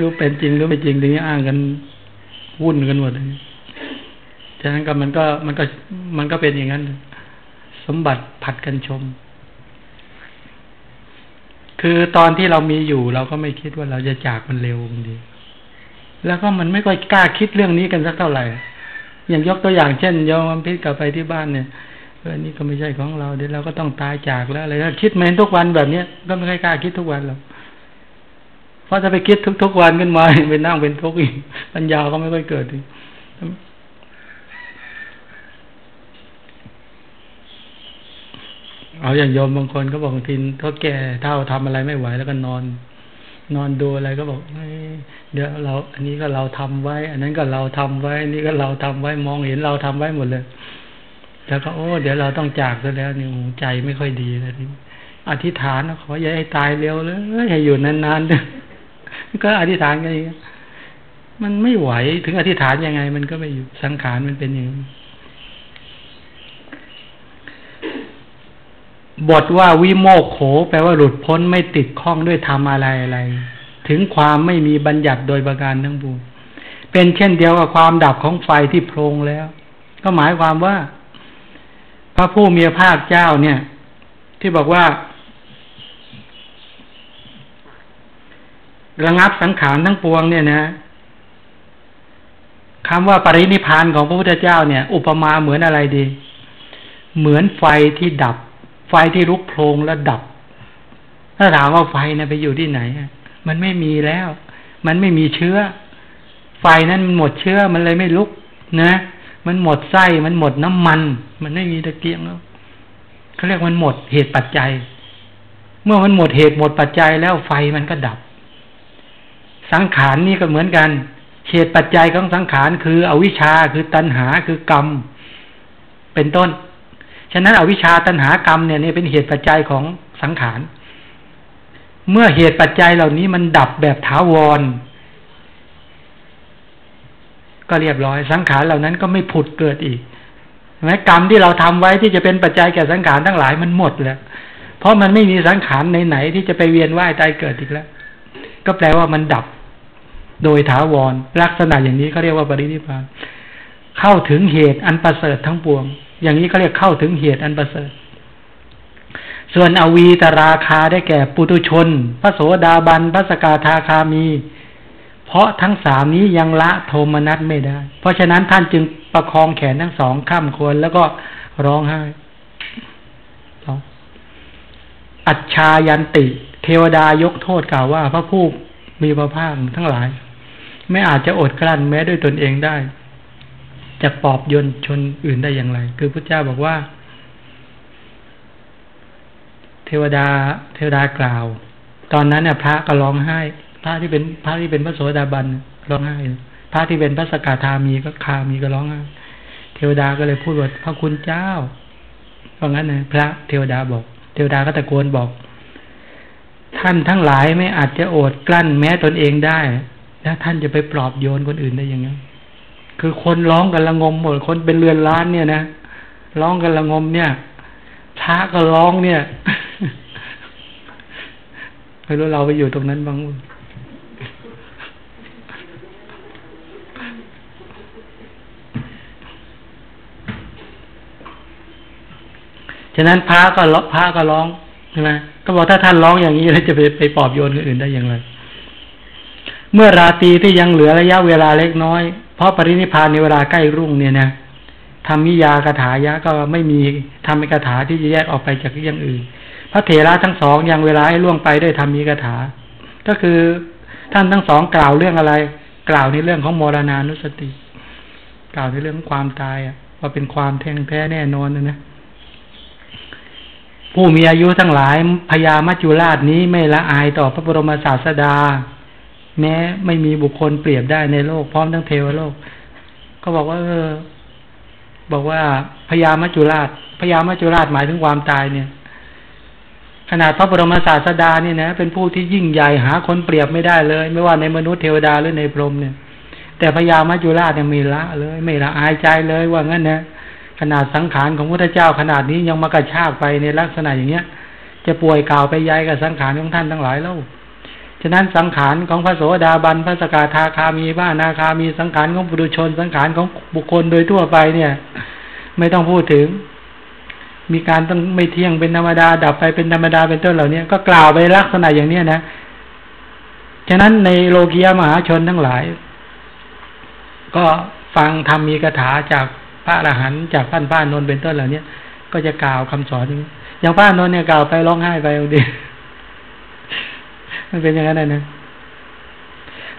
รู้เป็นจริงหรือไม่จริงถึงจะอ้างกันวุ่นกันหมดเลยฉะนั้นก็มันก็มันก็มันก็เป็นอย่างนั้น สมบัติผัดกันชม คือตอนที่เรามีอยู่เราก็ไม่คิดว่าเราจะจากมันเร็วดีแล้วก็มันไม่ค่อยกล้าคิดเรื่องนี้กันสักเท่าไหร่ อย่างยกตัวอย่างเช่นยอมพิษกลับไปที่บ้านเนี่ย เออนี่ก็ไม่ใช่ของเรา เดี๋ยวเราก็ต้องตายจากแล้วอะไรถ้าคิดมาทุกวันแบบเนี้ยก็ไม่ค่อยกล้าคิดทุกวันหรอกเพราะจะไปคิดทุกๆวันขึ้นมาเป็นนั่งเป็นทุกข์อีกปัญญาก็ไม่ค่อยเกิดเอาอย่างโยมบางคนก็บอกบางทีเขาแก่เท่าทำอะไรไม่ไหวแล้วก็นอน นอนดูอะไรก็บอกเดี๋ยวเรา อันนี้ก็เราทำไว้ อันนั้นก็เราทำไว้นนี้ก็เราทำไว้มองเห็นเราทำไว้หมดเลย แล้วก็โอ้ เดี๋ยวเราต้องจากซะแล้วนี่ใจไม่ค่อยดีเลยทีอธิษฐานขออย่าให้ตายเร็วเลยให้อยู่นานๆก็อธิษฐานกันอย่างนี้มันไม่ไหวถึงอธิษฐานยังไง มันก็ไม่อยู่สังขารมันเป็นอย่างนี้บทว่าวิโมกโข แปลว่าหลุดพ้นไม่ติดข้องด้วยทำอะไรอะไร ถึงความไม่มีบัญญัติโดยประการทั้งปวงเป็นเช่นเดียวกับความดับของไฟที่โพรงแล้ว ก็หมายความว่า ระผู้มีพระเจ้าเนี่ย ที่บอกว่า ระงับสังขารทั้งปวงเนี่ยนะคำว่าปรินิพานของพระพุทธเจ้าเนี่ย อุปมาเหมือนอะไรดี เหมือนไฟที่ดับ ไฟที่ลุกโพลงแล้วดับ ถ้าถามว่าไฟเนี่ยไปอยู่ที่ไหนมันไม่มีแล้ว มันไม่มีเชื้อ ไฟนั้นมันหมดเชื้อมันเลยไม่ลุกนะ มันหมดไส้มันหมดน้ำมัน มันไม่มีตะเกียงแล้วเขาเรียกมันหมดเหตุปัจจัย เมื่อมันหมดเหตุหมดปัจจัยแล้วไฟมันก็ดับ สังขารนี่ก็เหมือนกัน เหตุปัจจัยของสังขารคืออวิชชาคือตัณหาคือกรรม เป็นต้น ฉะนั้นอวิชชาตัณหากรรมเนี่ยนี่เป็นเหตุปัจจัยของสังขาร เมื่อเหตุปัจจัยเหล่านี้มันดับแบบถาวร ก็เรียบร้อย สังขารเหล่านั้นก็ไม่ผุดเกิดอีกแม้กรรมที่เราทำไว้ที่จะเป็นปัจจัยแก่สังขารทั้งหลายมันหมดแล้ว เพราะมันไม่มีสังขารไหนๆที่จะไปเวียนว่ายตายเกิดอีกแล้ว ก็แปลว่ามันดับ โดยถาวรลักษณะอย่างนี้เขาเรียกว่าปรินิพานเข้าถึงเหตุอันประเสริฐทั้งปวง อย่างนี้เขาเรียกเข้าถึงเหตุอันประเสริฐ ส่วนอวีตราคาได้แก่ปุตุชน พระโสดาบันพระสกาทาคามี เพราะทั้งสามนี้ยังละโทมนัสไม่ได้ เพราะฉะนั้นท่านจึงประคองแขนทั้งสองข้ามควรแล้วก็ร้องไห้อัจฉายันติ เทวดายกโทษกล่าวว่า พระผู้มีพระภาคทั้งหลาย ไม่อาจจะอดกลั้นแม้ด้วยตนเองได้จะปอบยนชนอื่นได้อย่างไร คือพระเจ้าบอกว่า เทวดาเทวดากล่าว ตอนนั้นเนี่ยพระก็ร้องไห้ พระที่เป็นพระที่เป็นพระโสดาบันร้องไห้พระที่เป็นพระสกทามีก็คามีก็ร้องไห้เทวดาก็เลยพูดว่าพระคุณเจ้าเพราะงั้นนะพระเทวดาบอก เทวดาก็ตะโกนบอก ท่านทั้งหลายไม่อาจจะอดกลั้นแม้ตนเองได้แล้วท่านจะไปปลอบโยนคนอื่นได้ยังไงคือคนร้องกันละงมหมดคนเป็นเรือนล้านเนี่ยนะร้องกันละงมเนี่ยพระก็ร้องเนี่ยไม่รู้เราไปอยู่ตรงนั้นบ้าง ฉะนั้นพระก็พระก็ร้องใช่ไหมก็บอกถ้าท่านร้องอย่างนี้แล้วจะไปไปปอบโยนคนอื่นได้อย่างไร เมื่อราตรีที่ยังเหลือระยะเวลาเล็กน้อย เพราะปรินิพานในเวลาใกล้รุ่งเนี่ยนะทำมิยากถายะก็ไม่มีทำมีคาถาที่จะแยกออกไปจากอย่างอื่น พระเถระทั้งสองยังเวลาให้ล่วงไปด้วยทำมีคาถา ก็คือท่านทั้งสองกล่าวเรื่องอะไร กล่าวในเรื่องของมรณานุสติ กล่าวในเรื่องความตายอะว่าเป็นความแท่งแท้แน่นอนนะนะ ผู้มีอายุทั้งหลายพญามัจจุราชนี้ไม่ละอายต่อพระบรมศาสดา แม้ไม่มีบุคคลเปรียบได้ในโลกพร้อมทั้งเทวโลก ก็บอกว่า เออ บอกว่าพญามัจจุราชพญามัจจุราชหมายถึงความตายเนี่ย ขนาดพระบรมศาสดาเนี่ยนะเป็นผู้ที่ยิ่งใหญ่หาคนเปรียบไม่ได้เลย ไม่ว่าในมนุษย์เทวดาหรือในพรหมเนี่ย แต่พญามัจจุราชยังมีละเลย ไม่ละอายใจเลยว่างั้นนะ ขนาดสังขารของพระเจ้าขนาดนี้ยังมากระชากไปในลักษณะอย่างเงี้ย จะป่วยกล่าวไปย้ายกับสังขารของท่านทั้งหลายแล้วฉะนั้นสังขารของพระโสดาบันพระสกทาคามีพระนาคามีสังขารของบุรุชน สังขารของบุคคลโดยทั่วไปเนี่ย ไม่ต้องพูดถึง มีการต้องไม่เที่ยงเป็นธรรมดา ดับไปเป็นธรรมดาเป็นต้นเหล่านี้ก็กล่าวไปลักษณะอย่างเนี้ยนะฉะนั้นในโลกียมหาชนทั้งหลาย ก็ฟังธรรมมีคาถาจาก ระอรหันต์จากท่านพระนนท์เป็นต้นเหล่านี้ก็จะกล่าวคำสอนอย่างพระนนท์เนี่ยกล่าวไปร้องไห้ไปเอาดีมันเป็นอย่างนั้นนะ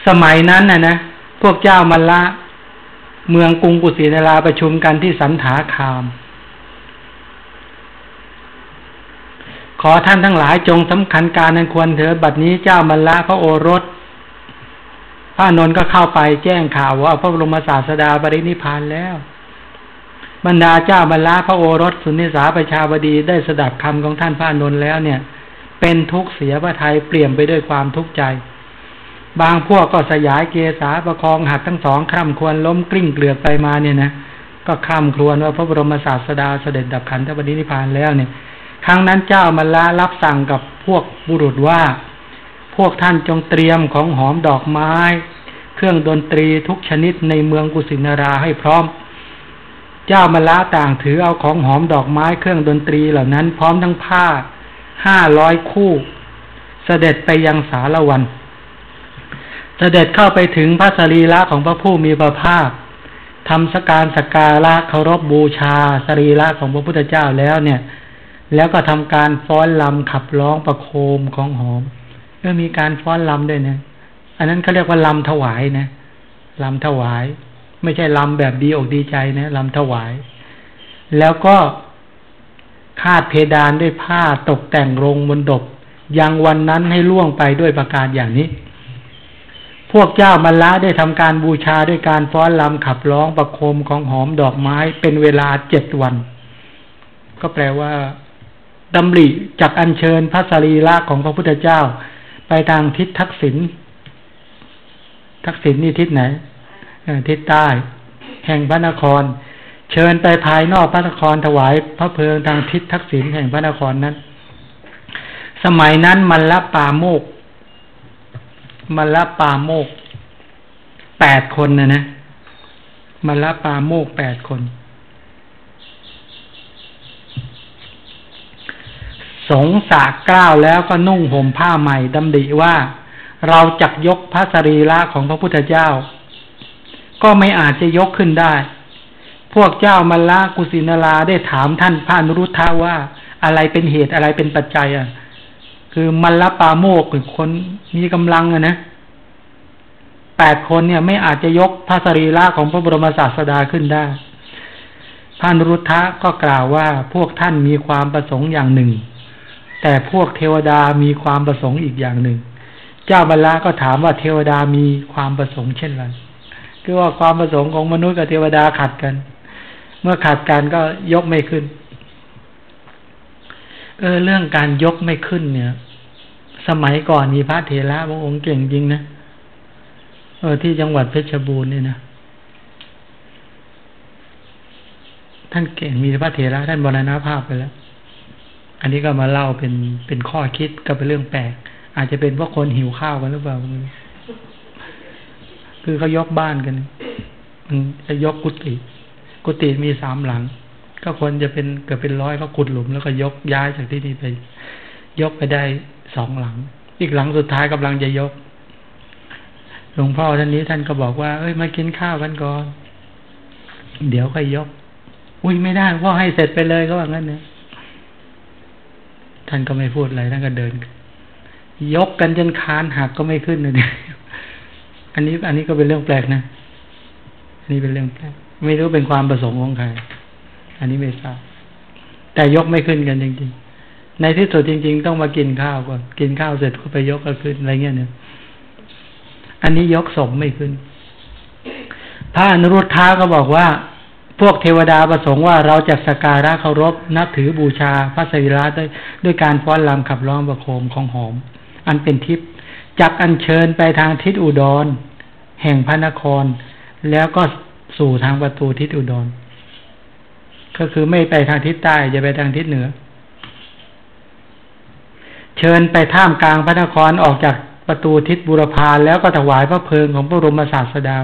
สมัยนั้นนะนะพวกเจ้ามัลละ เมืองกรุงกุสินาราประชุมกันที่สันถาคาม ขอท่านทั้งหลายจงสำคัญการนั้นควรเถิดบัดนี้เจ้ามัลละพระโอรสพระนนท์ก็เข้าไปแจ้งข่าวว่าพระบรมศาสดาบรินิพานแล้ว บรรดาเจ้าบรรลาพระโอรสสุนิสาประชาบดีได้สดับคำของท่านพระนนท์แล้วเนี่ย เป็นทุกข์เสียพระทัยเปลี่ยนไปด้วยความทุกข์ใจ บางพวกก็สยายเกษาประคองหัดทั้งสองคร่ำควรล้มกลิ้งเกลือกไปมาเนี่ยนะก็ข้ามครวนว่าพระบรมศาสดาเสด็จดับขันธปรินิพพานแล้วเนี่ย ครั้งนั้นเจ้ามาละรับสั่งกับพวกบุรุษว่า พวกท่านจงเตรียมของหอมดอกไม้ เครื่องดนตรีทุกชนิดในเมืองกุสินาราให้พร้อม เจ้ามาละต่างถือเอาของหอมดอกไม้เครื่องดนตรีเหล่านั้น พร้อมทั้งผ้าห้าร้อยคู่เสด็จไปยังสารวันเสด็จเข้าไปถึงพระสรีระของพระผู้มีพระภาคทำสการสการะเคารพบูชาสรีระของพระพุทธเจ้าแล้วเนี่ย แล้วก็ทำการฟ้อนลำขับร้องประโคมของหอมก็มีการฟ้อนลำด้วยนะ อันนั้นเขาเรียกว่าลำถวายนะลำถวาย ไม่ใช่ลำแบบดีอกดีใจนะลำถวาย แล้วก็คาดเพดานด้วยผ้าตกแต่งรงบนดบยังวันนั้นให้ล่วงไปด้วยประการอย่างนี้ พวกเจ้ามัลละได้ทำการบูชาด้วยการฟ้อนลำขับร้องประโคมของหอมดอกไม้เป็นเวลาเจ็ดวัน ก็แปลว่าดำริจากอัญเชิญพระสรีระของพระพุทธเจ้า ไปทางทิศทักษิณทักษิณนี่ทิศไหน ทิศใต้ แห่งพระนคร เชิญไปภายนอกพระนครถวาย พระเพลิงทางทิศทักษิณแห่งพระนครนั้น สมัยนั้นมันละปาโมกมาละปาโมกแปดคนนะนะมาละปาโมกแปดคนสงสากกล้าวแล้วก็นุ่งห่มผ้าใหม่ดำดิว่า เราจักยกพระสรีระของพระพุทธเจ้า ก็ไม่อาจจะยกขึ้นได้ พวกเจ้ามาละกุสินาราได้ถามท่านพระนุรุทธาว่าอะไรเป็นเหตุอะไรเป็นปัจจัยอะ คือมันละปาโมกคือคนมีกำลังอะนะแปดคนเนี่ยไม่อาจจะยกพระสรีระของพระบรมศาสดาขึ้นได้พานรุทธะก็กล่าวว่าพวกท่านมีความประสงค์อย่างหนึ่ง แต่พวกเทวดามีความประสงค์อีกอย่างหนึ่ง เจ้าบรรลาก็ถามว่าเทวดามีความประสงค์เช่นไร คือว่าความประสงค์ของมนุษย์กับเทวดาขัดกัน เมื่อขัดกันก็ยกไม่ขึ้น เออ เรื่องการยกไม่ขึ้นเนี่ย สมัยก่อนมีพระเถระบางองค์เก่งจริงนะเออที่จังหวัดเพชรบูรณ์เนี่ยนะท่านเก่งมีพระเถระท่านบรณภาพไปแล้ว อันนี้ก็มาเล่าเป็นเป็นข้อคิดก็เป็นเรื่องแปลก อาจจะเป็นเพราะคนหิวข้าวกันหรือเปล่า คือเขายกบ้านกันมันจะยกกุฏิกุฏิมีสามหลัง ก็คนจะเป็นเกิดเป็นร้อยก็ขุดหลุมแล้วก็ยกย้ายจากที่นี่ไป ยกไปได้สองหลัง อีกหลังสุดท้ายกำลังจะยกหลวงพ่อท่านนี้ท่านก็บอกว่าเอ้ยมากินข้าวกันก่อนเดี๋ยวค่อยยก อุ้ยไม่ได้พ่อให้เสร็จไปเลยก็ว่างั้นเนี่ยท่านก็ไม่พูดอะไรท่านก็เดิน ยกกันจนคานหักก็ไม่ขึ้นเลย อันนี้อันนี้ก็เป็นเรื่องแปลกนะอันนี้เป็นเรื่องแปลก ไม่รู้เป็นความประสงค์ของใคร อันนี้ไม่ทราบแต่ยกไม่ขึ้นกันจริงๆ ในที่สุดจริง ๆ ต้องมากินข้าวก่อน กินข้าวเสร็จก็ไปยกก็ขึ้นอะไรเงี้ยเนี่ย อันนี้ยกสมไม่ขึ้น พระอนุรุทธาก็บอกว่า พวกเทวดาประสงค์ว่าเราจะสกการะเคารพ นับถือบูชาพระสรีระด้วยด้วยการฟ้อนรำขับร้องประโคมของหอม อันเป็นทิพย์ จักอัญเชิญไปทางทิศอุดร แห่งพระนคร แล้วก็สู่ทางประตูทิศอุดร ก็คือไม่ไปทางทิศใต้จะไปทางทิศเหนือ เชิญไปท่ามกลางพระนครออกจากประตูทิศบุรพาแล้วก็ถวายพระเพลิงของพระบรมศาสดา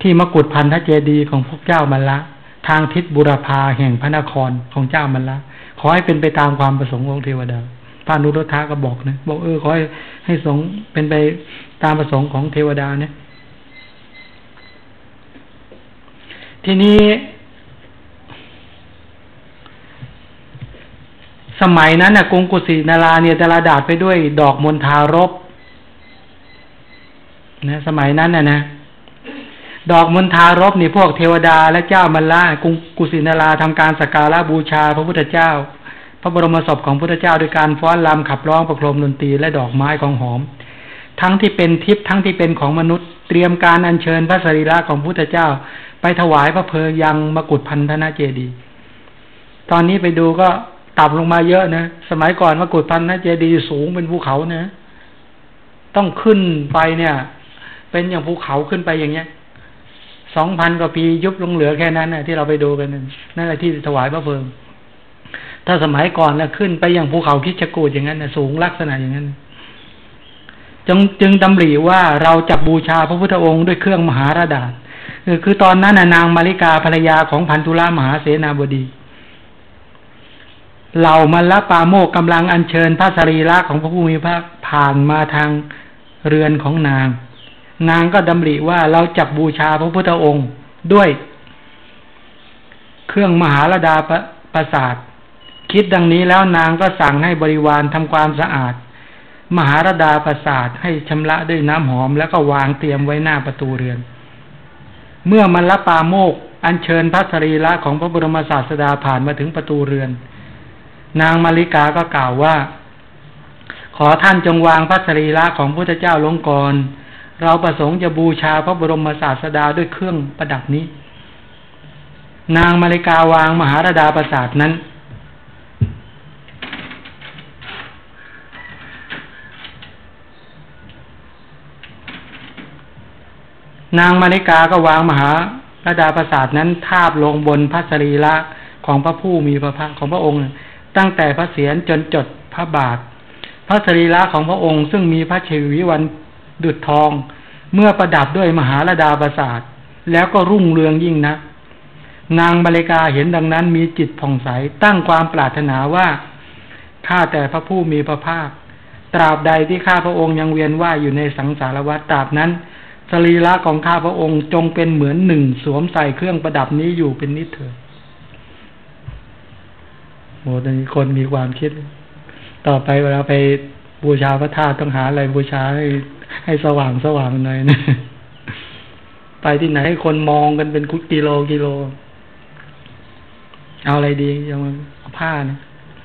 ที่มกุฏพันธเจดีของพวกเจ้ามัลละ ทางทิศบุรพาแห่งพระนครของเจ้ามัลละ ขอให้เป็นไปตามความประสงค์ของเทวดา พระนุรธะก็บอกนะบอกเออขอให้ให้สงเป็นไปตามประสงค์ของเทวดาเนี่ยทีนี้สมัยนั้นนะกรุงกุสินาราเนี่ยตลาดาดไปด้วยดอกมณฑารบนะสมัยนั้นนะนะ ดอกมณฑารบนี่พวกเทวดาและเจ้ามัลละกรุงกุสินาราทำการสักการะบูชาพระพุทธเจ้า พระบรมศพของพระพุทธเจ้าโดยการฟ้อนรำขับร้องประโคมดนตรีและดอกไม้ของหอม ทั้งที่เป็นทิพย์ทั้งที่เป็นของมนุษย์ เตรียมการอัญเชิญพระสรีระของพระพุทธเจ้า ไปถวายพระเพลิงยังมกุฏพันธนาเจดี ตอนนี้ไปดูก็ต่ำลงมาเยอะนะ สมัยก่อนมกุฏพันธนาเจดีสูงเป็นภูเขานะ ต้องขึ้นไปเนี่ย เป็นอย่างภูเขาขึ้นไปอย่างเงี้ยสองพันกว่าปียุบลงเหลือแค่นั้นนะที่เราไปดูกันนั่นแหละที่ถวายพระเพลิง ถ้าสมัยก่อนแล้วขึ้นไปอย่างภูเขาคิชกูดอย่างนั้นนะสูงลักษณะอย่างนั้นจึงจึงดำริว่าเราจะบูชาพระพุทธองค์ด้วยเครื่องมหาราดาคือตอนนั้นนางมาริกาภรรยาของพันธุลามหาเสนาบดีเหล่ามัลละปาโมกกำลังอัญเชิญพระสรีระของพระผู้มีพระผ่านมาทางเรือนของนาง นางก็ดำริว่าเราจับบูชาพระพุทธองค์ด้วย เครื่องมหาราดาประสาท คิดดังนี้แล้วนางก็สั่งให้บริวารทำความสะอาด มหารดาประสาทให้ชำระด้วยน้ำหอมแล้วก็วางเตรียมไว้หน้าประตูเรือน เมื่อมันละปาโมก อัญเชิญพระสรีระของพระบรมศาสดาผ่านมาถึงประตูเรือน นางมาริกาก็กล่าวว่า ขอท่านจงวางพระสรีระของพระเจ้าลงก่อนเราประสงค์จะบูชาพระบรมศาสดาด้วยเครื่องประดับนี้ นางมาริกาวางมหาราดาประสาทนั้น นางมาริกาก็วางมหาราดาประสาทนั้นทาบลงบนพระสรีระของพระผู้มีพระภาคของพระองค์ ตั้งแต่พระเศียรจนจดพระบาท พระสรีระของพระองค์ ซึ่งมีพระเชวิวันดุจทอง เมื่อประดับด้วยมหาลดาประสาท แล้วก็รุ่งเรืองยิ่งนะนางบริกาเห็นดังนั้นมีจิตผ่องใสตั้งความปรารถนาว่าข้าแต่พระผู้มีพระภาค ตราบใดที่ข้าพระองค์ยังเวียนว่ายอยู่ในสังสารวัฏตราบนั้น สรีระของข้าพระองค์จงเป็นเหมือนหนึ่งสวมใส่เครื่องประดับนี้อยู่เป็นนิดเถิดโอ้ตอนคนมีความคิด ต่อไปเวลาไปบูชาพระธาตุต้องหาอะไรบูชาให้ให้สว่างสว่างหน่อยนะไปที่ไหนให้คนมองกันเป็นคุกกิโลกิโล เอาอะไรดียังเอาผ้านะ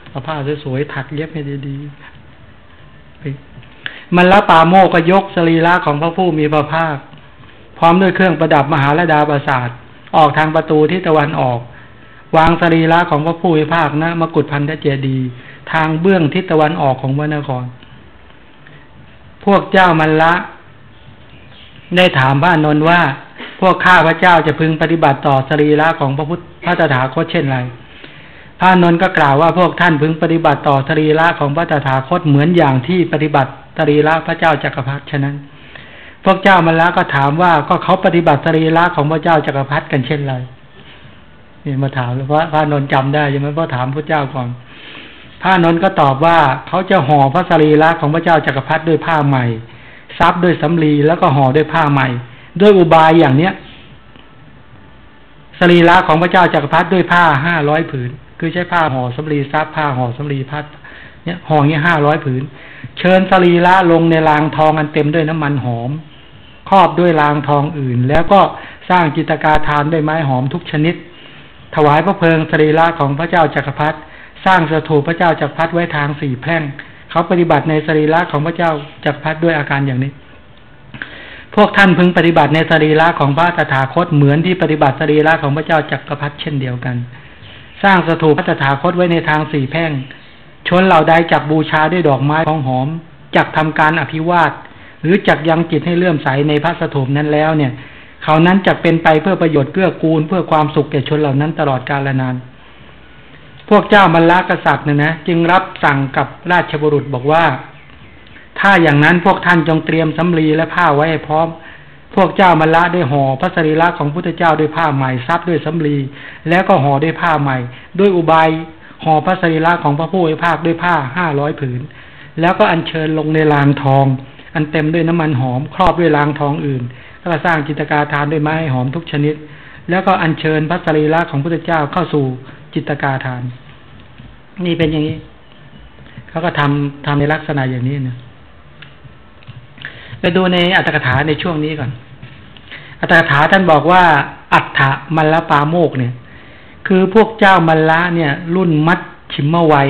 เอาผ้าสวยๆถักเย็บให้ดีๆ มันละปาโมก็ยกสรีระของพระผู้มีพระภาค พร้อมด้วยเครื่องประดับมหาลดาประสาท ออกทางประตูที่ตะวันออก วางสรีระของพระผู้วิภาคนะมกุฏพันธเจดี ทางเบื้องทิศตะวันออกของพรนคร พวกเจ้ามันละได้ถามพระนนท์ว่า พวกข้าพระเจ้าจะพึงปฏิบัติต่อสรีระของพระพุทธพระตถาคตเช่นไรพระนนท์ก็กล่าวว่าพวกท่านพึงปฏิบัติต่อสรีระของพระตถาคตเหมือนอย่างที่ปฏิบัติ สรีระพระเจ้าจักรพรรดิฉะนั้น พวกเจ้ามันละก็ถามว่าก็เขาปฏิบัติสรีระของพระเจ้าจักรพรรดิกันเช่นไรนี่มาถามแล้วพระพระนนท์จำได้ใช่ไหมพระถามพระเจ้าก่อนพระนนท์ก็ตอบว่าเขาจะห่อพระสรีระของพระเจ้าจักรพรรดิด้วยผ้าใหม่ซับด้วยสำลีแล้วก็ห่อด้วยผ้าใหม่ ด้วยอุบายอย่างเนี้ยสรีระของพระเจ้าจักรพรรดิด้วยผ้าห้าร้อยผืน คือใช้ผ้าห่อสำลีซับผ้าห่อสำลีพัดเนี่ยห่อเงี้ยห้าร้อยผืน เชิญสรีระลงในรางทองอันเต็มด้วยน้ำมันหอม ครอบด้วยรางทองอื่น แล้วก็สร้างจิตกาทานด้วยไม้หอมทุกชนิด ถวายพระเพลิงสรีระของพระเจ้าจักรพรรดิสร้างสถูปพระเจ้าจักรพรรดิไว้ทางสี่แพร่ง เขาปฏิบัติในสรีระของพระเจ้าจักรพรรดิด้วยอาการอย่างนี้ พวกท่านพึงปฏิบัติในสรีระของพระตถาคตเหมือนที่ปฏิบัติสรีระของพระเจ้าจักรพรรดิเช่นเดียวกัน สร้างสถูปพระตถาคตไว้ในทางสี่แพร่ง ชนเหล่าใดจักบูชาด้วยดอกไม้ของหอมจักทำการอภิวาท หรือจักยังจิตให้เลื่อมใสในพระสถูปนั้นแล้วเนี่ย เขานั้นจะเป็นไปเพื่อประโยชน์เกื้อกูล เพื่อความสุขแก่ชนเหล่านั้นตลอดกาลนาน พวกเจ้ามัลละกษัตริย์เนี่ยนะจึงรับสั่งกับราชบุรุษบอกว่า ถ้าอย่างนั้นพวกท่านจงเตรียมสำลีและผ้าไว้พร้อม พวกเจ้ามัลละได้ห่อพระสรีระของพุทธเจ้าด้วยผ้าใหม่ซับด้วยสำลีแล้วก็ห่อด้วยผ้าใหม่ ด้วยอุบาย ห่อพระสรีระของพระผู้ไอ้ภาคด้วยผ้าห้าร้อยผืน แล้วก็อัญเชิญลงในรางทอง อันเต็มด้วยน้ำมันหอม ครอบด้วยรางทองอื่นแล้วก็สร้างจิตกาทานด้วยไม้หอมทุกชนิด แล้วก็อัญเชิญพระสรีระของพระเจ้าเข้าสู่จิตกาทาน นี่เป็นอย่างนี้เขาก็ทำทำในลักษณะอย่างนี้นะไปดูในอัตถกถาในช่วงนี้ก่อน อัตถกถาท่านบอกว่าอัฏฐมัลลปาโมกเนี่ย คือพวกเจ้ามัลละเนี่ย รุ่นมัดชิมมวัย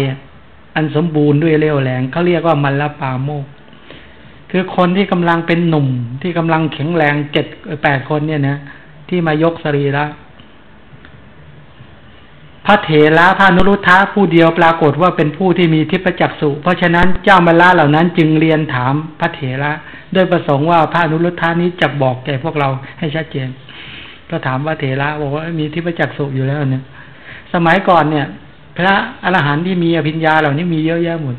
อันสมบูรณ์ด้วยเรี่ยวแรงเขาเรียกว่ามัลละปาโมกคือคนที่กำลังเป็นหนุ่มที่กำลังแข็งแรงเจ็ดแปดคนเนี่ยนะที่มายกสรีระพระเถระพระนุรุทธะผู้เดียวปรากฏว่าเป็นผู้ที่มีทิพจักสุเพราะฉะนั้นเจ้ามาลาเหล่านั้นจึงเรียนถามพระเถระด้วยประสงค์ว่าพระนุรุทธานี้จะบอกแก่พวกเราให้ชัดเจน ก็ถามว่าเถระบอกว่ามีทิพจักสุอยู่แล้วเนี่ยสมัยก่อนเนี่ย พระอรหันต์ที่มีอภิญญาเหล่านี้มีเยอะแยะหมด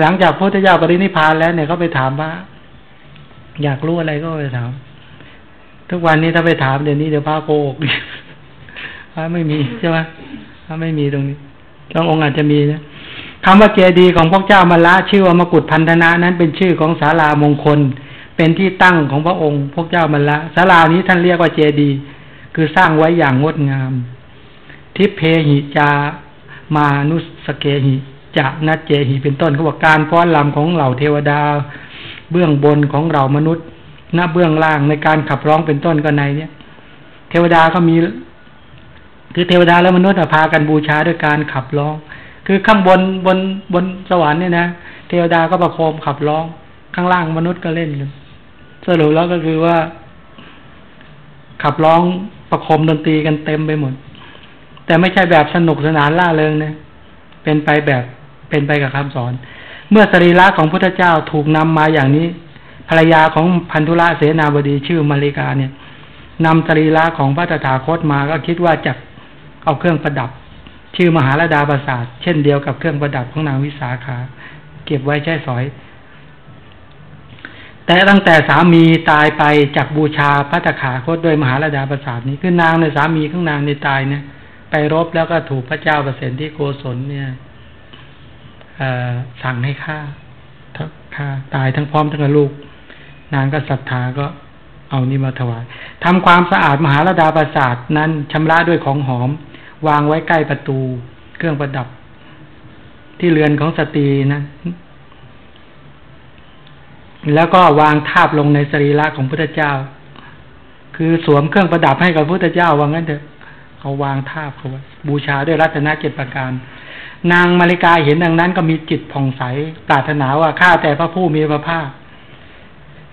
หลังจากพระพุทธเจ้าปรินิพานแล้วเนี่ยเขาไปถามว่า อยากรู้อะไรก็ไปถาม ทุกวันนี้ถ้าไปถามเดี๋ยวนี้เดี๋ยวพระโกกพระไม่มีใช่ไหมพระไม่มีตรงนี้บางองค์อาจจะมีนะคำว่าเจดีของพวกเจ้ามาละชื่อว่ามกุฏพันธนะนั้นเป็นชื่อของศาลามงคล เป็นที่ตั้งของพระองค์ พวกเจ้ามาละศาลานี้ท่านเรียกว่าเจดี คือสร้างไว้อย่างงดงาม ทิเพหิจามานุสเกหิจะนัเจหิเป็นต้นเขาบอกการฟ้อนลำของเหล่าเทวดา เบื้องบนของเรามนุษย์หน้าเบื้องล่างในการขับร้องเป็นต้นก็ในเนี่ยเทวดาก็มี คือเทวดาและมนุษย์พากันบูชาด้วยการขับร้อง คือข้างบนบนบนสวรรค์เนี่ยนะ เทวดาก็ประโคมขับร้อง ข้างล่างมนุษย์ก็เล่นกัน สรุปแล้วก็คือว่า ขับร้องประคมดนตรีกันเต็มไปหมด แต่ไม่ใช่แบบสนุกสนานล่าเริงนะเป็นไปแบบเป็นไปกับคำสอน เมื่อสรีระของพุทธเจ้าถูกนำมาอย่างนี้ ภรรยาของพันธุระเสนาบดีชื่อมาริกาเนี่ยนำสรีระของพระตถาคตมาก็คิดว่าจะเอาเครื่องประดับ ชื่อมหาลดาประสาทเช่นเดียวกับเครื่องประดับของนางวิสาขา เก็บไว้ใช้สอย แต่ตั้งแต่สามีตายไปจากบูชาพระตถาคตโดยมหาลดาประสาทนี้คือนางในสามีของนางในตายเนี่ย ไปรบแล้วก็ถูกพระเจ้าเปรตที่โกศลเนี่ยสั่งให้ฆ่าฆ่าตายทั้งพร้อมทั้งลูก นางก็ศรัทธาก็เอานี่มาถวายทำความสะอาดมหาลดาประสาทนั้นชำระด้วยของหอม วางไว้ใกล้ประตู เครื่องประดับ ที่เรือนของสตรีนะ แล้วก็วางทาบลงในสรีระของพุทธเจ้า คือสวมเครื่องประดับให้กับพุทธเจ้าว่างั้นเถอะเขาวางทาบเขาบูชาด้วยรัตนเจตประการ นางมาริกาเห็นดังนั้นก็มีจิตผ่องใสปรารถนาว่าข้าแต่พระผู้มีพระภาค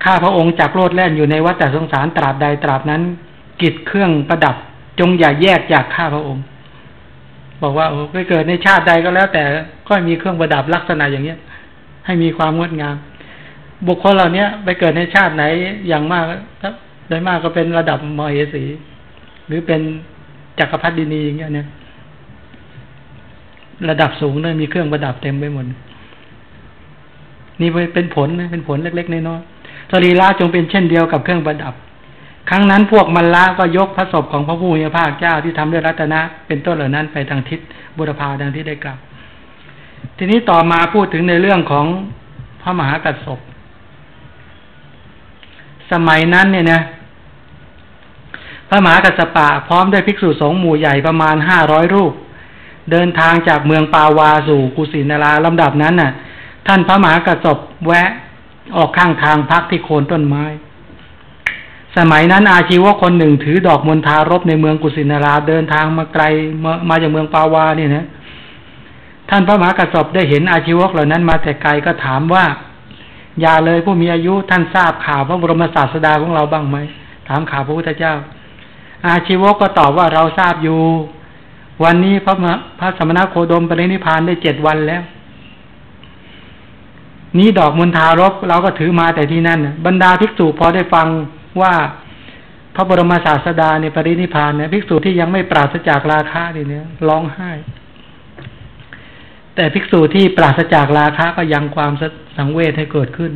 ข้าพระองค์จักโลดแล่นอยู่ในวัฏสงสารตราบใดตราบนั้น กิจเครื่องประดับจงอย่าแยกจากข้าพระองค์ บอกว่าโอ้ไปเกิดในชาติใดก็แล้วแต่ก็มีเครื่องประดับลักษณะอย่างเนี้ย ให้มีความงดงาม บุคคลเหล่านี้ไปเกิดในชาติไหนอย่างมากครับโดยมากก็เป็นระดับมเหสี หรือเป็นจักรพรรดินีอย่างเงี้ยเนี่ยระดับสูงเลยมีเครื่องประดับเต็มไปหมดนี่เป็นผลนะเป็นผลเล็กๆน้อยๆสรีระจงเป็นเช่นเดียวกับเครื่องประดับ ครั้งนั้นพวกมันละก็ยกพระศพของพระผู้มีพระภาคเจ้าที่ทำด้วยรัตนะ เป็นต้นเหล่านั้นไปทางทิศบุรพาดังที่ได้กล่าวทีนี้ต่อมาพูดถึงในเรื่องของพระมหากัสสป สมัยนั้นเนี่ยนะพระมหากัสสปะพร้อมด้วยภิกษุสงฆ์หมู่ใหญ่ประมาณห้าร้อยรูป เดินทางจากเมืองปาวาสู่กุสินาราลำดับนั้นน่ะ ท่านพระมหากัสสปแวะออกข้างทางพักที่โคนต้นไม้ สมัยนั้นอาชีวะคนหนึ่งถือดอกมณฑารบในเมืองกุสินาราเดินทางมาไกลมามาจากเมืองปาวาเนี่ยนะ ท่านพระมหากระสอบได้เห็นอาชีวะเหล่านั้นมาแต่ไกลก็ถามว่า อย่าเลยผู้มีอายุท่านทราบข่าวพระบรมศาสดาของเราบ้างไหมถามข่าวพระพุทธเจ้า อาชีวะก็ตอบว่าเราทราบอยู่ วันนี้พระพระสมณโคดมปรินิพานได้เจ็ดวันแล้ว นี้ดอกมุนทารกเราก็ถือมาแต่ที่นั่นบรรดาภิกษุพอได้ฟังว่าพระบรมศาสดาในปรินิพานเนี่ยภิกษุที่ยังไม่ปราศจากราคะนี่เนี่ยร้องไห้ แต่ภิกษุที่ปราศจากราคะก็ยังความสังเวชให้เกิดขึ้น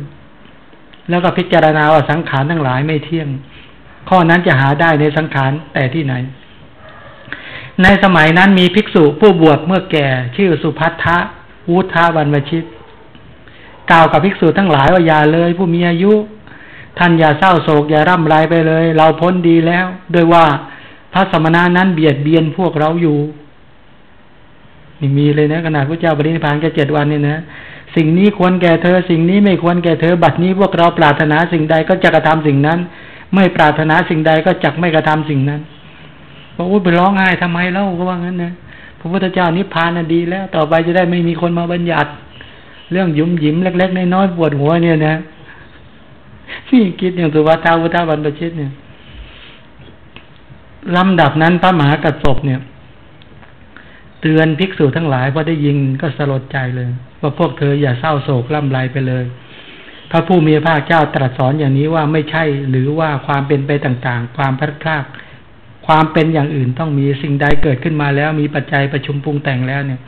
แล้วก็พิจารณาว่าสังขารทั้งหลายไม่เที่ยง ข้อนั้นจะหาได้ในสังขารแต่ที่ไหน ในสมัยนั้นมีภิกษุผู้บวชเมื่อแก่ ชื่อสุพัทธะวุฒาวันวชิต กล่าวกับภิกษุทั้งหลายว่าอย่าเลย ผู้มีอายุ ท่านอย่าเศร้าโศกอย่าร่ำไรไปเลย เราพ้นดีแล้ว โดยว่าพระสมณะนั้นเบียดเบียนพวกเราอยู่ นี่มีเลยนะขนาดพระเจ้าปรินิพานแค่เจ็ดวันนี่นะสิ่งนี้ควรแก่เธอ สิ่งนี้ไม่ควรแก่เธอ บัดนี้พวกเราปรารถนาสิ่งใดก็จะกระทำสิ่งนั้น ไม่ปรารถนาสิ่งใดก็จักไม่กระทำสิ่งนั้นบอกว่าไปร้องไห้ทำไมเล่าก็ว่างั้นนะพระพุทธเจ้านิพพานน่ะดีแล้ว ต่อไปจะได้ไม่มีคนมาบัญญัติ เรื่องยุ่มยิ้มเล็กๆน้อยๆปวดหัวเนี่ยนะนี่คิดอย่างสุวัตาวุฒาบันประชิตเนี่ยลำดับนั้นพระมหากัสสปเนี่ย ตือนภิกษุทั้งหลายพอได้ยินก็สลดใจเลย ว่าพวกเธออย่าเศร้าโศกล่ำไรไปเลย พระผู้มีพระเจ้าตรัสสอนอย่างนี้ว่าไม่ใช่หรือว่าความเป็นไปต่างๆ ความพลัดพรากความเป็นอย่างอื่นต้องมีสิ่งใดเกิดขึ้นมาแล้ว มีปัจจัยประชุมปรุงแต่งแล้วเนี่ย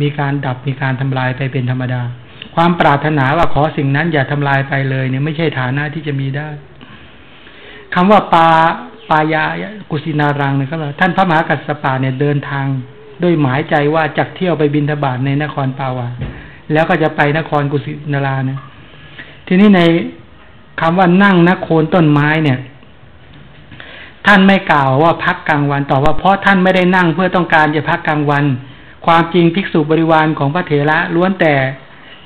มีการดับมีการทำลายไปเป็นธรรมดา ความปรารถนาว่าขอสิ่งนั้นอย่าทำลายไปเลยเนี่ยไม่ใช่ฐานะที่จะมีได้คำว่าปาปายากุสินารังเนี่ยก็ว่าท่านพระมหากัสสปะเนี่ยเดินทาง ด้วยหมายใจว่าจักเที่ยวไปบินทบาทในนครปาวา แล้วก็จะไปนครกุสินาราเนี่ยทีนี้ในคำว่านั่งนโคนต้นไม้เนี่ย ท่านไม่กล่าวว่าพักกลางวันต่อว่าเพราะท่านไม่ได้นั่งเพื่อต้องการจะพักกลางวัน ความจริงภิกษุบริวารของพระเถระล้วนแต่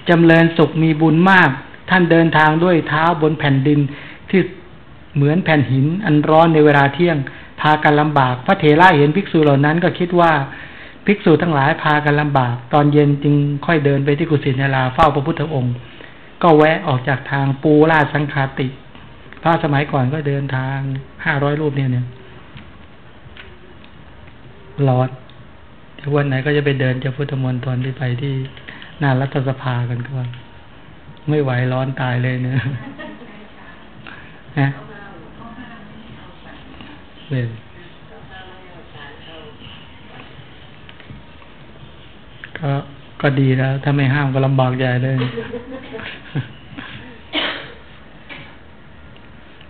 จำเริญสุขมีบุญมาก ท่านเดินทางด้วยเท้าบนแผ่นดินที่เหมือนแผ่นหินอันร้อนในเวลาเที่ยง พากันลำบาก พระเถระเห็นภิกษุเหล่านั้นก็คิดว่า ภิกษุทั้งหลายพากันลำบาก ตอนเย็นจึงค่อยเดินไปที่กุศินาราเฝ้าพระพุทธองค์ ก็แวะออกจากทางปูราสังคาติ พระสมัยก่อนก็เดินทางห้าร้อยรูปเนี่ยเนี่ยร้อนที่วันไหนก็จะไปเดินจะพุทธมนตรที่ไปที่หน้ารัฐสภากันก็ว่าไม่ไหวร้อนตายเลยเนะนะเลย ก็ก็ดีแล้ว ถ้าไม่ห้ามก็ลำบากใหญ่เลย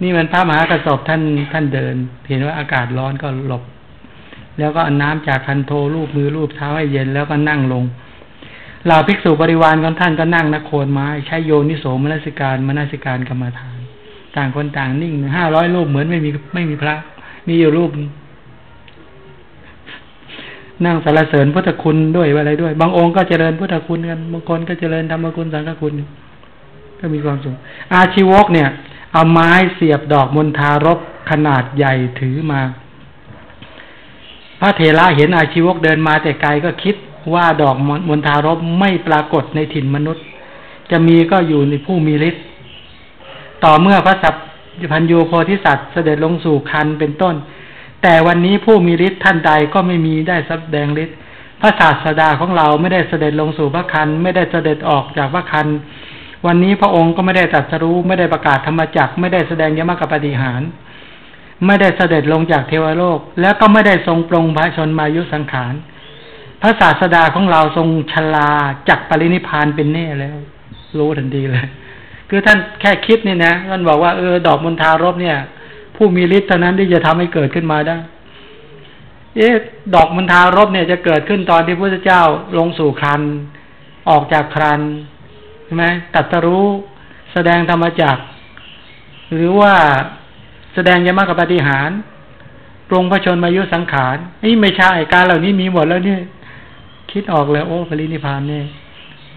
นี่มันพระมหากระสอบท่านท่านเดิน เห็นว่าอากาศร้อนก็หลบ แล้วก็เอาน้ำจากคันโทรูปมือรูปเท้าให้เย็นแล้วก็นั่งลงเหล่าภิกษุบริวารของท่านก็นั่งนักโคนไม้ ใช้โยนิโสมนสิการมนสิการกรรมฐาน ต่างคนต่างนิ่งห้าร้อยรูปเหมือนไม่มีไม่มีพระ มีอยู่รูป นั่งสารเสริญพุทธคุณด้วยอะไรด้วย บางองค์ก็เจริญพุทธคุณกันบางคนก็เจริญธรรมคุณสังฆคุณ ก็มีความสุขอาชีวกเนี่ย เอาไม้เสียบดอกมณฑารบขนาดใหญ่ถือมา พระเถระเห็นอาชีวกเดินมาแต่ไกลก็คิดว่าดอกมณฑารบไม่ปรากฏในถิ่นมนุษย์ จะมีก็อยู่ในผู้มีฤทธิ์ต่อเมื่อพระสัพพัญญูโพธิสัตว์เสด็จลงสู่คันเป็นต้น แต่วันนี้ผู้มีฤทธิ์ท่านใดก็ไม่มีได้แสดงฤทธิ์พระศาสดาของเราไม่ได้เสด็จลงสู่พระคันไม่ได้เสด็จออกจากพระคันวันนี้พระองค์ก็ไม่ได้ตรัสรู้ไม่ได้ประกาศธรรมจักไม่ได้แสดงยมกปฏิหาร ไม่ได้เสด็จลงจากเทวโลก แล้วก็ไม่ได้ทรงปรงพระชนมายุสังขารพระศาสดาของเราทรงชลาจักปรินิพานเป็นแน่แล้ว รู้ทันทีเลย คือท่านแค่คิดนี่นะท่านบอกว่าเออดอกมณฑารบเนี่ย ผู้มีฤทธิ์เท่านั้นที่จะทำให้เกิดขึ้นมาได้ เอ๊ะดอกมันทารบเนี่ยจะเกิดขึ้นตอนที่พระเจ้าลงสู่ครัน ออกจากครันใช่ไหมตัดสรู้แสดงธรรมจักหรือว่าแสดงยมกับปฏิหารปรงพระชนมายุสังขารนี่ไม่ใช่การเหล่านี้มีหมดแล้วเนี่ย คิดออกแล้วโอ้ปรินิพานเนี่ย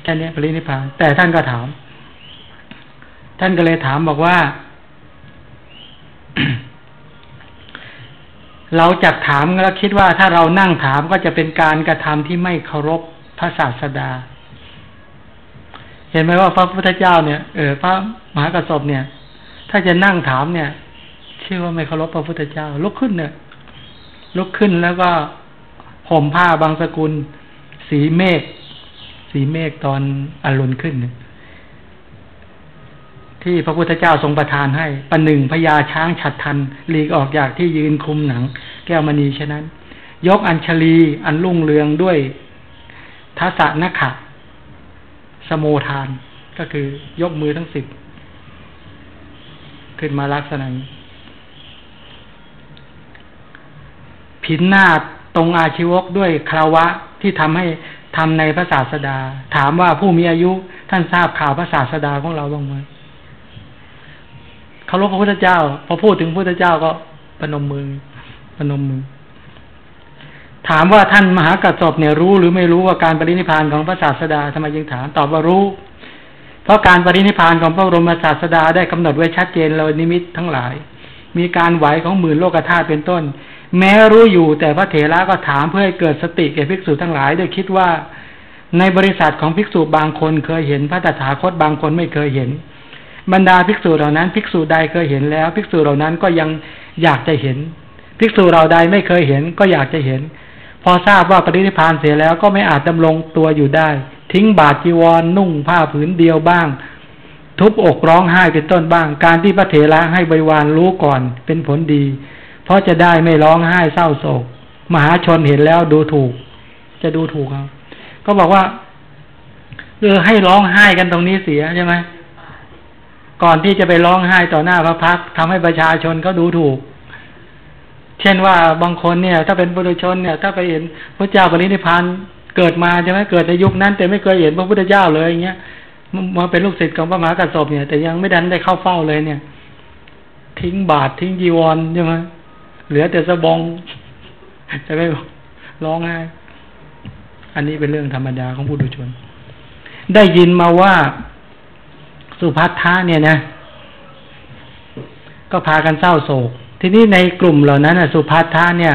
แค่นี้ปรินิพาน แต่ท่านก็ถาม ท่านก็เลยถามบอกว่า เราจักถามแล้วคิดว่าถ้าเรานั่งถามก็จะเป็นการกระทำที่ไม่เคารพพระศาสดา เห็นไหมว่าพระพุทธเจ้าเนี่ยเออพระมหากระสบเนี่ย ถ้าจะนั่งถามเนี่ยชื่อว่าไม่เคารพพระพุทธเจ้า ลุกขึ้นเนี่ย ลุกขึ้นแล้วก็ห่มผ้าบางสกุล สีเมฆสีเมฆตอนอรุณขึ้นเนี่ย ที่พระพุทธเจ้าทรงประทานให้ปันหนึ่งพญาช้างฉัดทันหลีกออกจากที่ยืนคุมหนัง แก้วมณีฉะนั้น ยกอัญชลีอันรุ่งเรืองด้วยทัศนขะสโมทานก็คือยกมือทั้งสิบขึ้นมาลักษณะผินหน้าตรงอาชีวกด้วยคราวะที่ทำให้ทำในพระศาสดา ถามว่าผู้มีอายุท่านทราบข่าวพระศาสดาของเราบ้างไหม เคารพพระพุทธเจ้า พอพูดถึงพระพุทธเจ้าก็ปนมมือปนมมือ ถามว่าท่านมหากัสสปเนี่ยรู้หรือไม่รู้ว่าการปรินิพานของพระศาสดาทำไมยังถามตอบว่ารู้ เพราะการปรินิพานของพระบรมศาสดาได้กำหนดไว้ชัดเจนเรานิมิตทั้งหลาย มีการไหวของหมื่นโลกธาตุเป็นต้น แม้รู้อยู่แต่พระเถระก็ถามเพื่อให้เกิดสติแก่ภิกษุทั้งหลายโดยคิดว่าในบริษัทของภิกษุบางคนเคยเห็นพระตถาคตบางคนไม่เคยเห็น บรรดาภิกษุเหล่านั้น ภิกษุใดเคยเห็นแล้ว ภิกษุเหล่านั้นก็ยังอยากจะเห็น ภิกษุเราใดไม่เคยเห็นก็อยากจะเห็น พอทราบว่าปฏิทิพานเสียแล้วก็ไม่อาจดำรงตัวอยู่ได้ ทิ้งบาทจีวรนนุ่งผ้าผืนเดียวบ้าง ทุบอกร้องไห้เป็นต้นบ้าง การที่พระเถระให้บริวารรู้ก่อนเป็นผลดี เพราะจะได้ไม่ร้องไห้เศร้าโศก มหาชนเห็นแล้วดูถูก จะดูถูกครับก็บอกว่าเออให้ร้องไห้กันตรงนี้เสียใช่ไหม ก่อนที่จะไปร้องไห้ต่อหน้าพระพักทำให้ประชาชนเขาดูถูก เช่นว่าบางคนเนี่ย ถ้าเป็นบุรุชนเนี่ย ถ้าไปเห็นพระเจ้าปรินิพานเกิดมาใช่ไหมเกิดในยุคนั้น แต่ไม่เคยเห็นพระพุทธเจ้าเลยอย่างเงี้ยมาเป็นลูกศิษย์ของพระมหากษัตริย์เนี่ย แต่ยังไม่ดันได้เข้าเฝ้าเลยเนี่ย ทิ้งบาททิ้งจีวรใช่ไหมเหลือแต่สบองจะไม่ร้องไห้อันนี้เป็นเรื่องธรรมดาของผู้ดุชน ได้ยินมาว่า สุภัทธะเนี่ยนะ ก็พากันเศร้าโศก ทีนี้ในกลุ่มเหล่านั้นสุภัทธะเนี่ย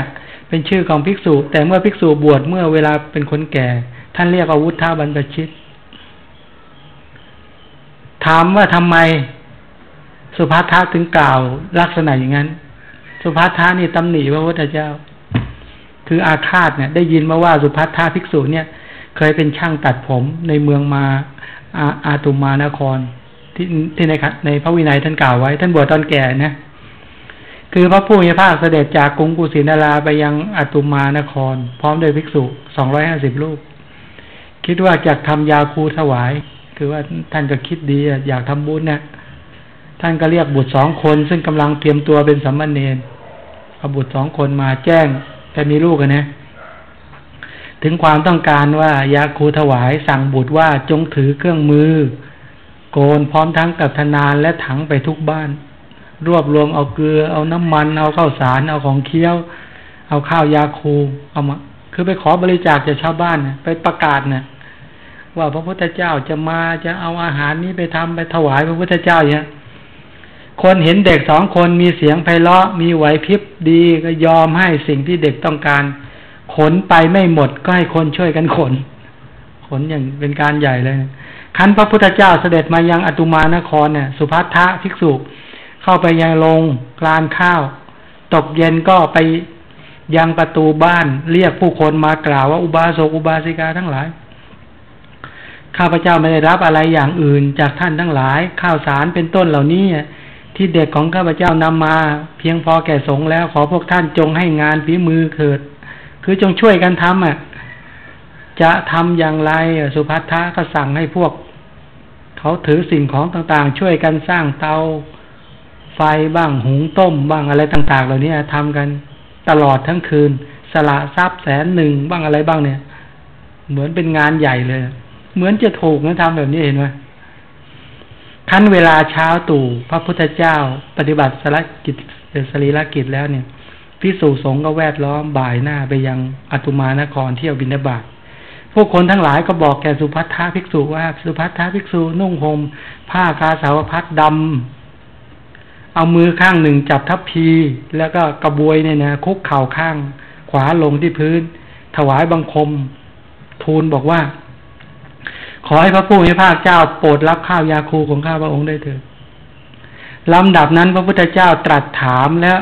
เป็นชื่อของภิกษุ แต่เมื่อภิกษุบวชเมื่อเวลาเป็นคนแก่ ท่านเรียกอาวุธท่าบรรพชิต ถามว่าทำไมสุภัทธะถึงกล่าวลักษณะอย่างนั้น สุภัทธะนี่ตำหนิพระพุทธเจ้า คืออาฆาตเนี่ย ได้ยินมาว่าสุภัทธะภิกษุเนี่ย เคยเป็นช่างตัดผมในเมืองมาอาอาตุมานคร ที่ที่ในในพระวินัยท่านกล่าวไว้ ท่านบวชตอนแก่นะคือพระผู้มีพระเสด็จจากกรุงกุสินาราไปยังอัตุมานคร พร้อมด้วยภิกษุสองร้อยห้าสิบรูป คิดว่าจะทำยาคูถวาย คือว่าท่านก็คิดดีอยากทำบุญเนะท่านก็เรียกบุตรสองคน ซึ่งกำลังเตรียมตัวเป็นสัมมาเนนเอาบุตรสองคนมาแจ้งแต่มีลูกกันนะ ถึงความต้องการว่ายาคูถวายสั่งบุตรว่าจงถือเครื่องมือ โกนพร้อมทั้งกับธนานและถังไปทุกบ้าน รวบรวมเอาเกลือ เอาน้ำมัน เอาข้าวสาร เอาของเคี้ยว เอาข้าวยาคูเอามาคือไปขอบริจาคจากชาวบ้านไปประกาศนะว่าพระพุทธเจ้าจะมาจะเอาอาหารนี้ไปทำไปถวายพระพุทธเจ้าเนี่ยคนเห็นเด็กสองคนมีเสียงไพเราะ มีไหวพริบดีก็ยอมให้สิ่งที่เด็กต้องการ ขนไปไม่หมดก็ให้คนช่วยกันขน ขนอย่างเป็นการใหญ่เลย คันพระพุทธเจ้าเสด็จมายังอตุมานครเนี่ยสุภัททะภิกษุเข้าไปยังลงกลานข้าว ตกเย็นก็ไปยังประตูบ้านเรียกผู้คนมากล่าวว่าอุบาสกอุบาสิกาทั้งหลาย ข้าพเจ้าไม่ได้รับอะไรอย่างอื่นจากท่านทั้งหลาย ข้าวสารเป็นต้นเหล่านี้ที่เด็กของข้าพเจ้านำมา เพียงพอแก่สงแล้วขอพวกท่านจงให้งานฝีมือเถิด คือจงช่วยกันทำอะ จะทำอย่างไรสุภัททะก็สั่งให้พวก เขาถือสิ่งของต่างๆ ช่วยกันสร้างเตาไฟบ้างหุงต้มบ้างอะไรต่าง ๆ เหล่านี้ทำกันตลอดทั้งคืน สละทรัพย์แสนหนึ่งบ้างอะไรบ้างเนี่ย เหมือนเป็นงานใหญ่เลย เหมือนจะถูกนะทำแบบนี้เห็นไหมขั้นเวลาเช้าตู่พระพุทธเจ้า ปฏิบัติสรกิจสรีรกิจแล้วเนี่ยพิสูจสงก็แวดล้อมบ่ายหน้าไปยังอตุมานครเที่ยวบินาบาต พวกคนทั้งหลายก็บอกแก่สุภัทธาภิกษุว่า สุภัทธาภิกษุนุ่งห่มผ้ากาสาวพัดดำเอามือข้างหนึ่งจับทัพพี แล้วก็กระบวยเนี่ยนะคุกเข่าข้างขวาลงที่พื้น ถวายบังคม ทูลบอกว่า ขอให้พระผู้มีพระเจ้าโปรดรับข้าวยาคูของข้าพระองค์ได้เถิดลำดับนั้นพระพุทธเจ้าตรัสถามแล้ว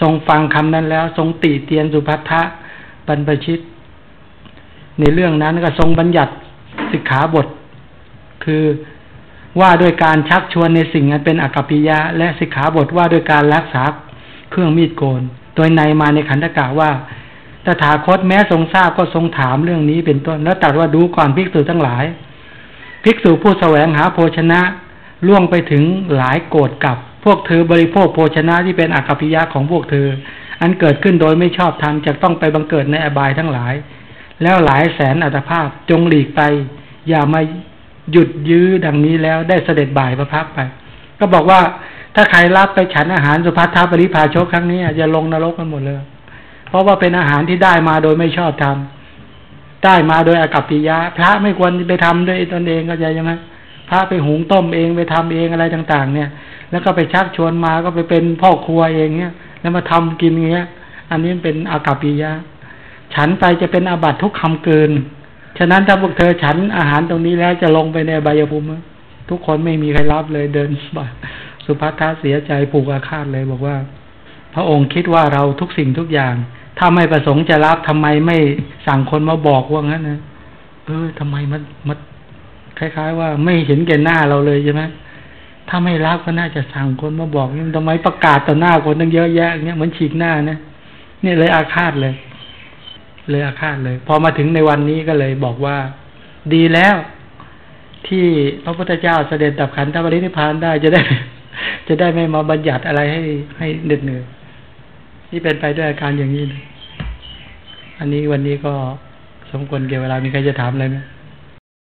ทรงฟังคำนั้นแล้ว ทรงติเตียนสุภัททะบรรพชิต ในเรื่องนั้นก็ทรงบัญญัติสิกขาบท คือว่าด้วยการชักชวนในสิ่งนั้นเป็นอกัปปิยะ และสิกขาบทว่าด้วยการรักษาเครื่องมีดโกน โดยในมาในขันธกะว่าตถาคตแม้ทรงทราบก็ทรงถามเรื่องนี้เป็นต้น แล้วตรัสว่าดูก่อนภิกษุทั้งหลาย ภิกษุผู้แสวงหาโภชนะล่วงไปถึงหลายโกรธกับ พวกเธอบริโภคโภชนะที่เป็นอกัปปิยะของพวกเธอ อันเกิดขึ้นโดยไม่ชอบธรรมจะต้องไปบังเกิดในอบายทั้งหลาย แล้วหลายแสนอัตภาพจงหลีกไป อย่ามาหยุดยื้อดังนี้แล้วได้เสด็จบ่ายพระพักไป ก็บอกว่าถ้าใครรับไปฉันอาหารสุภัททาปริภาชกครั้งนี้จะลงนรกกันหมดเลย เพราะว่าเป็นอาหารที่ได้มาโดยไม่ชอบทำได้มาโดยอากัปปิยะ พระไม่ควรไปทำด้วยตนเองก็จะยังไงพระไปหุงต้มเองไปทำเองอะไรต่าง ๆ เนี่ย แล้วก็ไปชักชวนมาก็ไปเป็นพ่อครัวเองเนี่ย แล้วมาทำกินเงี้ย อันนี้เป็นอากัปปิยะ ฉันไปจะเป็นอาบัตทุกคำเกิน ฉะนั้นถ้าพวกเธอฉันอาหารตรงนี้แล้วจะลงไปในบยภูมิทุกคนไม่มีใครรับเลยเดินบสุภัทาเสียใจผูกอาฆาตเลยบอกว่า พระองค์คิดว่าเราทุกสิ่งทุกอย่าง ถ้าไม่ประสงค์จะรับทำไมไม่สั่งคนมาบอกว่างั้นนะเออทำไมมันมันคล้าย ๆ ว่าไม่เห็นแก่หน้าเราเลยใช่ไหมถ้าไม่รับก็น่าจะสั่งคนมาบอกนี่ทำไมประกาศต่อหน้าคนตั้งเยอะแยะเนี้ยเหมือนฉีกหน้านะเนี่ยเลยอาฆาตเลย เลยอาฆาตเลย พอมาถึงในวันนี้ก็เลยบอกว่า ดีแล้ว ที่พระพุทธเจ้าเสด็จดับขันธปรินิพานได้จะได้ จะได้ไม่มาบัญญัติอะไรให้ให้เหน็ดเหนื่อยนี่เป็นไปด้วยอาการอย่างนี้นะอันนี้วันนี้ก็สมควรเกี่ยวเวลามีใครจะถามอะไรไหม